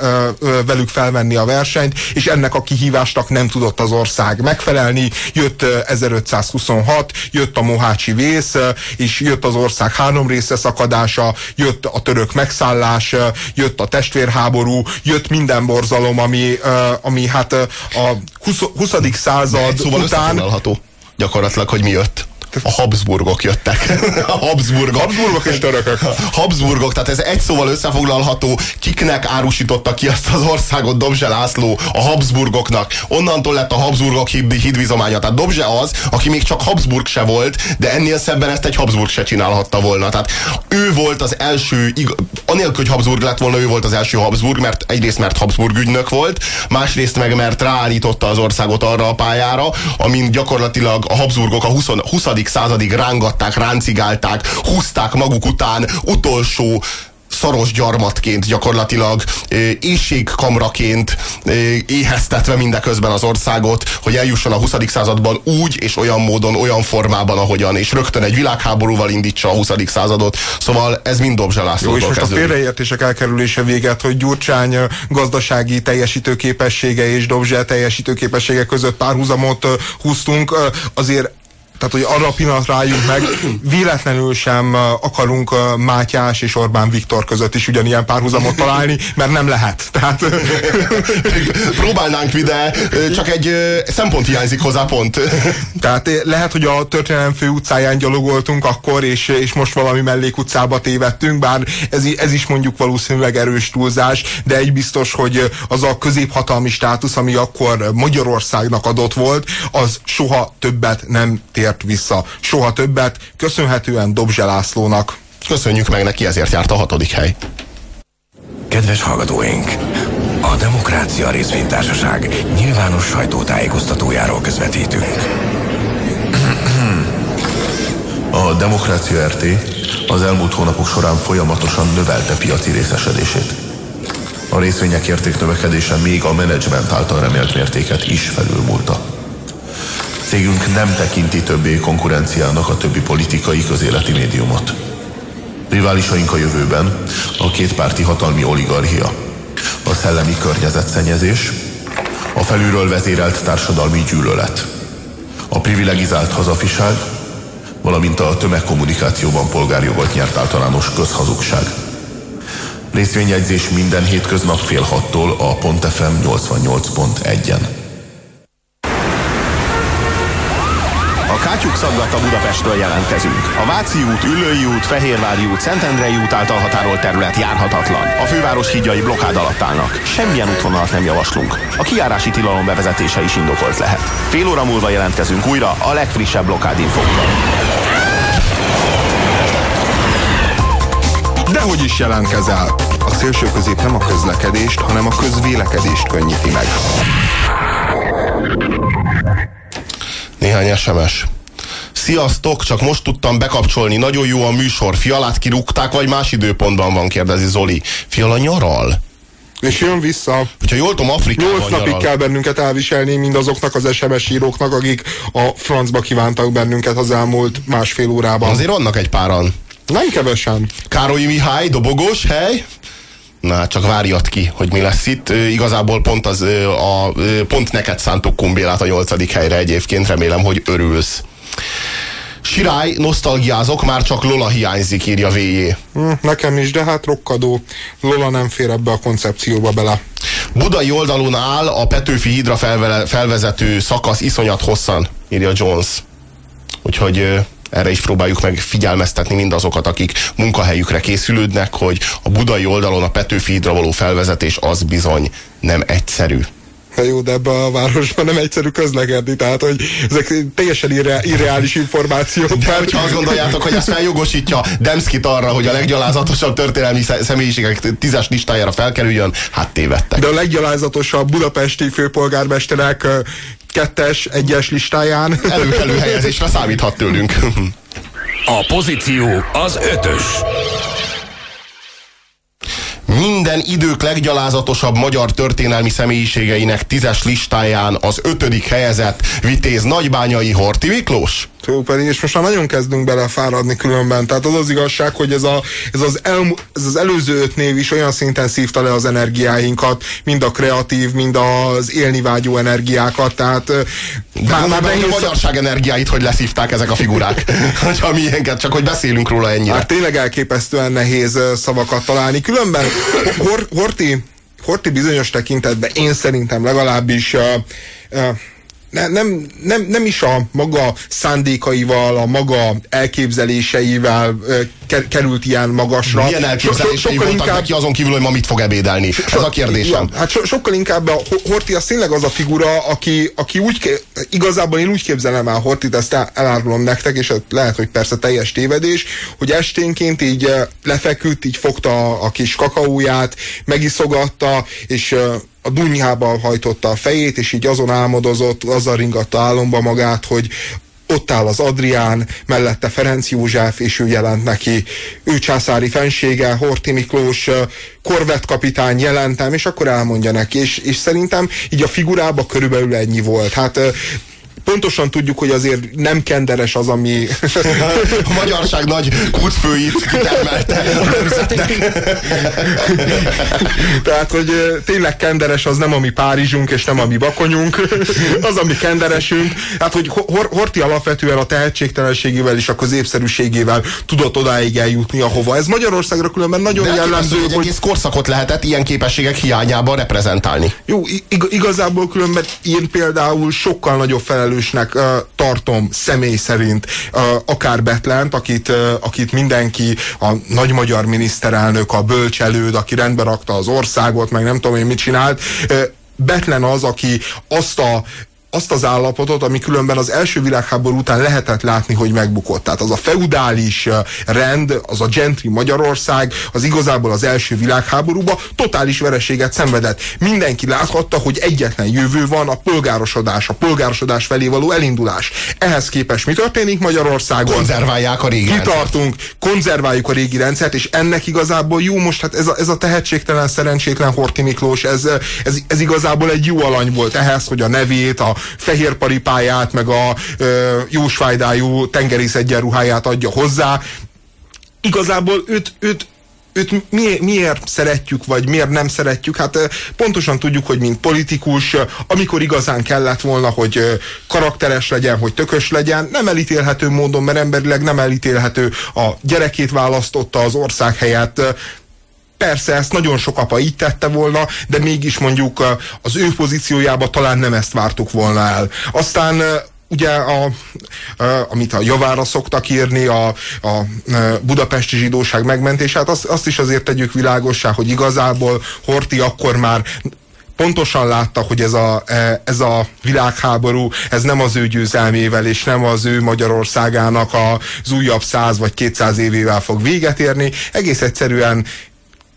velük felvenni a versenyt, és ennek a kihívásnak nem tudott az ország megfelelni. Jött 1526, jött a Mohácsi vész, és jött az ország három része szakadása, jött a török megszállás, jött a testvérháború, jött minden borzalom, ami, ami hát a 20. 20 század szóval után... gyakorlatilag, hogy mi jött. A Habsburgok jöttek. A Habsburgok. Habsburgok és törökök. Habsburgok, tehát ez egy szóval összefoglalható, kiknek árusította ki azt az országot Dobzse László, a Habsburgoknak. Onnantól lett a Habsburgok híd, hídvizománya. Tehát Dobzse az, aki még csak Habsburg se volt, de ennél szebben ezt egy Habsburg se csinálhatta volna. Tehát ő volt az első, anélkül, hogy Habsburg lett volna, ő volt az első Habsburg, mert egyrészt mert Habsburg ügynök volt, másrészt meg mert ráállította az országot arra a pályára, amin gyakorlatilag a Habsburgok a 20. 20 századig rángatták, ráncigálták, húzták maguk után utolsó szaros gyarmatként gyakorlatilag éjségkamraként éheztetve mindeközben az országot, hogy eljusson a 20. században úgy és olyan módon, olyan formában, ahogyan, és rögtön egy világháborúval indítsa a 20. századot. Szóval ez mind Dobzsa Lászlótól Jó, és most a félreértések elkerülése véget, hogy Gyurcsány gazdasági teljesítőképessége és Dobzsa teljesítőképessége között párhuzamot húztunk, azért tehát, hogy arra a pillanat rájunk meg, véletlenül sem akarunk Mátyás és Orbán Viktor között is ugyanilyen párhuzamot találni, mert nem lehet. Tehát... Próbálnánk ide, csak egy szempont hiányzik hozzá pont. Tehát lehet, hogy a történelem fő utcáján gyalogoltunk akkor, és, és most valami mellékutcába tévedtünk, bár ez, ez is mondjuk valószínűleg erős túlzás, de egy biztos, hogy az a középhatalmi státusz, ami akkor Magyarországnak adott volt, az soha többet nem tér tért vissza. Soha többet, köszönhetően Dobzse Lászlónak. Köszönjük meg neki, ezért járt a hatodik hely. Kedves hallgatóink! A Demokrácia Részvénytársaság nyilvános sajtótájékoztatójáról közvetítünk. A Demokrácia RT az elmúlt hónapok során folyamatosan növelte piaci részesedését. A részvények értéknövekedése még a menedzsment által remélt mértéket is felülmúlta. Cégünk nem tekinti többé konkurenciának a többi politikai közéleti médiumot. Riválisaink a jövőben a kétpárti hatalmi oligarchia, a szellemi környezetszennyezés, a felülről vezérelt társadalmi gyűlölet, a privilegizált hazafiság, valamint a tömegkommunikációban polgárjogot nyert általános közhazugság. Részvényjegyzés minden hétköznap fél hattól a .fm 88.1-en. Kátyuk szaggatta Budapestről jelentkezünk. A Váci út, Üllői út, Fehérvári út, Szentendrei út által határolt terület járhatatlan. A főváros hídjai blokkád alatt állnak. Semmilyen útvonalat nem javaslunk. A kiárási tilalom bevezetése is indokolt lehet. Fél óra múlva jelentkezünk újra a legfrissebb blokkádinfókkal. Dehogy is jelentkezel! A szélső közép nem a közlekedést, hanem a közvélekedést könnyíti meg. Néhány SMS. Sziasztok, csak most tudtam bekapcsolni, nagyon jó a műsor. Fialát kirúgták, vagy más időpontban van, kérdezi Zoli. Fiala nyaral? És jön vissza. Hogyha jól tudom, Afrikában Nyolc napig nyaral. kell bennünket elviselni, mindazoknak az SMS íróknak, akik a francba kívántak bennünket az elmúlt másfél órában. Azért vannak egy páran. Nem kevesen. Károly Mihály, dobogós hely? Na, hát csak várjat ki, hogy mi lesz itt. Igazából pont, az, a, pont neked szántuk Kumbélát a nyolcadik helyre egyébként, remélem, hogy örülsz. Sirály, nosztalgiázok, már csak Lola hiányzik, írja VJ. Hm, nekem is, de hát rokkadó. Lola nem fér ebbe a koncepcióba bele. Budai oldalon áll a Petőfi hídra felvezető szakasz iszonyat hosszan, írja Jones. Úgyhogy erre is próbáljuk meg figyelmeztetni mindazokat, akik munkahelyükre készülődnek, hogy a budai oldalon a Petőfi hídra való felvezetés az bizony nem egyszerű. Hát jó, de ebbe a városban nem egyszerű közlekedni, tehát hogy ezek teljesen irre, irreális információk. De hogyha azt gondoljátok, hogy ez feljogosítja Demszkit arra, hogy a leggyalázatosabb történelmi sze- személyiségek tízes listájára felkerüljön, hát tévedtek. De a leggyalázatosabb budapesti főpolgármesterek kettes, egyes listáján. Előkelő helyezésre számíthat tőlünk. A pozíció az ötös. minden idők leggyalázatosabb magyar történelmi személyiségeinek tízes listáján az ötödik helyezett vitéz nagybányai Horti Miklós? Jó, pedig, és most már nagyon kezdünk belefáradni különben. Tehát az az igazság, hogy ez, a, ez, az, el, ez az előző öt név is olyan szinten szívta le az energiáinkat, mind a kreatív, mind az élni vágyó energiákat. Tehát De már, már a magyarság energiáit, hogy leszívták ezek a figurák. Hogyha milyenket, csak hogy beszélünk róla ennyire. Hát tényleg elképesztően nehéz szavakat találni. Különben Hor, Horti, Horti bizonyos tekintetben én szerintem legalábbis uh, uh, ne, nem, nem, nem is a maga szándékaival, a maga elképzeléseivel került ilyen magasra. Milyen elképzelései so, so, voltak inkább... neki azon kívül, hogy ma mit fog ebédelni? So, Ez a kérdésem. Ja, hát so, sokkal inkább a Horti az tényleg az a figura, aki, aki úgy, igazából én úgy képzelem el Hortit, ezt el, elárulom nektek, és lehet, hogy persze teljes tévedés, hogy esténként így lefeküdt, így fogta a kis kakaóját, megiszogatta, és a dunyhába hajtotta a fejét, és így azon álmodozott, azzal ringatta álomba magát, hogy ott áll az Adrián, mellette Ferenc József, és ő jelent neki, ő császári fensége, Horti Miklós, korvettkapitány jelentem, és akkor elmondja neki, és, és szerintem így a figurába körülbelül ennyi volt. Hát pontosan tudjuk, hogy azért nem kenderes az, ami... A magyarság nagy kutfőit kitermelte Tehát, hogy tényleg kenderes az nem a mi Párizsunk, és nem a mi Bakonyunk, az a mi kenderesünk. Hát, hogy Hor Horti alapvetően a tehetségtelenségével és a középszerűségével tudott odáig eljutni, ahova. Ez Magyarországra különben nagyon De jellemző, hogy... egész korszakot lehetett ilyen képességek hiányában reprezentálni. Jó, ig igazából különben én például sokkal nagyobb felelős felelősnek tartom személy szerint akár Betlent, akit, akit mindenki, a nagy magyar miniszterelnök, a bölcselőd, aki rendbe rakta az országot, meg nem tudom én mit csinált. Betlen az, aki azt a azt az állapotot, ami különben az első világháború után lehetett látni, hogy megbukott. Tehát az a feudális rend, az a gentry Magyarország, az igazából az első világháborúban totális vereséget szenvedett. Mindenki láthatta, hogy egyetlen jövő van, a polgárosodás, a polgárosodás felé való elindulás. Ehhez képest mi történik Magyarországon? Konzerválják a régi Kitartunk, konzerváljuk a régi rendszert, és ennek igazából jó, most hát ez a, ez a tehetségtelen, szerencsétlen Horti Miklós, ez, ez, ez igazából egy jó alany volt ehhez, hogy a nevét, a fehér paripáját, meg a ö, jósvájdájú tengerész egyenruháját adja hozzá. Igazából őt, őt őt miért, szeretjük, vagy miért nem szeretjük? Hát pontosan tudjuk, hogy mint politikus, amikor igazán kellett volna, hogy karakteres legyen, hogy tökös legyen, nem elítélhető módon, mert emberileg nem elítélhető. A gyerekét választotta az ország helyett, Persze, ezt nagyon sok apa így tette volna, de mégis mondjuk az ő pozíciójába talán nem ezt vártuk volna el. Aztán ugye, a, amit a javára szoktak írni, a, a budapesti zsidóság megmentését, azt, azt is azért tegyük világossá, hogy igazából Horti akkor már pontosan látta, hogy ez a, e, ez a világháború, ez nem az ő győzelmével, és nem az ő Magyarországának az újabb száz vagy kétszáz évével fog véget érni. Egész egyszerűen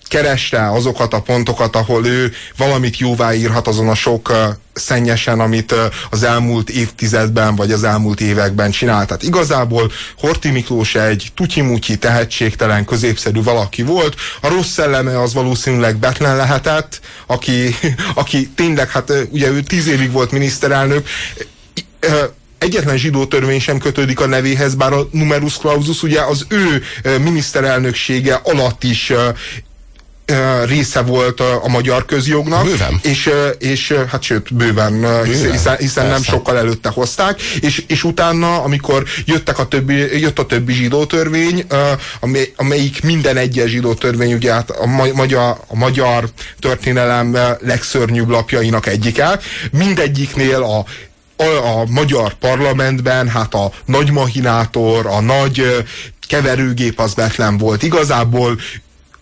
kereste azokat a pontokat, ahol ő valamit jóvá írhat azon a sok szennyesen, amit az elmúlt évtizedben vagy az elmúlt években csinált. Tehát igazából Horti Miklós egy tutyimutyi, tehetségtelen, középszerű valaki volt. A rossz szelleme az valószínűleg Betlen lehetett, aki, aki tényleg, hát ugye ő tíz évig volt miniszterelnök, egyetlen zsidó törvény sem kötődik a nevéhez, bár a numerus clausus ugye az ő miniszterelnöksége alatt is része volt a, magyar közjognak. Bőven. És, és hát sőt, bőven, bőven. hiszen, hiszen nem sokkal előtte hozták, és, és utána, amikor jöttek a többi, jött a többi zsidó törvény, amely, amelyik minden egyes zsidó törvény, ugye hát a, magyar, a magyar történelem legszörnyűbb lapjainak egyike, mindegyiknél a a, a magyar parlamentben, hát a nagy mahinátor, a nagy keverőgép az Betlen volt. Igazából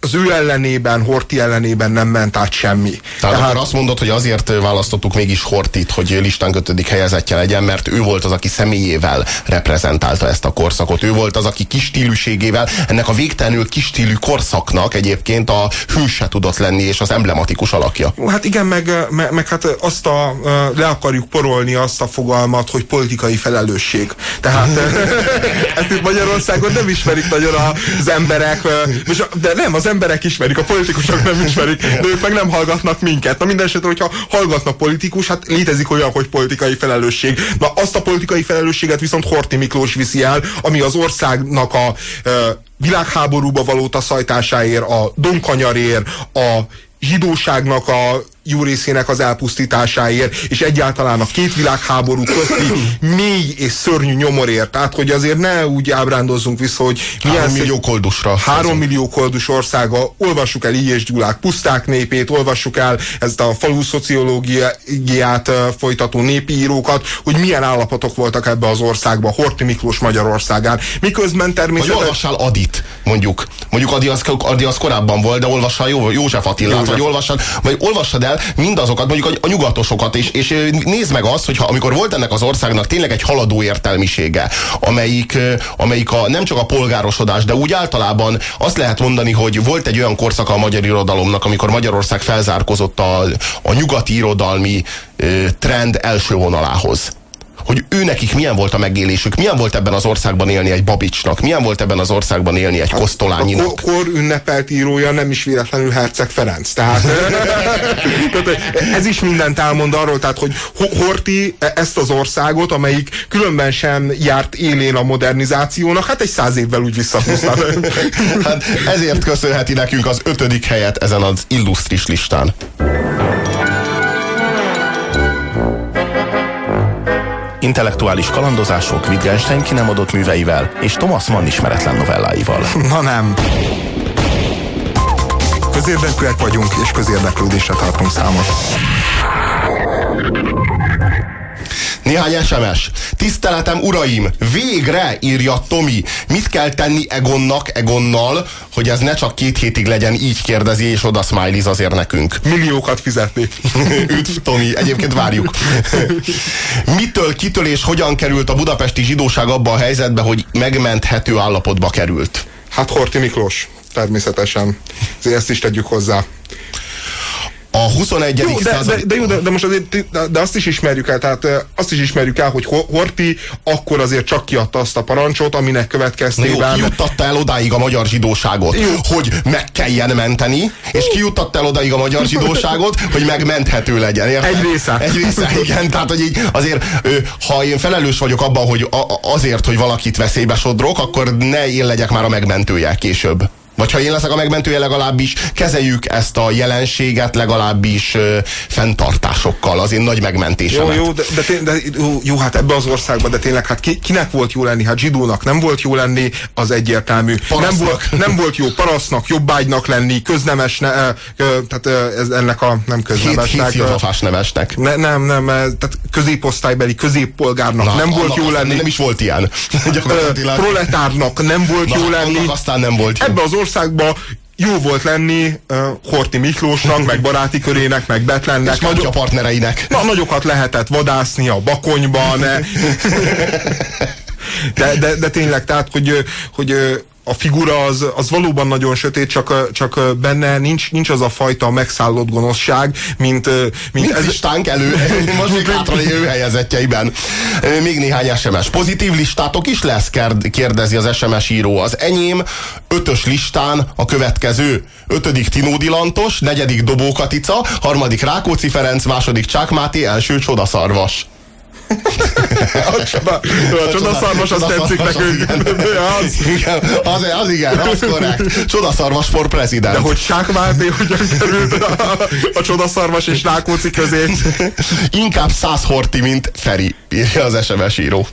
az ő ellenében, Horti ellenében nem ment át semmi. Tehát, Tehát azt mondod, hogy azért választottuk mégis Hortit, hogy listán kötödik helyezettje legyen, mert ő volt az, aki személyével reprezentálta ezt a korszakot. Ő volt az, aki kistílűségével, ennek a végtelenül kistílű korszaknak egyébként a hőse tudott lenni, és az emblematikus alakja. Hát igen, meg, meg, meg hát azt a, le akarjuk porolni azt a fogalmat, hogy politikai felelősség. Tehát ezt itt Magyarországon nem ismerik nagyon az emberek, de nem, az emberek ismerik, a politikusok nem ismerik, de ők meg nem hallgatnak minket. Na minden esetre, hogyha hallgatnak politikus, hát létezik olyan, hogy politikai felelősség. Na azt a politikai felelősséget viszont Horti Miklós viszi el, ami az országnak a ö, világháborúba való taszajtásáért, a donkanyarért, a zsidóságnak a jó részének az elpusztításáért, és egyáltalán a két világháború közti mély és szörnyű nyomorért. Tehát, hogy azért ne úgy ábrándozzunk vissza, hogy Három millió koldusra. Három millió koldus országa, olvassuk el Ilyes Gyulák puszták népét, olvassuk el ezt a falu szociológiát folytató népi írókat, hogy milyen állapotok voltak ebbe az országba, Horti Miklós Magyarországán. Miközben természetesen... Vagy olvassál Adit, mondjuk. Mondjuk Adi az, Adi az korábban volt, de olvassál Jó, József Attilát, József. vagy olvassad, vagy olvassad el mindazokat, mondjuk a, nyugatosokat, és, és nézd meg azt, hogy ha, amikor volt ennek az országnak tényleg egy haladó értelmisége, amelyik, amelyik a, nem csak a polgárosodás, de úgy általában azt lehet mondani, hogy volt egy olyan korszaka a magyar irodalomnak, amikor Magyarország felzárkozott a, a nyugati irodalmi trend első vonalához hogy ő nekik milyen volt a megélésük, milyen volt ebben az országban élni egy Babicsnak, milyen volt ebben az országban élni egy Kosztolányinak. A kor, kor ünnepelt írója nem is véletlenül Herceg Ferenc. Tehát, tehát ez is mindent elmond arról, tehát, hogy Horti ezt az országot, amelyik különben sem járt élén a modernizációnak, hát egy száz évvel úgy visszahúzta. hát ezért köszönheti nekünk az ötödik helyet ezen az illusztris listán. Intellektuális kalandozások Wittgenstein ki nem adott műveivel és Thomas Mann ismeretlen novelláival. Na nem. Közérdekűek vagyunk, és közérdeklődésre tartunk számot. Néhány SMS. Tiszteletem, uraim! Végre, írja Tomi. Mit kell tenni Egonnak, Egonnal, hogy ez ne csak két hétig legyen, így kérdezi, és oda smileyz azért nekünk. Milliókat fizetni. Üdv, Tomi, egyébként várjuk. Mitől, kitől és hogyan került a budapesti zsidóság abba a helyzetbe, hogy megmenthető állapotba került? Hát Horti Miklós, természetesen. Ezért ezt is tegyük hozzá. A 21. Jó, de, de, de, jó, de, de most azért, de, azt is ismerjük el, tehát azt is ismerjük el, hogy Horti akkor azért csak kiadta azt a parancsot, aminek következtében... jó, kijuttatta el odáig a magyar zsidóságot, Jó. hogy meg kelljen menteni, és kijuttatta el odáig a magyar zsidóságot, hogy megmenthető legyen, érted? Egy része. Egy része, igen. Tehát, hogy így azért, ha én felelős vagyok abban, hogy azért, hogy valakit veszélybe sodrok, akkor ne én legyek már a megmentője később. Vagy ha én leszek a megmentője, legalábbis kezeljük ezt a jelenséget legalábbis ö, fenntartásokkal, az én nagy Jó, megmentésemet. jó, de, de, té- de jó, jó, hát ebbe az országban, de tényleg, hát ki, kinek volt jó lenni? Hát zsidónak nem volt jó lenni, az egyértelmű. Nem Parasztnak. volt, nem volt jó parasztnak, jobbágynak lenni, köznemesne, ö, ö, tehát ez ennek a nem Hét, köznemesnek. hét filmafás nevesnek. ne, nem, nem, tehát középosztálybeli középpolgárnak Na, nem volt jó lenni. Nem is volt ilyen. Proletárnak nem volt jó lenni. aztán nem volt jó. Ebbe az országba jó volt lenni uh, Horti Miklósnak, meg baráti körének, meg Betlennek. És nagy partnereinek. Na, nagyokat lehetett vadászni a bakonyban. De, de, de tényleg, tehát, hogy, hogy a figura az, az valóban nagyon sötét, csak, csak benne nincs, nincs az a fajta megszállott gonoszság, mint, mint Mint ez listánk elő, most még hátra lévő helyezettjeiben. Ö, Még néhány SMS. Pozitív listátok is lesz, kérd- kérdezi az SMS író. Az enyém ötös listán a következő. Ötödik Tinódi Lantos, negyedik Dobó Katica, harmadik Rákóczi Ferenc, második Csák Máté, első Csodaszarvas. A, csoda, a csodaszarvas, az tetszik nekünk. az, Igen, az, az igen, az korrekt. Csodaszarvas for president. de hogy Sák Máté hogyan került a, a csodaszarvas és Rákóczi közé? Inkább száz horti, mint Feri, írja az SMS író.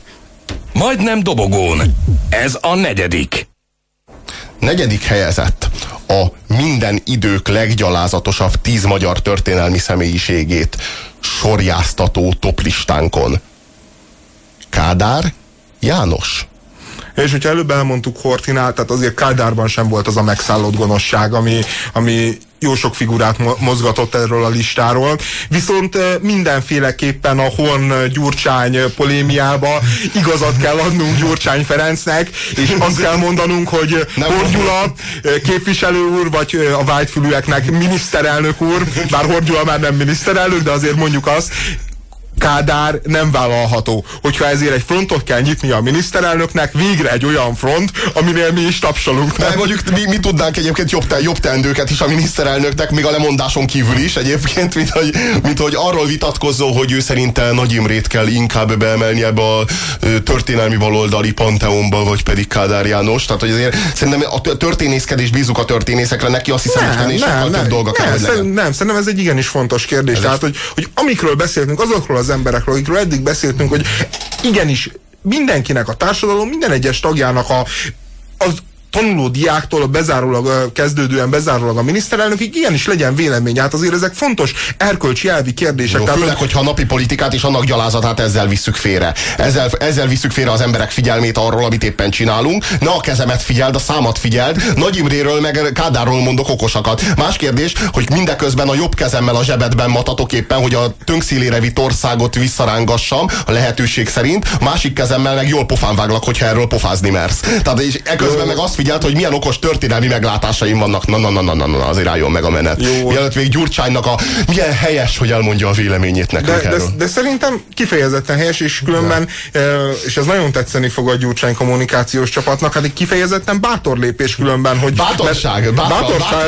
Majdnem dobogón. Ez a negyedik. Negyedik helyezett a minden idők leggyalázatosabb tíz magyar történelmi személyiségét sorjáztató toplistánkon. Kádár János. És hogyha előbb elmondtuk Hortinál, tehát azért Kádárban sem volt az a megszállott gonoszság, ami, ami jó sok figurát mo- mozgatott erről a listáról. Viszont mindenféleképpen a Horn Gyurcsány polémiába igazat kell adnunk Gyurcsány Ferencnek, és azt kell mondanunk, hogy Horn Gyula képviselő úr, vagy a vágyfülűeknek miniszterelnök úr, bár Horn Gyula már nem miniszterelnök, de azért mondjuk azt, Kádár nem vállalható. Hogyha ezért egy frontot kell nyitni a miniszterelnöknek, végre egy olyan front, aminél mi is tapsolunk. De mondjuk mi, mi tudnánk egyébként jobb, te, jobb teendőket is a miniszterelnöknek, még a lemondáson kívül is egyébként, mint hogy, mint hogy arról vitatkozzó, hogy ő szerinte Nagy Imrét kell inkább beemelni ebbe a történelmi baloldali panteonba, vagy pedig Kádár János. Tehát, hogy azért szerintem a történészkedés bízunk a történészekre, neki azt hiszem, hogy sokkal több dolga kell, nem, szerint- nem, szerintem ez egy igenis fontos kérdés. Ez Tehát, hogy, hogy amikről beszéltünk, azokról az emberekről, akikről eddig beszéltünk, hogy igenis mindenkinek, a társadalom minden egyes tagjának a, az tanuló diáktól a bezárólag kezdődően bezárólag a miniszterelnökig igenis legyen vélemény. Hát azért ezek fontos erkölcsi elvi kérdések. Jó, Tehát, főleg, hogyha a napi politikát és annak gyalázatát ezzel visszük félre. Ezzel, ezzel visszük félre az emberek figyelmét arról, amit éppen csinálunk. Ne a kezemet figyeld, a számat figyeld. Nagy Imréről meg Kádárról mondok okosakat. Más kérdés, hogy mindeközben a jobb kezemmel a zsebedben matatok éppen, hogy a tönkszélére vitt országot visszarángassam a lehetőség szerint. Másik kezemmel meg jól pofán váglak, hogyha erről pofázni mersz. Tehát és eközben meg azt figyelt, hogy milyen okos történelmi meglátásaim vannak. Na, na, na, na, na, na azért álljon meg a menet. Jó. Mielőtt még Gyurcsánynak a milyen helyes, hogy elmondja a véleményét nekünk de, de, erről. de szerintem kifejezetten helyes, és különben, e, és ez nagyon tetszeni fog a Gyurcsány kommunikációs csapatnak, hát egy kifejezetten bátor lépés különben, hogy... Bátorság, bátor- bátorság,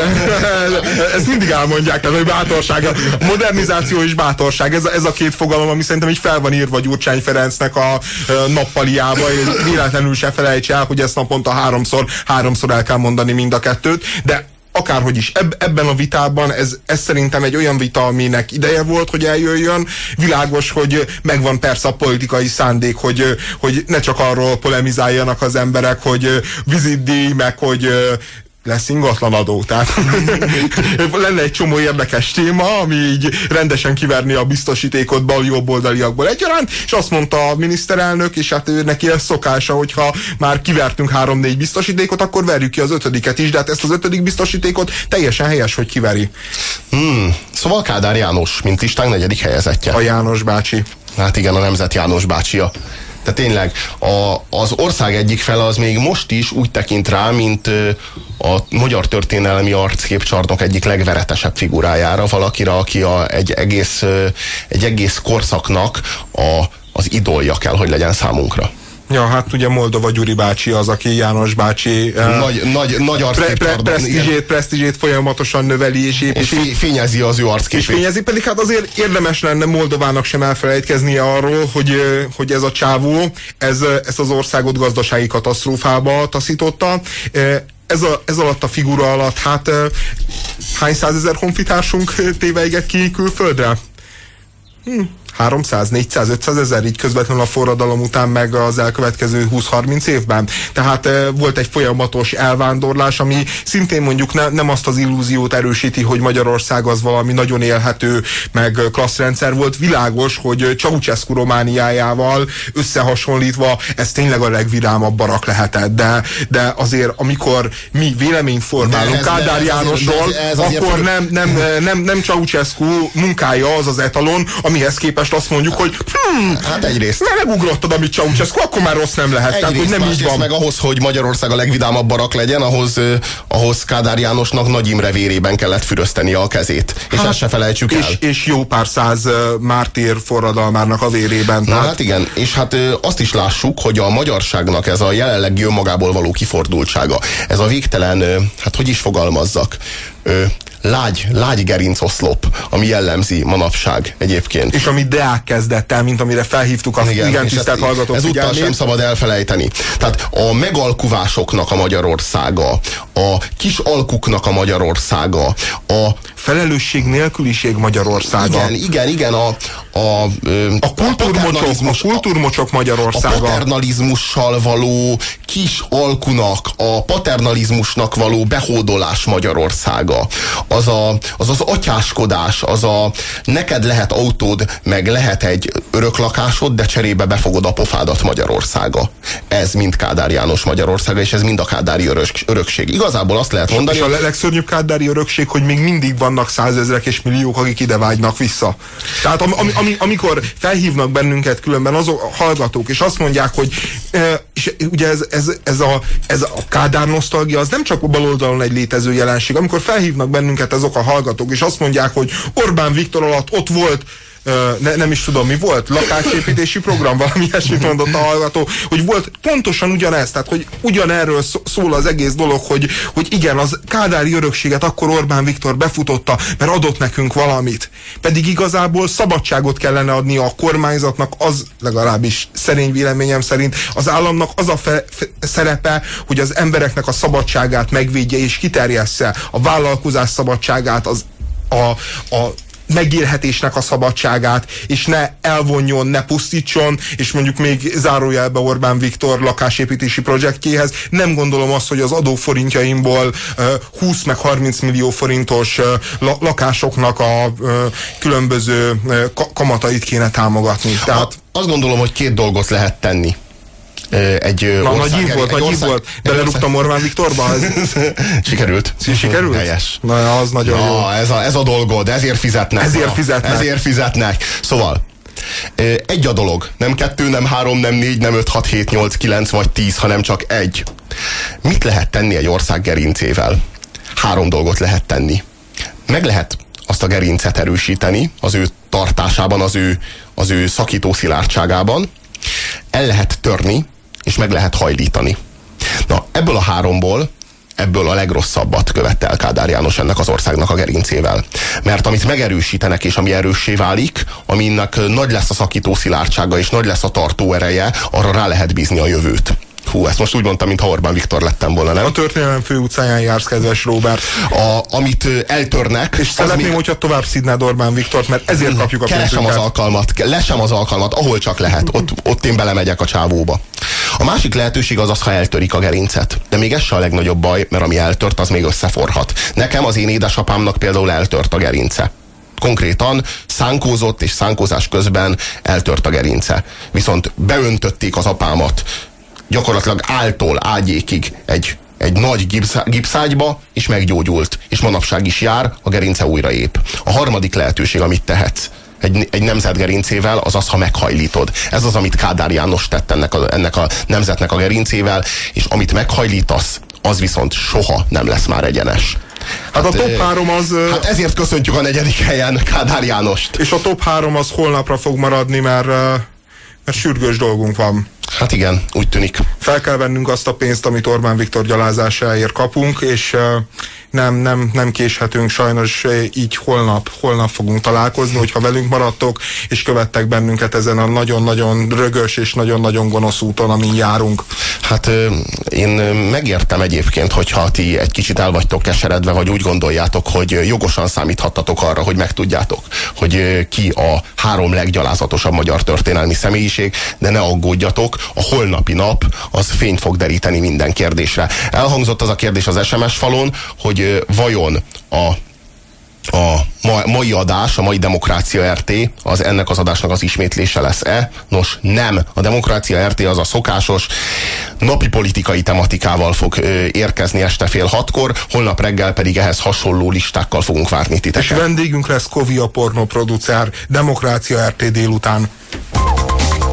ezt mindig elmondják, tehát, hogy bátorság, modernizáció és bátorság, ez, ez a két fogalom, ami szerintem így fel van írva Gyurcsány Ferencnek a e, nappaliába, és véletlenül se felejtse el, hogy ezt naponta háromszor, háromszor el kell mondani mind a kettőt, de akárhogy is, eb, ebben a vitában ez, ez szerintem egy olyan vita, aminek ideje volt, hogy eljöjjön. Világos, hogy megvan persze a politikai szándék, hogy, hogy ne csak arról polemizáljanak az emberek, hogy vizitdíj, meg hogy lesz ingatlanadó. Tehát lenne egy csomó érdekes téma, ami így rendesen kiverni a biztosítékot bal jobboldaliakból egyaránt, és azt mondta a miniszterelnök, és hát ő neki ez szokása, hogyha már kivertünk három-négy biztosítékot, akkor verjük ki az ötödiket is, de hát ezt az ötödik biztosítékot teljesen helyes, hogy kiveri. Hmm. Szóval Kádár János, mint listánk negyedik helyezettje. A János bácsi. Hát igen, a Nemzet János bácsia. De tényleg, a, az ország egyik fele az még most is úgy tekint rá, mint a magyar történelmi arcképcsarnok egyik legveretesebb figurájára, valakire, aki a, egy, egész, egy egész korszaknak a, az idolja kell, hogy legyen számunkra. Ja, hát ugye Moldova Gyuri bácsi az, aki János bácsi eh, Nagy, nagy, nagy pre, pre, presztízsét, presztízsét folyamatosan növeli és és építi. fé- fényezi az ő És arcképét. fényezi, pedig hát azért érdemes lenne Moldovának sem elfelejtkeznie arról, hogy, ö, hogy ez a csávó, ez, ö, ezt az országot gazdasági katasztrófába taszította. Ez, a, ez alatt a figura alatt, hát hány százezer honfitársunk téveiget ki külföldre? Hm, 300, 400, 500 ezer így közvetlenül a forradalom után meg az elkövetkező 20-30 évben. Tehát e, volt egy folyamatos elvándorlás, ami szintén mondjuk ne, nem azt az illúziót erősíti, hogy Magyarország az valami nagyon élhető, meg klasszrendszer volt. Világos, hogy Ceausescu Romániájával összehasonlítva ez tényleg a legvidámabb barak lehetett. De, de azért, amikor mi véleményt formálunk ez- Kádár ez Jánosról, ez- ez akkor nem, nem, nem, nem Ceausescu munkája az az etalon, amihez képest azt mondjuk, hogy hmm, Hát egyrészt. megugrottad, amit Ceausescu, akkor már rossz nem lehet. Tehát, hogy Egyrészt, nem így van. meg ahhoz, hogy Magyarország a legvidámabb barak legyen, ahhoz, ahhoz Kádár Jánosnak Nagy Imre vérében kellett füröztenie a kezét. És Hát, ezt se felejtsük el. És, és jó pár száz mártír forradalmárnak a vérében. Na Tehát, hát igen, és hát azt is lássuk, hogy a magyarságnak ez a jelenlegi önmagából való kifordultsága, ez a végtelen, hát hogy is fogalmazzak, ö, lágy, lágy gerincoszlop, ami jellemzi manapság egyébként. és ami Deák kezdett el, mint amire felhívtuk a igen, igen tisztelt hallgatók Ezúttal sem szabad elfelejteni. Tehát a megalkuvásoknak a Magyarországa, a kis alkuknak a Magyarországa, a Felelősség nélküliség Magyarországa. igen, igen, igen, a, a, A kultúrmocsok, a kultúrmocsok a Magyarországa. paternalizmussal való kis alkunak, a paternalizmusnak való behódolás Magyarországa, az a, az, az atyáskodás, az a neked lehet autód, meg lehet egy öröklakásod, de cserébe befogod a pofádat Magyarországa. Ez mind Kádár János Magyarországa, és ez mind a Kádári örök, örökség. Igazából azt lehet mondani, És a legszörnyűbb kádári örökség, hogy még mindig vannak százezrek és milliók, akik ide vágynak vissza. Tehát am, ami, ami, amikor felhívnak bennünket különben azok a hallgatók, és azt mondják, hogy és ugye ez, ez, ez, a, ez a Kádár nosztalgia, az nem csak a baloldalon egy létező jelenség. Amikor felhívnak bennünket azok a hallgatók, és azt mondják, hogy Orbán Viktor alatt ott volt ne, nem is tudom mi volt, lakásépítési program, valami ilyesmit mondott a hallgató, hogy volt pontosan ugyanez, tehát hogy ugyanerről szó- szól az egész dolog, hogy, hogy igen, az kádári örökséget akkor Orbán Viktor befutotta, mert adott nekünk valamit. Pedig igazából szabadságot kellene adni a kormányzatnak, az legalábbis szerény véleményem szerint az államnak az a fe, fe, szerepe, hogy az embereknek a szabadságát megvédje és kiterjessze a vállalkozás szabadságát, az a, a megélhetésnek a szabadságát, és ne elvonjon, ne pusztítson, és mondjuk még zárójelbe Orbán Viktor lakásépítési projektjéhez. Nem gondolom azt, hogy az adóforintjaimból uh, 20 meg 30 millió forintos la lakásoknak a különböző kamatait kéne támogatni. Tehát... Azt gondolom, hogy két dolgot lehet tenni egy Na, ország, nagy hív volt, nagy hív volt. Belerúgtam Orbán Viktorba? Ez... Sikerült. Sikerült? Helyes. Na, az nagyon Na, jó. Ez a, ez a dolgod, ezért fizetnek. Ezért Na, fizetnek. Ezért fizetnek. Szóval, egy a dolog. Nem kettő, nem három, nem négy, nem öt, hat, hét, nyolc, kilenc vagy tíz, hanem csak egy. Mit lehet tenni egy ország gerincével? Három dolgot lehet tenni. Meg lehet azt a gerincet erősíteni az ő tartásában, az ő, az ő szakító szilárdságában. El lehet törni, és meg lehet hajlítani. Na, ebből a háromból ebből a legrosszabbat követte el Kádár János ennek az országnak a gerincével. Mert amit megerősítenek, és ami erőssé válik, aminek nagy lesz a szakító szilárdsága, és nagy lesz a tartó ereje, arra rá lehet bízni a jövőt. Hú, ezt most úgy mondtam, mintha Orbán Viktor lettem volna, nem? A történelem főutcáján jársz, kedves Robert. A, amit eltörnek... És szeretném, még... hogyha tovább szidnád Orbán Viktort, mert ezért kapjuk a Keresem az alkalmat, lesem az alkalmat, ahol csak lehet. Ott, ott én belemegyek a csávóba. A másik lehetőség az az, ha eltörik a gerincet. De még ez se a legnagyobb baj, mert ami eltört, az még összeforhat. Nekem az én édesapámnak például eltört a gerince konkrétan szánkózott, és szánkózás közben eltört a gerince. Viszont beöntötték az apámat gyakorlatilag áltól ágyékig egy, egy nagy gipsz, gipszágyba, és meggyógyult. És manapság is jár, a gerince újra ép. A harmadik lehetőség, amit tehetsz, egy, egy nemzet gerincével, az az, ha meghajlítod. Ez az, amit Kádár János tett ennek a, ennek a nemzetnek a gerincével, és amit meghajlítasz, az viszont soha nem lesz már egyenes. Hát, hát a top 3 az... Hát ezért köszöntjük a negyedik helyen Kádár Jánost. És a top 3 az holnapra fog maradni, mert, mert sürgős dolgunk van. Hát igen, úgy tűnik. Fel kell vennünk azt a pénzt, amit Orbán Viktor gyalázásáért kapunk, és nem, nem, nem késhetünk, sajnos így holnap, holnap fogunk találkozni, hogyha velünk maradtok, és követtek bennünket ezen a nagyon-nagyon rögös és nagyon-nagyon gonosz úton, amin járunk. Hát én megértem egyébként, hogyha ti egy kicsit el vagytok keseredve, vagy úgy gondoljátok, hogy jogosan számíthattatok arra, hogy megtudjátok, hogy ki a három leggyalázatosabb magyar történelmi személyiség, de ne aggódjatok, a holnapi nap az fényt fog deríteni minden kérdésre. Elhangzott az a kérdés az SMS falon, hogy vajon a a mai adás, a mai Demokrácia RT, az ennek az adásnak az ismétlése lesz-e? Nos, nem. A Demokrácia RT az a szokásos napi politikai tematikával fog ö, érkezni este fél hatkor, holnap reggel pedig ehhez hasonló listákkal fogunk várni titeket. És vendégünk lesz Kovi a pornoproducer, Demokrácia RT délután.